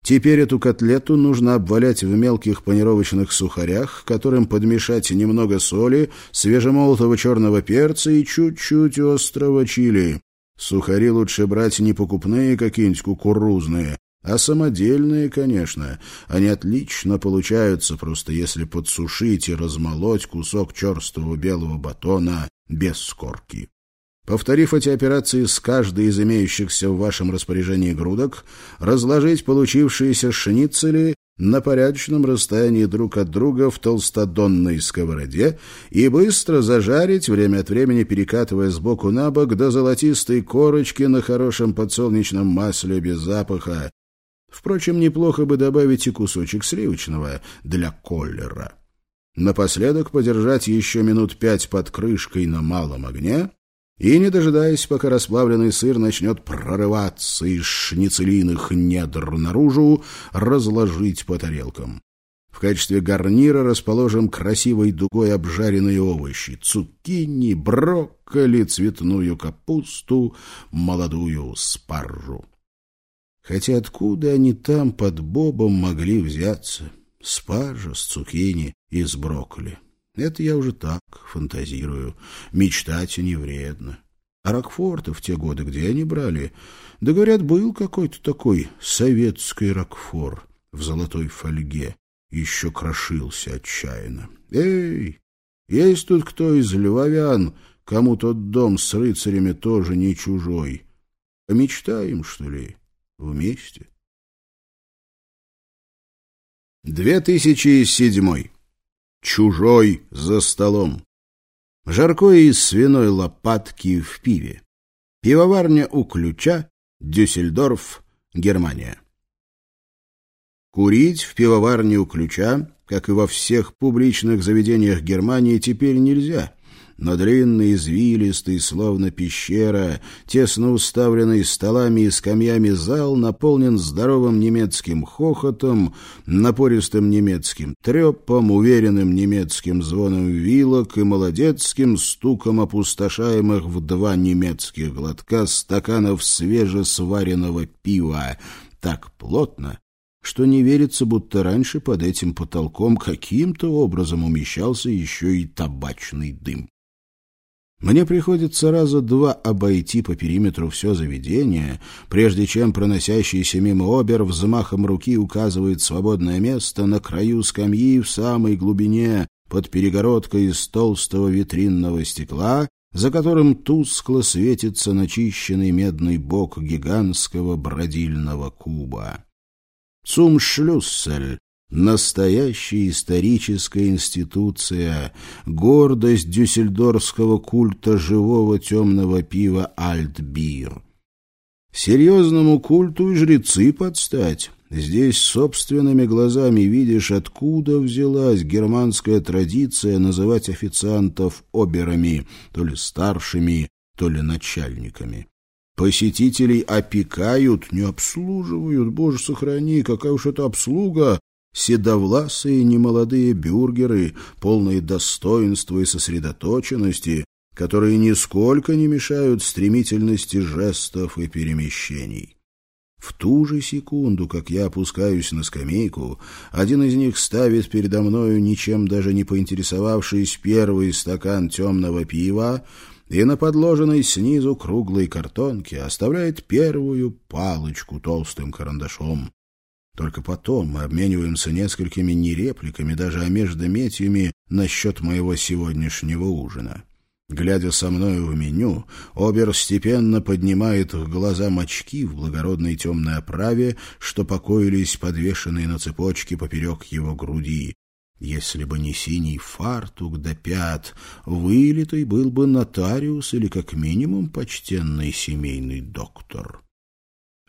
Теперь эту котлету нужно обвалять в мелких панировочных сухарях, которым подмешать немного соли, свежемолотого черного перца и чуть-чуть острого чили. Сухари лучше брать не покупные какие-нибудь кукурузные, а самодельные, конечно. Они отлично получаются, просто если подсушить и размолоть кусок черствого белого батона без скорки. Повторив эти операции с каждой из имеющихся в вашем распоряжении грудок, разложить получившиеся шницели на порядочном расстоянии друг от друга в толстодонной сковороде и быстро зажарить, время от времени перекатывая сбоку на бок до золотистой корочки на хорошем подсолнечном масле без запаха. Впрочем, неплохо бы добавить и кусочек сливочного для коллера. Напоследок подержать еще минут пять под крышкой на малом огне и, не дожидаясь, пока расплавленный сыр начнет прорываться из шницелиных недр наружу, разложить по тарелкам. В качестве гарнира расположим красивой дугой обжаренные овощи — цукини, брокколи, цветную капусту, молодую спаржу. Хотя откуда они там под бобом могли взяться? Спаржа с цукини и с брокколи. Это я уже так фантазирую. Мечтать не вредно. А Рокфорта в те годы где они брали? Да, говорят, был какой-то такой советский Рокфор в золотой фольге. Еще крошился отчаянно. Эй, есть тут кто из львовян, кому тот дом с рыцарями тоже не чужой? Мечтаем, что ли, вместе? 2007 Чужой за столом. Жаркое из свиной лопатки в пиве. Пивоварня у ключа, Дюссельдорф, Германия. Курить в пивоварне у ключа, как и во всех публичных заведениях Германии, теперь нельзя но длинный, извилистый, словно пещера, тесно уставленный столами и скамьями зал наполнен здоровым немецким хохотом, напористым немецким трепом, уверенным немецким звоном вилок и молодецким стуком опустошаемых в два немецких глотка стаканов свежесваренного пива так плотно, что не верится, будто раньше под этим потолком каким-то образом умещался еще и табачный дым. Мне приходится раза два обойти по периметру все заведение, прежде чем проносящийся мимо обер взмахом руки указывает свободное место на краю скамьи в самой глубине под перегородкой из толстого витринного стекла, за которым тускло светится начищенный медный бок гигантского бродильного куба. Цумшлюссель Настоящая историческая институция, гордость дюссельдорфского культа живого темного пива «Альтбир». Серьезному культу и жрецы подстать. Здесь собственными глазами видишь, откуда взялась германская традиция называть официантов оберами, то ли старшими, то ли начальниками. Посетителей опекают, не обслуживают, боже сохрани, какая уж это обслуга, седовласые немолодые бюргеры, полные достоинства и сосредоточенности, которые нисколько не мешают стремительности жестов и перемещений. В ту же секунду, как я опускаюсь на скамейку, один из них ставит передо мною, ничем даже не поинтересовавшись, первый стакан темного пива и на подложенной снизу круглой картонке оставляет первую палочку толстым карандашом. Только потом мы обмениваемся несколькими не репликами, даже а междометиями насчет моего сегодняшнего ужина. Глядя со мною в меню, Обер степенно поднимает к глазам очки в благородной темной оправе, что покоились подвешенные на цепочке поперек его груди. Если бы не синий фартук до пят, вылитый был бы нотариус или как минимум почтенный семейный доктор.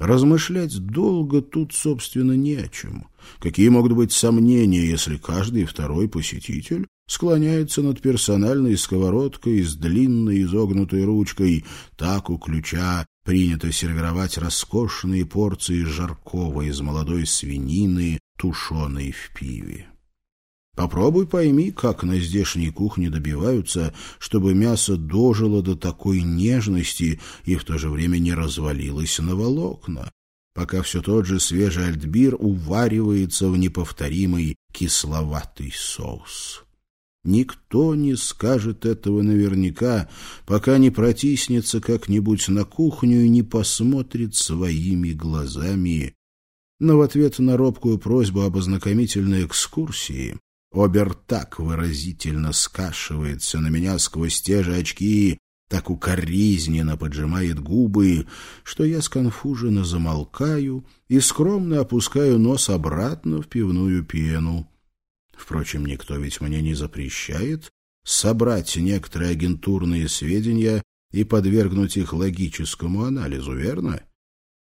Размышлять долго тут, собственно, не о чем. Какие могут быть сомнения, если каждый второй посетитель склоняется над персональной сковородкой с длинной изогнутой ручкой. Так у ключа принято сервировать роскошные порции жаркого из молодой свинины, тушеной в пиве. Попробуй пойми, как на здешней кухне добиваются, чтобы мясо дожило до такой нежности и в то же время не развалилось на волокна. пока все тот же свежий альтбир уваривается в неповторимый кисловатый соус. Никто не скажет этого наверняка, пока не протиснется как-нибудь на кухню и не посмотрит своими глазами. Но в ответ на робкую просьбу об ознакомительной экскурсии Обер так выразительно скашивается на меня сквозь те же очки, так укоризненно поджимает губы, что я сконфуженно замолкаю и скромно опускаю нос обратно в пивную пену. Впрочем, никто ведь мне не запрещает собрать некоторые агентурные сведения и подвергнуть их логическому анализу, верно?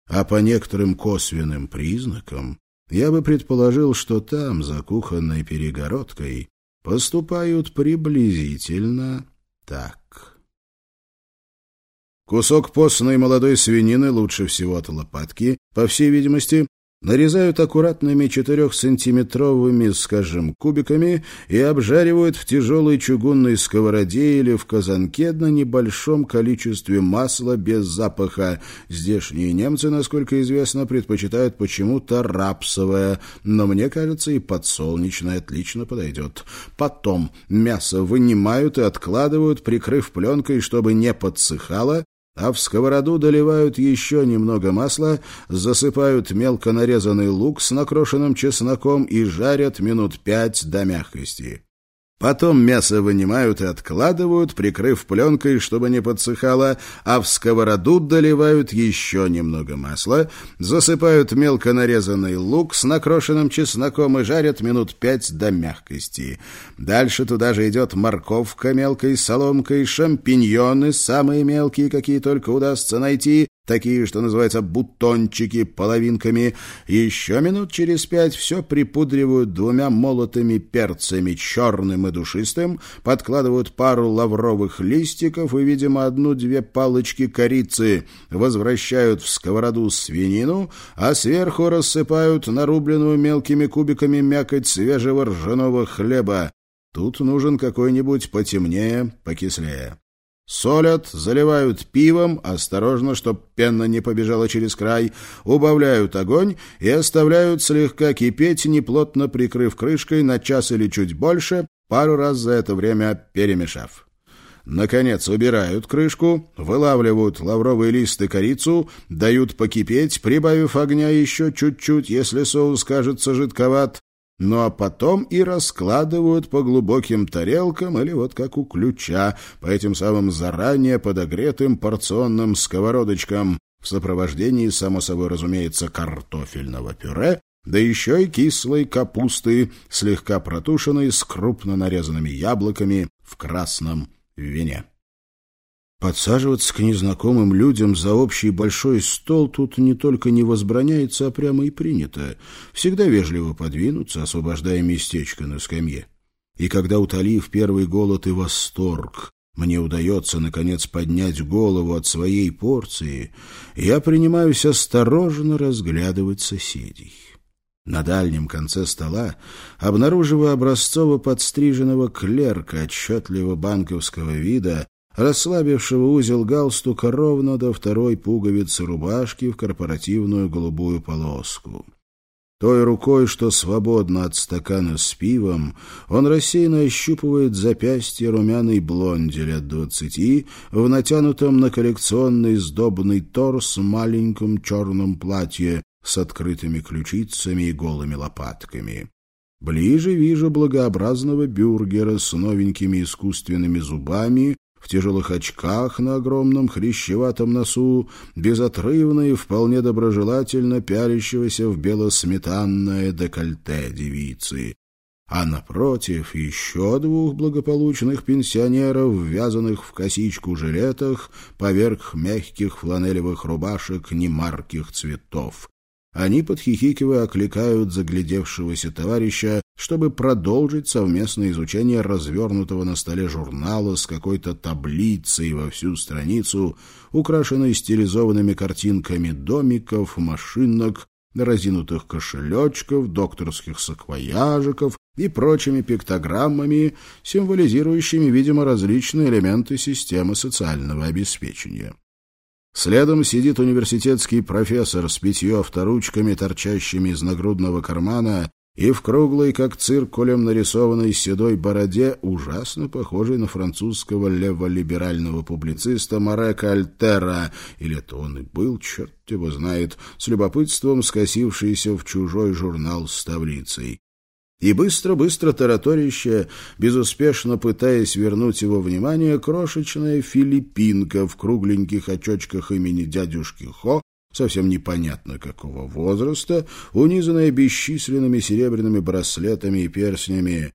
А по некоторым косвенным признакам я бы предположил, что там, за кухонной перегородкой, поступают приблизительно так. Кусок постной молодой свинины лучше всего от лопатки, по всей видимости, нарезают аккуратными четырехсантиметровыми, скажем, кубиками и обжаривают в тяжелой чугунной сковороде или в казанке на небольшом количестве масла без запаха. Здешние немцы, насколько известно, предпочитают почему-то рапсовое, но мне кажется, и подсолнечное отлично подойдет. Потом мясо вынимают и откладывают, прикрыв пленкой, чтобы не подсыхало, а в сковороду доливают еще немного масла, засыпают мелко нарезанный лук с накрошенным чесноком и жарят минут пять до мягкости. Потом мясо вынимают и откладывают, прикрыв пленкой, чтобы не подсыхало, а в сковороду доливают еще немного масла, засыпают мелко нарезанный лук с накрошенным чесноком и жарят минут пять до мягкости. Дальше туда же идет морковка мелкой соломкой, шампиньоны, самые мелкие, какие только удастся найти, такие, что называются бутончики, половинками. Еще минут через пять все припудривают двумя молотыми перцами, черным и душистым, подкладывают пару лавровых листиков и, видимо, одну-две палочки корицы, возвращают в сковороду свинину, а сверху рассыпают нарубленную мелкими кубиками мякоть свежего ржаного хлеба. Тут нужен какой-нибудь потемнее, покислее. Солят, заливают пивом, осторожно, чтоб пена не побежала через край, убавляют огонь и оставляют слегка кипеть, неплотно прикрыв крышкой на час или чуть больше, пару раз за это время перемешав. Наконец убирают крышку, вылавливают лавровые листы корицу, дают покипеть, прибавив огня еще чуть-чуть, если соус кажется жидковат, ну а потом и раскладывают по глубоким тарелкам или вот как у ключа, по этим самым заранее подогретым порционным сковородочкам, в сопровождении, само собой разумеется, картофельного пюре, да еще и кислой капусты, слегка протушенной с крупно нарезанными яблоками в красном вине. Подсаживаться к незнакомым людям за общий большой стол тут не только не возбраняется, а прямо и принято. Всегда вежливо подвинуться, освобождая местечко на скамье. И когда, утолив первый голод и восторг, мне удается, наконец, поднять голову от своей порции, я принимаюсь осторожно разглядывать соседей. На дальнем конце стола обнаруживаю образцово подстриженного клерка отчетливо банковского вида, расслабившего узел галстука ровно до второй пуговицы рубашки в корпоративную голубую полоску. Той рукой, что свободно от стакана с пивом, он рассеянно ощупывает запястье румяной блонди лет двадцати в натянутом на коллекционный сдобный торс маленьком черном платье с открытыми ключицами и голыми лопатками. Ближе вижу благообразного бюргера с новенькими искусственными зубами в тяжелых очках на огромном хрящеватом носу, безотрывно и вполне доброжелательно пялящегося в белосметанное декольте девицы. А напротив еще двух благополучных пенсионеров, ввязанных в косичку жилетах, поверх мягких фланелевых рубашек немарких цветов. Они, подхихикивая, окликают заглядевшегося товарища, чтобы продолжить совместное изучение развернутого на столе журнала с какой-то таблицей во всю страницу, украшенной стилизованными картинками домиков, машинок, разинутых кошелечков, докторских саквояжиков и прочими пиктограммами, символизирующими, видимо, различные элементы системы социального обеспечения. Следом сидит университетский профессор с пятью авторучками, торчащими из нагрудного кармана, и в круглой, как циркулем нарисованной седой бороде, ужасно похожей на французского леволиберального публициста Марека Альтера, или это он и был, черт его знает, с любопытством скосившийся в чужой журнал с таблицей. И быстро-быстро тараторище, безуспешно пытаясь вернуть его внимание, крошечная филиппинка в кругленьких очочках имени дядюшки Хо, совсем непонятно какого возраста, унизанная бесчисленными серебряными браслетами и перстнями.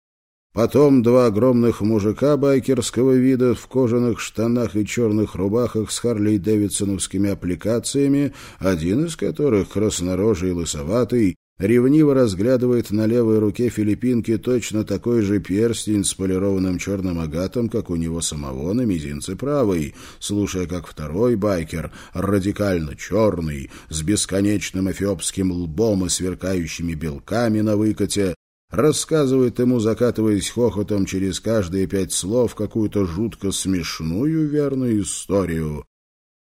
Потом два огромных мужика байкерского вида в кожаных штанах и черных рубахах с Харлей-Дэвидсоновскими аппликациями, один из которых, краснорожий и лысоватый, ревниво разглядывает на левой руке филиппинки точно такой же перстень с полированным черным агатом, как у него самого на мизинце правой, слушая, как второй байкер, радикально черный, с бесконечным эфиопским лбом и сверкающими белками на выкате, рассказывает ему, закатываясь хохотом через каждые пять слов, какую-то жутко смешную верную историю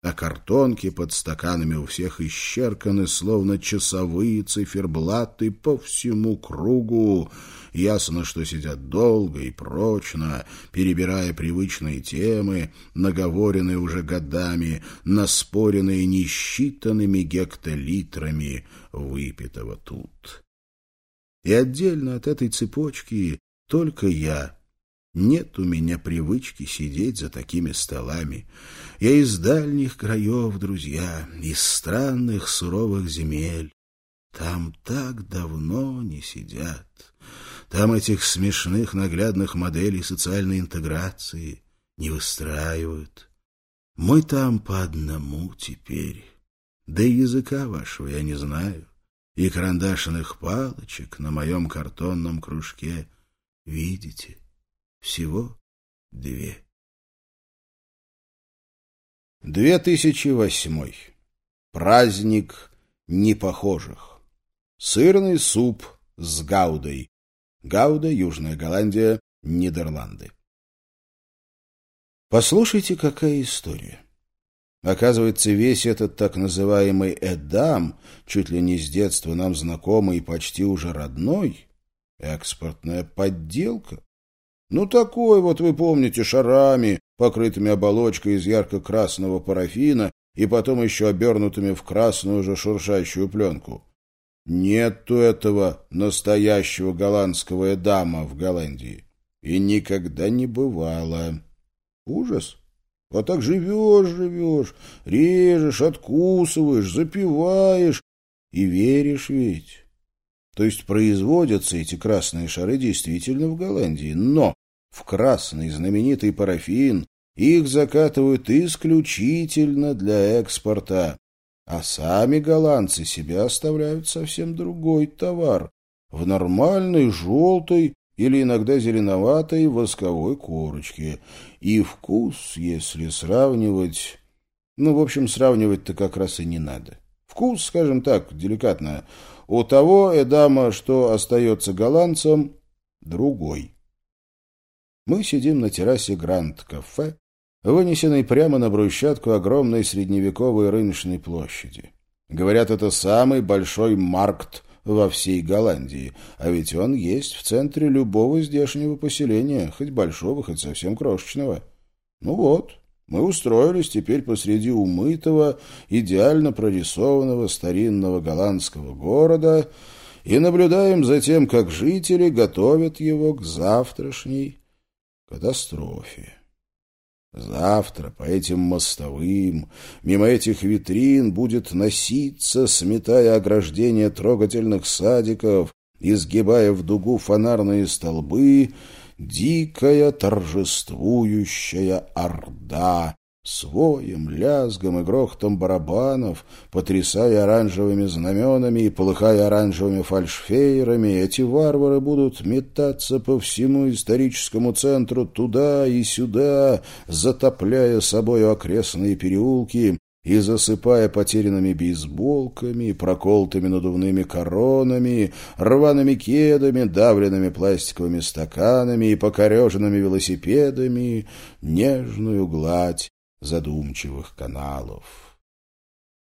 а картонки под стаканами у всех исчерканы, словно часовые циферблаты по всему кругу. Ясно, что сидят долго и прочно, перебирая привычные темы, наговоренные уже годами, наспоренные несчитанными гектолитрами выпитого тут. И отдельно от этой цепочки только я нет у меня привычки сидеть за такими столами. Я из дальних краев, друзья, из странных суровых земель. Там так давно не сидят. Там этих смешных наглядных моделей социальной интеграции не выстраивают. Мы там по одному теперь. Да и языка вашего я не знаю. И карандашных палочек на моем картонном кружке видите. Всего две. 2008. Праздник непохожих. Сырный суп с гаудой. Гауда, Южная Голландия, Нидерланды. Послушайте, какая история. Оказывается, весь этот так называемый Эдам, чуть ли не с детства нам знакомый и почти уже родной, экспортная подделка. Ну, такой вот, вы помните, шарами, покрытыми оболочкой из ярко-красного парафина и потом еще обернутыми в красную же шуршащую пленку. Нету этого настоящего голландского эдама в Голландии. И никогда не бывало. Ужас. А так живешь, живешь, режешь, откусываешь, запиваешь и веришь ведь. То есть производятся эти красные шары действительно в Голландии, но в красный знаменитый парафин их закатывают исключительно для экспорта, а сами голландцы себе оставляют совсем другой товар в нормальной желтой или иногда зеленоватой восковой корочке. И вкус, если сравнивать... Ну, в общем, сравнивать-то как раз и не надо. Вкус, скажем так, деликатно, у того Эдама, что остается голландцам, другой. Мы сидим на террасе Гранд-кафе, вынесенной прямо на брусчатку огромной средневековой рыночной площади. Говорят, это самый большой маркт во всей Голландии, а ведь он есть в центре любого здешнего поселения, хоть большого, хоть совсем крошечного. Ну вот, мы устроились теперь посреди умытого, идеально прорисованного старинного голландского города и наблюдаем за тем, как жители готовят его к завтрашней катастрофе. Завтра по этим мостовым, мимо этих витрин будет носиться, сметая ограждения трогательных садиков, изгибая в дугу фонарные столбы, дикая торжествующая орда Своем, лязгом и грохотом барабанов, потрясая оранжевыми знаменами и полыхая оранжевыми фальшфейерами, эти варвары будут метаться по всему историческому центру туда и сюда, затопляя собою окрестные переулки и засыпая потерянными бейсболками, проколотыми надувными коронами, рваными кедами, давленными пластиковыми стаканами и покореженными велосипедами нежную гладь задумчивых каналов.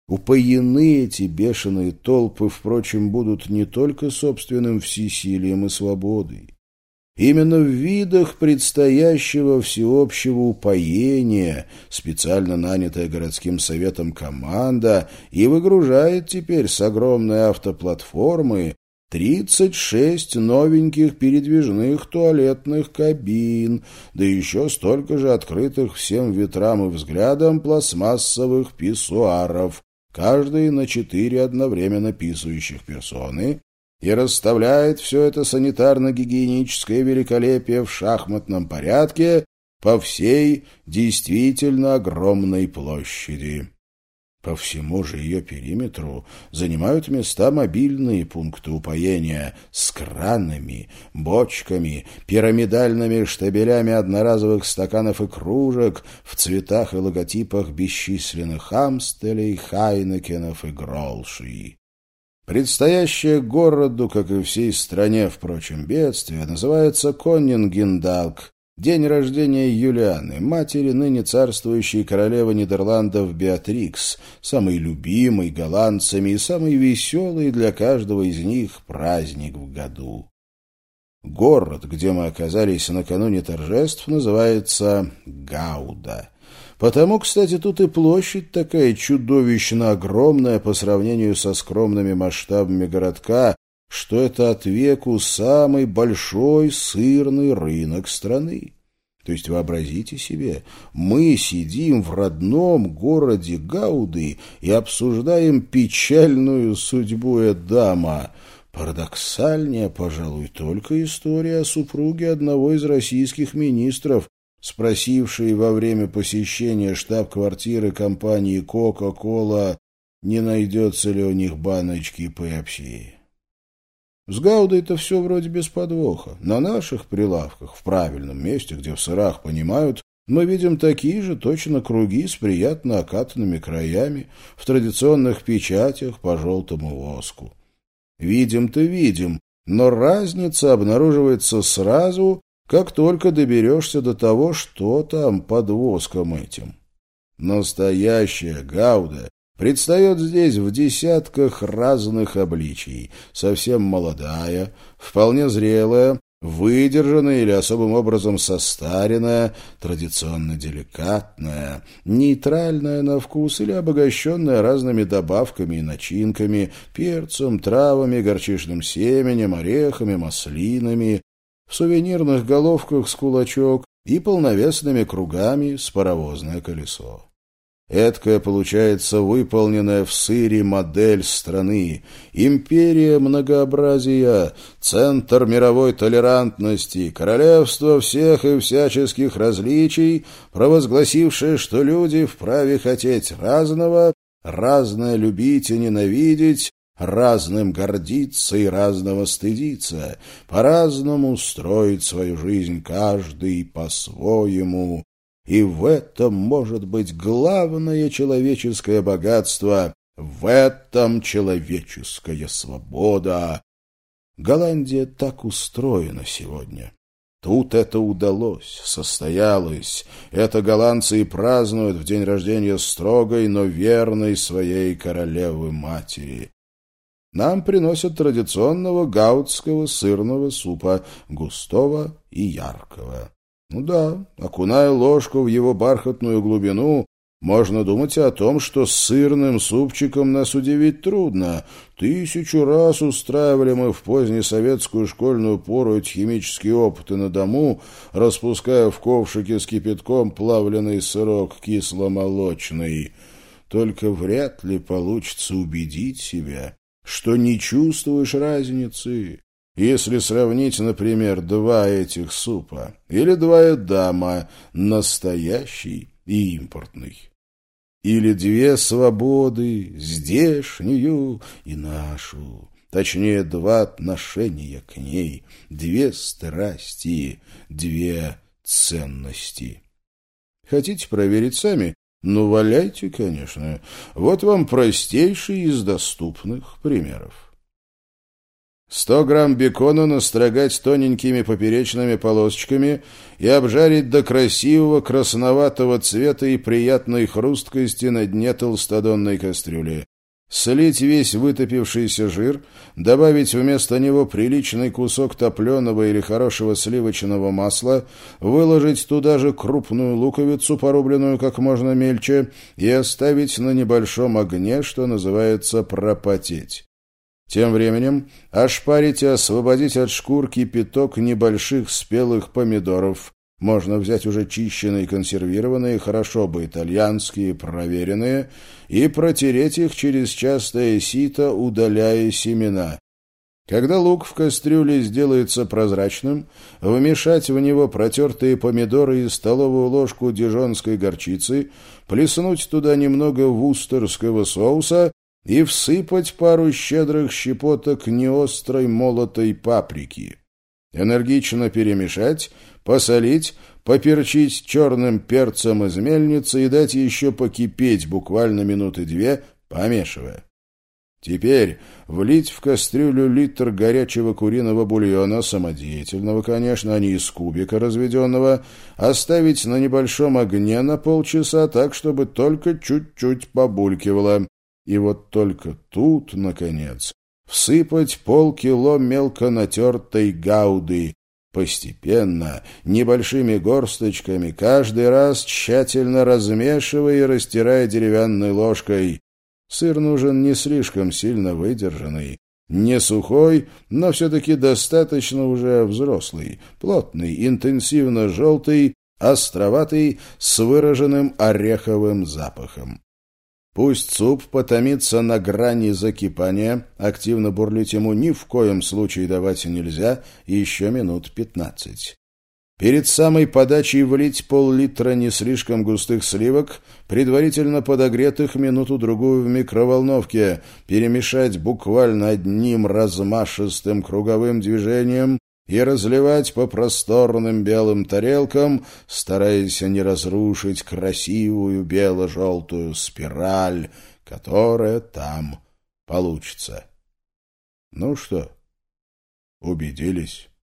Упоены эти бешеные толпы, впрочем, будут не только собственным всесилием и свободой. Именно в видах предстоящего всеобщего упоения специально нанятая городским советом команда и выгружает теперь с огромной автоплатформы 36 новеньких передвижных туалетных кабин, да еще столько же открытых всем ветрам и взглядам пластмассовых писсуаров, каждый на четыре одновременно писающих персоны, и расставляет все это санитарно-гигиеническое великолепие в шахматном порядке по всей действительно огромной площади. По всему же ее периметру занимают места мобильные пункты упоения с кранами, бочками, пирамидальными штабелями одноразовых стаканов и кружек в цветах и логотипах бесчисленных Амстелей, Хайнекенов и Гролши. Предстоящее городу, как и всей стране, впрочем, бедствие, называется Коннингендалк, день рождения Юлианы, матери ныне царствующей королевы Нидерландов Беатрикс, самый любимый голландцами и самый веселый для каждого из них праздник в году. Город, где мы оказались накануне торжеств, называется Гауда — Потому, кстати, тут и площадь такая чудовищно огромная по сравнению со скромными масштабами городка, что это от веку самый большой сырный рынок страны. То есть вообразите себе, мы сидим в родном городе Гауды и обсуждаем печальную судьбу Эдама. Парадоксальнее, пожалуй, только история о супруге одного из российских министров, спросивший во время посещения штаб-квартиры компании «Кока-кола», не найдется ли у них баночки пепси. С Гаудой-то все вроде без подвоха. На наших прилавках, в правильном месте, где в сырах понимают, мы видим такие же точно круги с приятно окатанными краями, в традиционных печатях по желтому воску. Видим-то видим, но разница обнаруживается сразу как только доберешься до того, что там под воском этим. Настоящая гауда предстает здесь в десятках разных обличий, совсем молодая, вполне зрелая, выдержанная или особым образом состаренная, традиционно деликатная, нейтральная на вкус или обогащенная разными добавками и начинками, перцем, травами, горчичным семенем, орехами, маслинами, в сувенирных головках с кулачок и полновесными кругами с паровозное колесо. Эдкая получается выполненная в сыре модель страны, империя многообразия, центр мировой толерантности, королевство всех и всяческих различий, провозгласившее, что люди вправе хотеть разного, разное любить и ненавидеть, разным гордиться и разного стыдиться, по-разному строить свою жизнь каждый по-своему. И в этом может быть главное человеческое богатство, в этом человеческая свобода. Голландия так устроена сегодня. Тут это удалось, состоялось. Это голландцы и празднуют в день рождения строгой, но верной своей королевы-матери. Нам приносят традиционного гаутского сырного супа, густого и яркого. Ну да, окуная ложку в его бархатную глубину, можно думать о том, что с сырным супчиком нас удивить трудно. Тысячу раз устраивали мы в позднесоветскую школьную пору эти химические опыты на дому, распуская в ковшике с кипятком плавленый сырок кисломолочный. Только вряд ли получится убедить себя, что не чувствуешь разницы, если сравнить, например, два этих супа или два эдама, настоящий и импортный. Или две свободы, здешнюю и нашу, точнее, два отношения к ней, две страсти, две ценности. Хотите проверить сами? Ну, валяйте, конечно. Вот вам простейший из доступных примеров. 100 грамм бекона настрогать тоненькими поперечными полосочками и обжарить до красивого красноватого цвета и приятной хрусткости на дне толстодонной кастрюли. Слить весь вытопившийся жир, добавить вместо него приличный кусок топленого или хорошего сливочного масла, выложить туда же крупную луковицу, порубленную как можно мельче, и оставить на небольшом огне, что называется пропотеть. Тем временем ошпарить и освободить от шкурки пяток небольших спелых помидоров. Можно взять уже чищенные, консервированные, хорошо бы итальянские, проверенные, и протереть их через частое сито, удаляя семена. Когда лук в кастрюле сделается прозрачным, вмешать в него протертые помидоры и столовую ложку дижонской горчицы, плеснуть туда немного вустерского соуса и всыпать пару щедрых щепоток неострой молотой паприки. Энергично перемешать, посолить, поперчить черным перцем из мельницы и дать еще покипеть буквально минуты две, помешивая. Теперь влить в кастрюлю литр горячего куриного бульона, самодеятельного, конечно, а не из кубика разведенного, оставить на небольшом огне на полчаса так, чтобы только чуть-чуть побулькивало. И вот только тут, наконец, всыпать полкило мелко натертой гауды, постепенно, небольшими горсточками, каждый раз тщательно размешивая и растирая деревянной ложкой. Сыр нужен не слишком сильно выдержанный, не сухой, но все-таки достаточно уже взрослый, плотный, интенсивно желтый, островатый, с выраженным ореховым запахом. Пусть суп потомится на грани закипания, активно бурлить ему ни в коем случае давать нельзя, еще минут пятнадцать. Перед самой подачей влить пол-литра не слишком густых сливок, предварительно подогретых минуту-другую в микроволновке, перемешать буквально одним размашистым круговым движением и разливать по просторным белым тарелкам, стараясь не разрушить красивую бело-желтую спираль, которая там получится. Ну что, убедились?